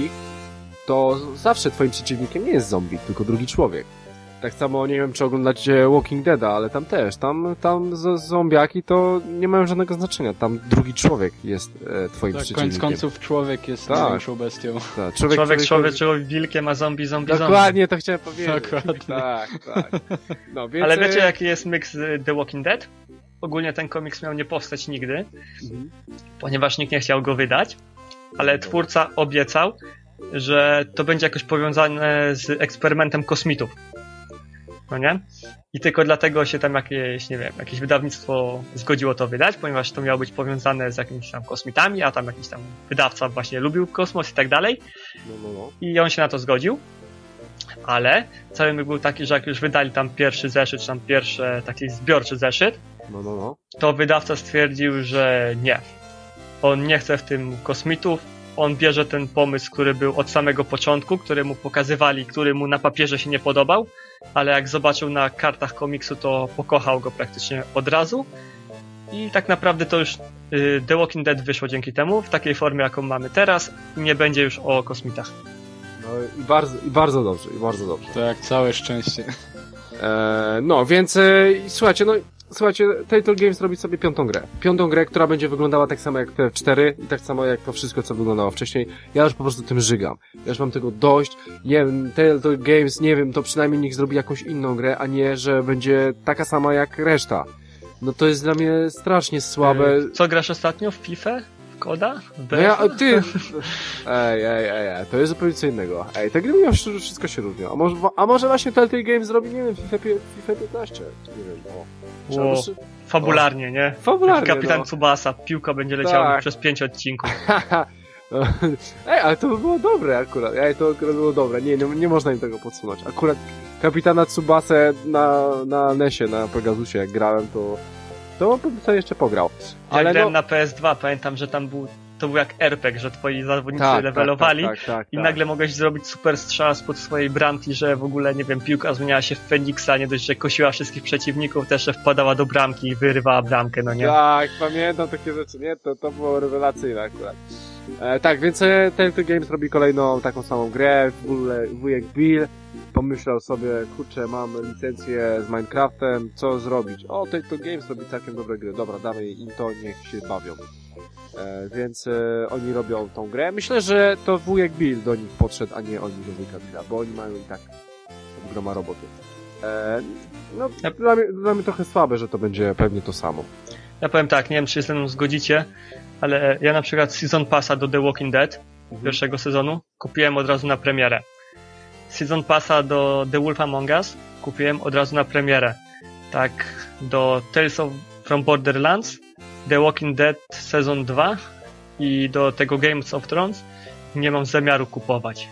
Speaker 2: to zawsze twoim przeciwnikiem nie jest zombie, tylko drugi człowiek. Tak samo, nie wiem, czy oglądacie Walking Deada, ale tam też, tam, tam z- zombiaki to nie mają żadnego znaczenia. Tam drugi człowiek jest e, twoim
Speaker 4: Tak,
Speaker 2: przeciwnikiem.
Speaker 4: koniec końców człowiek jest
Speaker 2: Tak.
Speaker 4: największą bestią.
Speaker 2: Tak,
Speaker 3: Człowiek, człowiek,
Speaker 2: człowiek,
Speaker 3: człowiek wilkiem, a zombie, zombie, zombie.
Speaker 2: Dokładnie to chciałem powiedzieć.
Speaker 4: Dokładnie.
Speaker 2: Tak, tak. No, <laughs> więc,
Speaker 3: Ale wiecie,
Speaker 2: e,
Speaker 3: jaki jest miks z The Walking Dead? Ogólnie ten komiks miał nie powstać nigdy,
Speaker 2: Mhm.
Speaker 3: ponieważ nikt nie chciał go wydać, ale twórca obiecał, że to będzie jakoś powiązane z eksperymentem kosmitów. No nie? I tylko dlatego się tam jakieś, nie wiem, jakieś wydawnictwo zgodziło to wydać, ponieważ to miało być powiązane z jakimiś tam kosmitami, a tam jakiś tam wydawca właśnie lubił kosmos i tak dalej.
Speaker 2: No, no, no.
Speaker 3: I on się na to zgodził. Ale cały myk był taki, że jak już wydali tam pierwszy zeszyt, czy tam pierwszy taki zbiorczy zeszyt, to wydawca stwierdził, że nie. On nie chce w tym kosmitów. On bierze ten pomysł, który był od samego początku, który mu pokazywali, który mu na papierze się nie podobał, ale jak zobaczył na kartach komiksu, to pokochał go praktycznie od razu. I tak naprawdę to już y, The Walking Dead wyszło dzięki temu, w takiej formie, jaką mamy teraz, i nie będzie już o kosmitach.
Speaker 2: No i bardzo, i bardzo dobrze, i bardzo dobrze.
Speaker 4: To jak całe szczęście.
Speaker 2: E, no, więc e, słuchajcie, no słuchajcie, Telltale Games robi sobie piątą grę. Piątą grę, która będzie wyglądała tak samo jak te cztery i tak samo jak to wszystko, co wyglądało wcześniej. Ja już po prostu tym żygam. Ja już mam tego dość. Nie wiem, Telltale Games, nie wiem, to przynajmniej niech zrobi jakąś inną grę, a nie, że będzie taka sama jak reszta. No to jest dla mnie strasznie słabe.
Speaker 3: Co grasz ostatnio? W FIFA? W Koda? W
Speaker 2: No ja, ty... Ej, ej, ej, ej, to jest zupełnie co innego. Ej, te gry mimo wszystko się różnią. A może, a może właśnie Telltale Games zrobi, nie wiem, FIFA, FIFA 15? Nie wiem, o. Czy
Speaker 3: Wow.
Speaker 2: szy-
Speaker 3: Fabularnie, nie?
Speaker 2: Fabularnie,
Speaker 3: Kapitan
Speaker 2: no.
Speaker 3: Tsubasa, piłka będzie leciała
Speaker 2: Tak.
Speaker 3: przez pięć odcinków. <laughs>
Speaker 2: No. Ej, ale to by było dobre akurat. Ej, to akurat było dobre. Nie, nie, nie można im tego podsunąć. Akurat kapitana Tsubasę na, na Nesie, na Pegasusie, jak grałem, to to bym sobie jeszcze pograł.
Speaker 3: Ja
Speaker 2: Ale
Speaker 3: grałem
Speaker 2: no...
Speaker 3: na PS2, pamiętam, że tam był, to był jak RPG, że twoi zawodnicy
Speaker 2: Tak,
Speaker 3: levelowali
Speaker 2: tak, tak, tak,
Speaker 3: i
Speaker 2: tak.
Speaker 3: nagle mogłeś zrobić super strzał spod swojej bramki, że w ogóle, nie wiem, piłka zmieniała się w Feniksa, nie dość, że kosiła wszystkich przeciwników, też że wpadała do bramki i wyrywała bramkę, no nie?
Speaker 2: Tak, pamiętam takie rzeczy, nie? To, to było rewelacyjne akurat. E, tak, więc e, Telltale Games robi kolejną taką samą grę. W ogóle wujek Bill pomyślał sobie, kurczę, mam licencję z Minecraftem, co zrobić? O, Telltale Games robi całkiem dobre gry. Dobra, damy im to, niech się bawią. E, więc e, oni robią tą grę. Myślę, że to wujek Bill do nich podszedł, a nie oni do wujka Billa, bo oni mają i tak groma roboty. E, no, dla mnie, dla mnie trochę słabe, że to będzie pewnie to samo.
Speaker 3: Ja powiem tak, nie wiem, czy się ze mną zgodzicie, ale ja na przykład Season Passa do The Walking Dead pierwszego sezonu kupiłem od razu na premierę. Season Passa do The Wolf Among Us kupiłem od razu na premierę. Tak, do Tales of from Borderlands, The Walking Dead Sezon 2 i do tego Games of Thrones nie mam zamiaru kupować.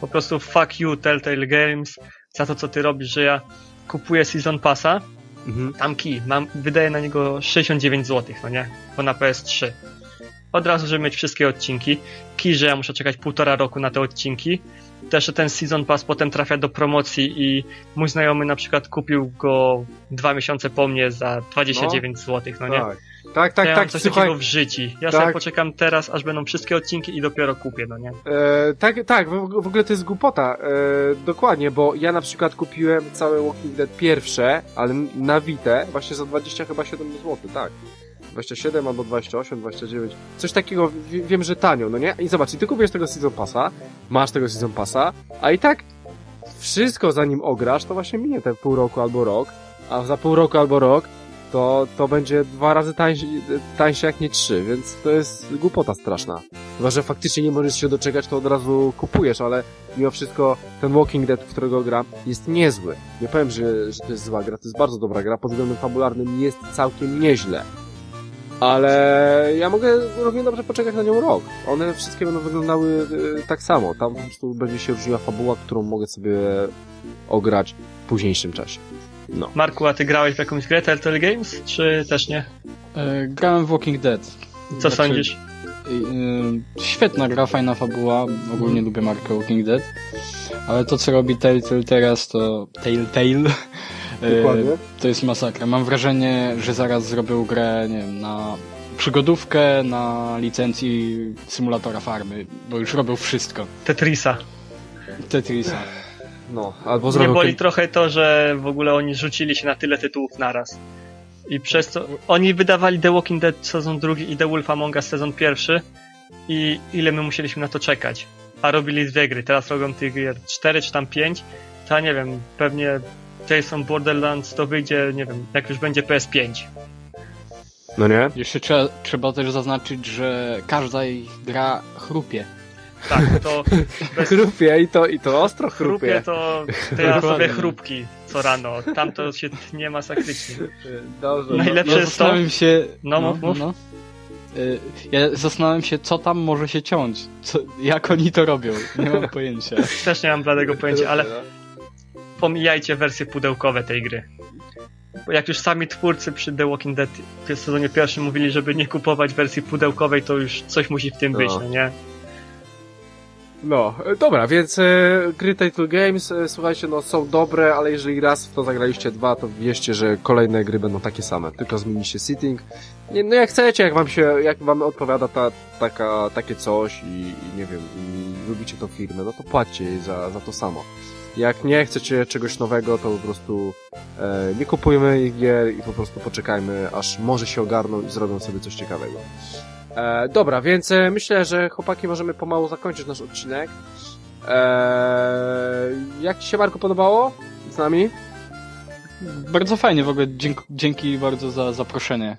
Speaker 3: Po prostu fuck you Telltale Games za to, co ty robisz, że ja kupuję Season Passa,
Speaker 2: Mhm.
Speaker 3: tam key, mam, wydaję na niego 69 zł, no nie? Bo na PS3. Od razu, żeby mieć wszystkie odcinki. Kij, że ja muszę czekać półtora roku na te odcinki. Też ten Season Pass potem trafia do promocji i mój znajomy na przykład kupił go dwa miesiące po mnie za 29 zł, no nie?
Speaker 2: Tak, tak, tak,
Speaker 3: ja
Speaker 2: tak
Speaker 3: coś
Speaker 2: słuchaj.
Speaker 3: takiego w życiu. Ja
Speaker 2: Tak.
Speaker 3: sobie poczekam teraz, aż będą wszystkie odcinki i dopiero kupię, no nie?
Speaker 2: E, tak, tak, w, w ogóle to jest głupota. E, dokładnie, bo ja na przykład kupiłem całe Walking Dead pierwsze, ale na Vita właśnie za 20 chyba 7 zł, tak. 27 albo 28, 29. Coś takiego wie- wiem, że tanio, no nie? I zobacz, i ty kupujesz tego Season Passa, masz tego Season Passa, a i tak wszystko zanim ograsz, to właśnie minie te pół roku albo rok, a za pół roku albo rok to, to będzie dwa razy tańsze, tańsze jak nie trzy, więc to jest głupota straszna. Chyba, że faktycznie nie możesz się doczekać, to od razu kupujesz, ale mimo wszystko ten Walking Dead, którego gram, jest niezły. Nie powiem, że, że to jest zła gra, to jest bardzo dobra gra, pod względem fabularnym jest całkiem nieźle. Ale ja mogę równie dobrze poczekać na nią rok. One wszystkie będą wyglądały e, tak samo. Tam po prostu będzie się różniła fabuła, którą mogę sobie ograć w późniejszym czasie. No.
Speaker 3: Marku, a ty grałeś w jakąś grę Telltale Games, czy też nie?
Speaker 4: E, grałem w Walking Dead.
Speaker 3: Co
Speaker 4: Znaczy,
Speaker 3: sądzisz?
Speaker 4: e, świetna gra, fajna fabuła. Ogólnie lubię markę Walking Dead. Ale to, co robi Telltale teraz, to Telltale. E,
Speaker 2: Dokładnie.
Speaker 4: To jest masakra. Mam wrażenie, że zaraz zrobią grę, nie wiem, na przygodówkę, na licencji symulatora farmy, bo już robią wszystko.
Speaker 3: Tetrisa.
Speaker 4: Tetrisa.
Speaker 2: No, albo
Speaker 3: Mnie
Speaker 2: zrobią...
Speaker 3: boli trochę to, że w ogóle oni rzucili się na tyle tytułów naraz. I przez to oni wydawali The Walking Dead sezon drugi i The Wolf Among Us sezon pierwszy i ile my musieliśmy na to czekać. A robili dwie gry, teraz robią tych gier cztery czy tam pięć. To ja nie wiem, pewnie Jason Borderlands to wyjdzie, nie wiem, jak już będzie PS5.
Speaker 2: No nie?
Speaker 4: Jeszcze trzeba, trzeba też zaznaczyć, że każda ich gra chrupie.
Speaker 3: Tak, to <laughs> bez
Speaker 2: Chrupie i to, i to ostro
Speaker 3: chrupie
Speaker 2: chrupie.
Speaker 3: to, to ja sobie chrupki co rano. Tam to się tnie masakrycznie.
Speaker 2: Dobrze.
Speaker 3: Najlepsze
Speaker 4: ja
Speaker 3: jest to-
Speaker 4: się...
Speaker 3: No, mów, mów.
Speaker 4: Y, Ja zastanawiam się, co tam może się ciąć. Co, jak oni to robią. Nie mam <laughs> pojęcia.
Speaker 3: Też nie mam bladego pojęcia, ale pomijajcie wersje pudełkowe tej gry. Bo jak już sami twórcy przy The Walking Dead w sezonie pierwszym mówili, żeby nie kupować wersji pudełkowej, to już coś musi w tym
Speaker 2: No.
Speaker 3: być, no nie?
Speaker 2: No, e, dobra, więc e, gry Title Games, e, słuchajcie, no są dobre, ale jeżeli raz w to zagraliście dwa, to wierzcie, że kolejne gry będą takie same, tylko zmienicie setting. Nie, no jak chcecie, jak wam się, jak wam odpowiada ta, taka, takie coś i, i nie wiem, i lubicie tą firmę, no to płaccie jej za, za to samo. Jak nie chcecie czegoś nowego, to po prostu e, nie kupujmy ich gier i po prostu poczekajmy, aż może się ogarną i zrobią sobie coś ciekawego. E, dobra, więc e, myślę, że chłopaki możemy pomału zakończyć nasz odcinek. E, jak Ci się Marko podobało z nami?
Speaker 4: Bardzo fajnie w ogóle. Dzięki, dzięki bardzo za zaproszenie.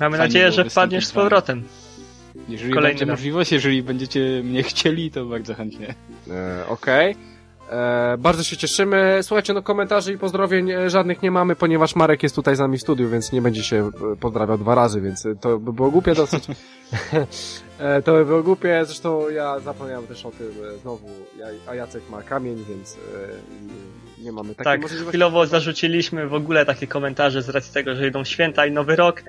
Speaker 3: Mamy
Speaker 4: Fajnie
Speaker 3: nadzieję, że wpadniesz z powrotem.
Speaker 4: Jeżeli
Speaker 3: Kolejny
Speaker 4: będzie
Speaker 3: raz.
Speaker 4: możliwość, jeżeli będziecie mnie chcieli, to bardzo chętnie.
Speaker 2: E, Okej. E, Bardzo się cieszymy. Słuchajcie, no komentarzy i pozdrowień e, żadnych nie mamy, ponieważ Marek jest tutaj z nami w studiu, więc nie będzie się e, pozdrawiał dwa razy, więc e, to by było głupie dosyć. <laughs> E, to by było głupie, zresztą ja zapomniałem też o tym znowu, ja, a Jacek ma kamień, więc e, nie, nie mamy takiej
Speaker 3: Tak,
Speaker 2: możliwości.
Speaker 3: chwilowo zarzuciliśmy w ogóle takie komentarze z racji tego, że idą święta i nowy rok.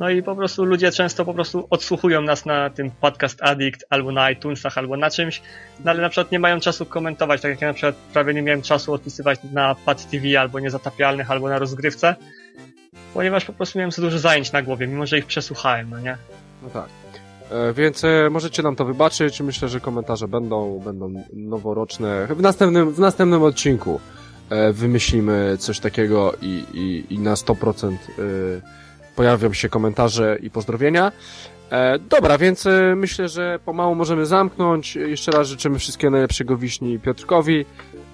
Speaker 3: No i po prostu ludzie często po prostu odsłuchują nas na tym Podcast Addict albo na iTunesach albo na czymś, no ale na przykład nie mają czasu komentować, tak jak ja na przykład prawie nie miałem czasu odpisywać na Pad TV albo Niezatapialnych albo na rozgrywce, ponieważ po prostu miałem za dużo zajęć na głowie, mimo że ich przesłuchałem, no nie?
Speaker 2: No tak. E, Więc e, możecie nam to wybaczyć. Myślę, że komentarze będą, będą noworoczne. W następnym, w następnym odcinku e, wymyślimy coś takiego i, i, i na 100% e, pojawią się komentarze i pozdrowienia. E, Dobra, więc e, myślę, że pomału możemy zamknąć. Jeszcze raz życzymy wszystkiego najlepszego Wiśni Piotrkowi.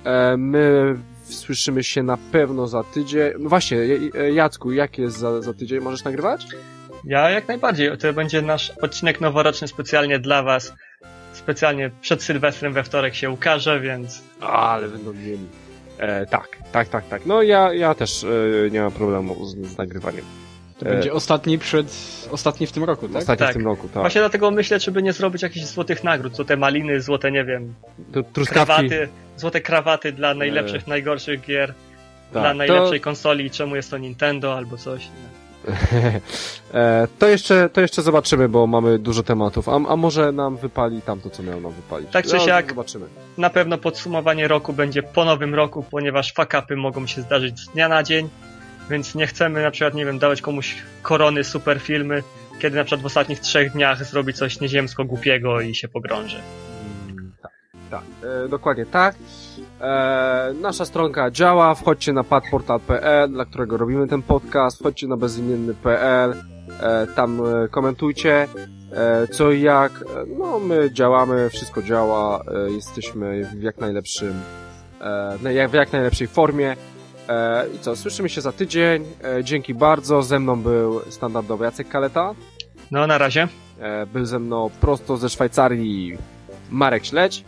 Speaker 2: E, My słyszymy się na pewno za tydzień. No właśnie, J- J- Jacku, jak jest za, za tydzień? Możesz nagrywać?
Speaker 3: Ja jak najbardziej. To będzie nasz odcinek noworoczny specjalnie dla Was. Specjalnie przed Sylwestrem we wtorek się ukaże, więc
Speaker 2: Ale będą mieli. E, tak, tak, tak, tak. No ja, ja też e, nie mam problemu z, z nagrywaniem.
Speaker 4: To
Speaker 2: E,
Speaker 4: będzie ostatni przed... Ostatni w tym roku, tak?
Speaker 2: Ostatnio
Speaker 3: Tak.
Speaker 2: w tym roku, tak.
Speaker 3: właśnie dlatego myślę, czy by nie zrobić jakichś złotych nagród, złote maliny, złote, nie wiem, krawaty, złote krawaty dla najlepszych, najgorszych gier,
Speaker 2: Tak,
Speaker 3: dla
Speaker 2: to-
Speaker 3: najlepszej konsoli, czemu jest to Nintendo albo coś. <laughs>
Speaker 2: e, to, jeszcze, to jeszcze zobaczymy, bo mamy dużo tematów. A, a może nam wypali tamto, co miało nam wypalić.
Speaker 3: Tak czy
Speaker 2: No,
Speaker 3: siak.
Speaker 2: Zobaczymy.
Speaker 3: Na pewno podsumowanie roku będzie po nowym roku, ponieważ fakapy mogą się zdarzyć z dnia na dzień, więc nie chcemy na przykład, nie wiem, dawać komuś korony super filmy, kiedy na przykład w ostatnich trzech dniach zrobi coś nieziemsko głupiego i się pogrąży.
Speaker 2: Mm, Tak, tak, e, dokładnie tak. E, nasza stronka działa, wchodźcie na padportal.pl, dla którego robimy ten podcast, wchodźcie na bezimienny.pl, e, tam e, komentujcie e, co i jak. E, No, my działamy, wszystko działa, jesteśmy w jak najlepszym, w jak najlepszej formie. E, I co, słyszymy się za tydzień. E, dzięki bardzo. Ze mną był standardowy Jacek Kaleta.
Speaker 3: No, na razie.
Speaker 2: E, był ze mną prosto ze Szwajcarii Marek Śledź.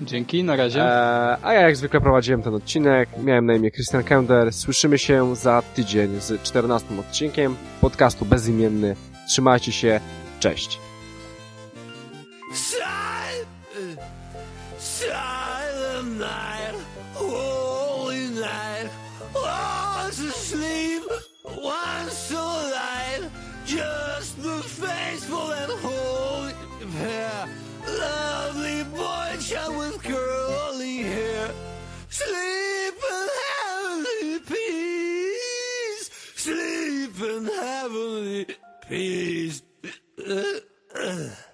Speaker 4: Dzięki, na razie.
Speaker 2: E, a ja jak zwykle prowadziłem ten odcinek. Miałem na imię Christian Kender. Słyszymy się za tydzień z 14 odcinkiem podcastu Bezimienny. Trzymajcie się. Cześć.
Speaker 5: Child with curly hair, sleep in heavenly peace, sleep in heavenly peace. <clears throat>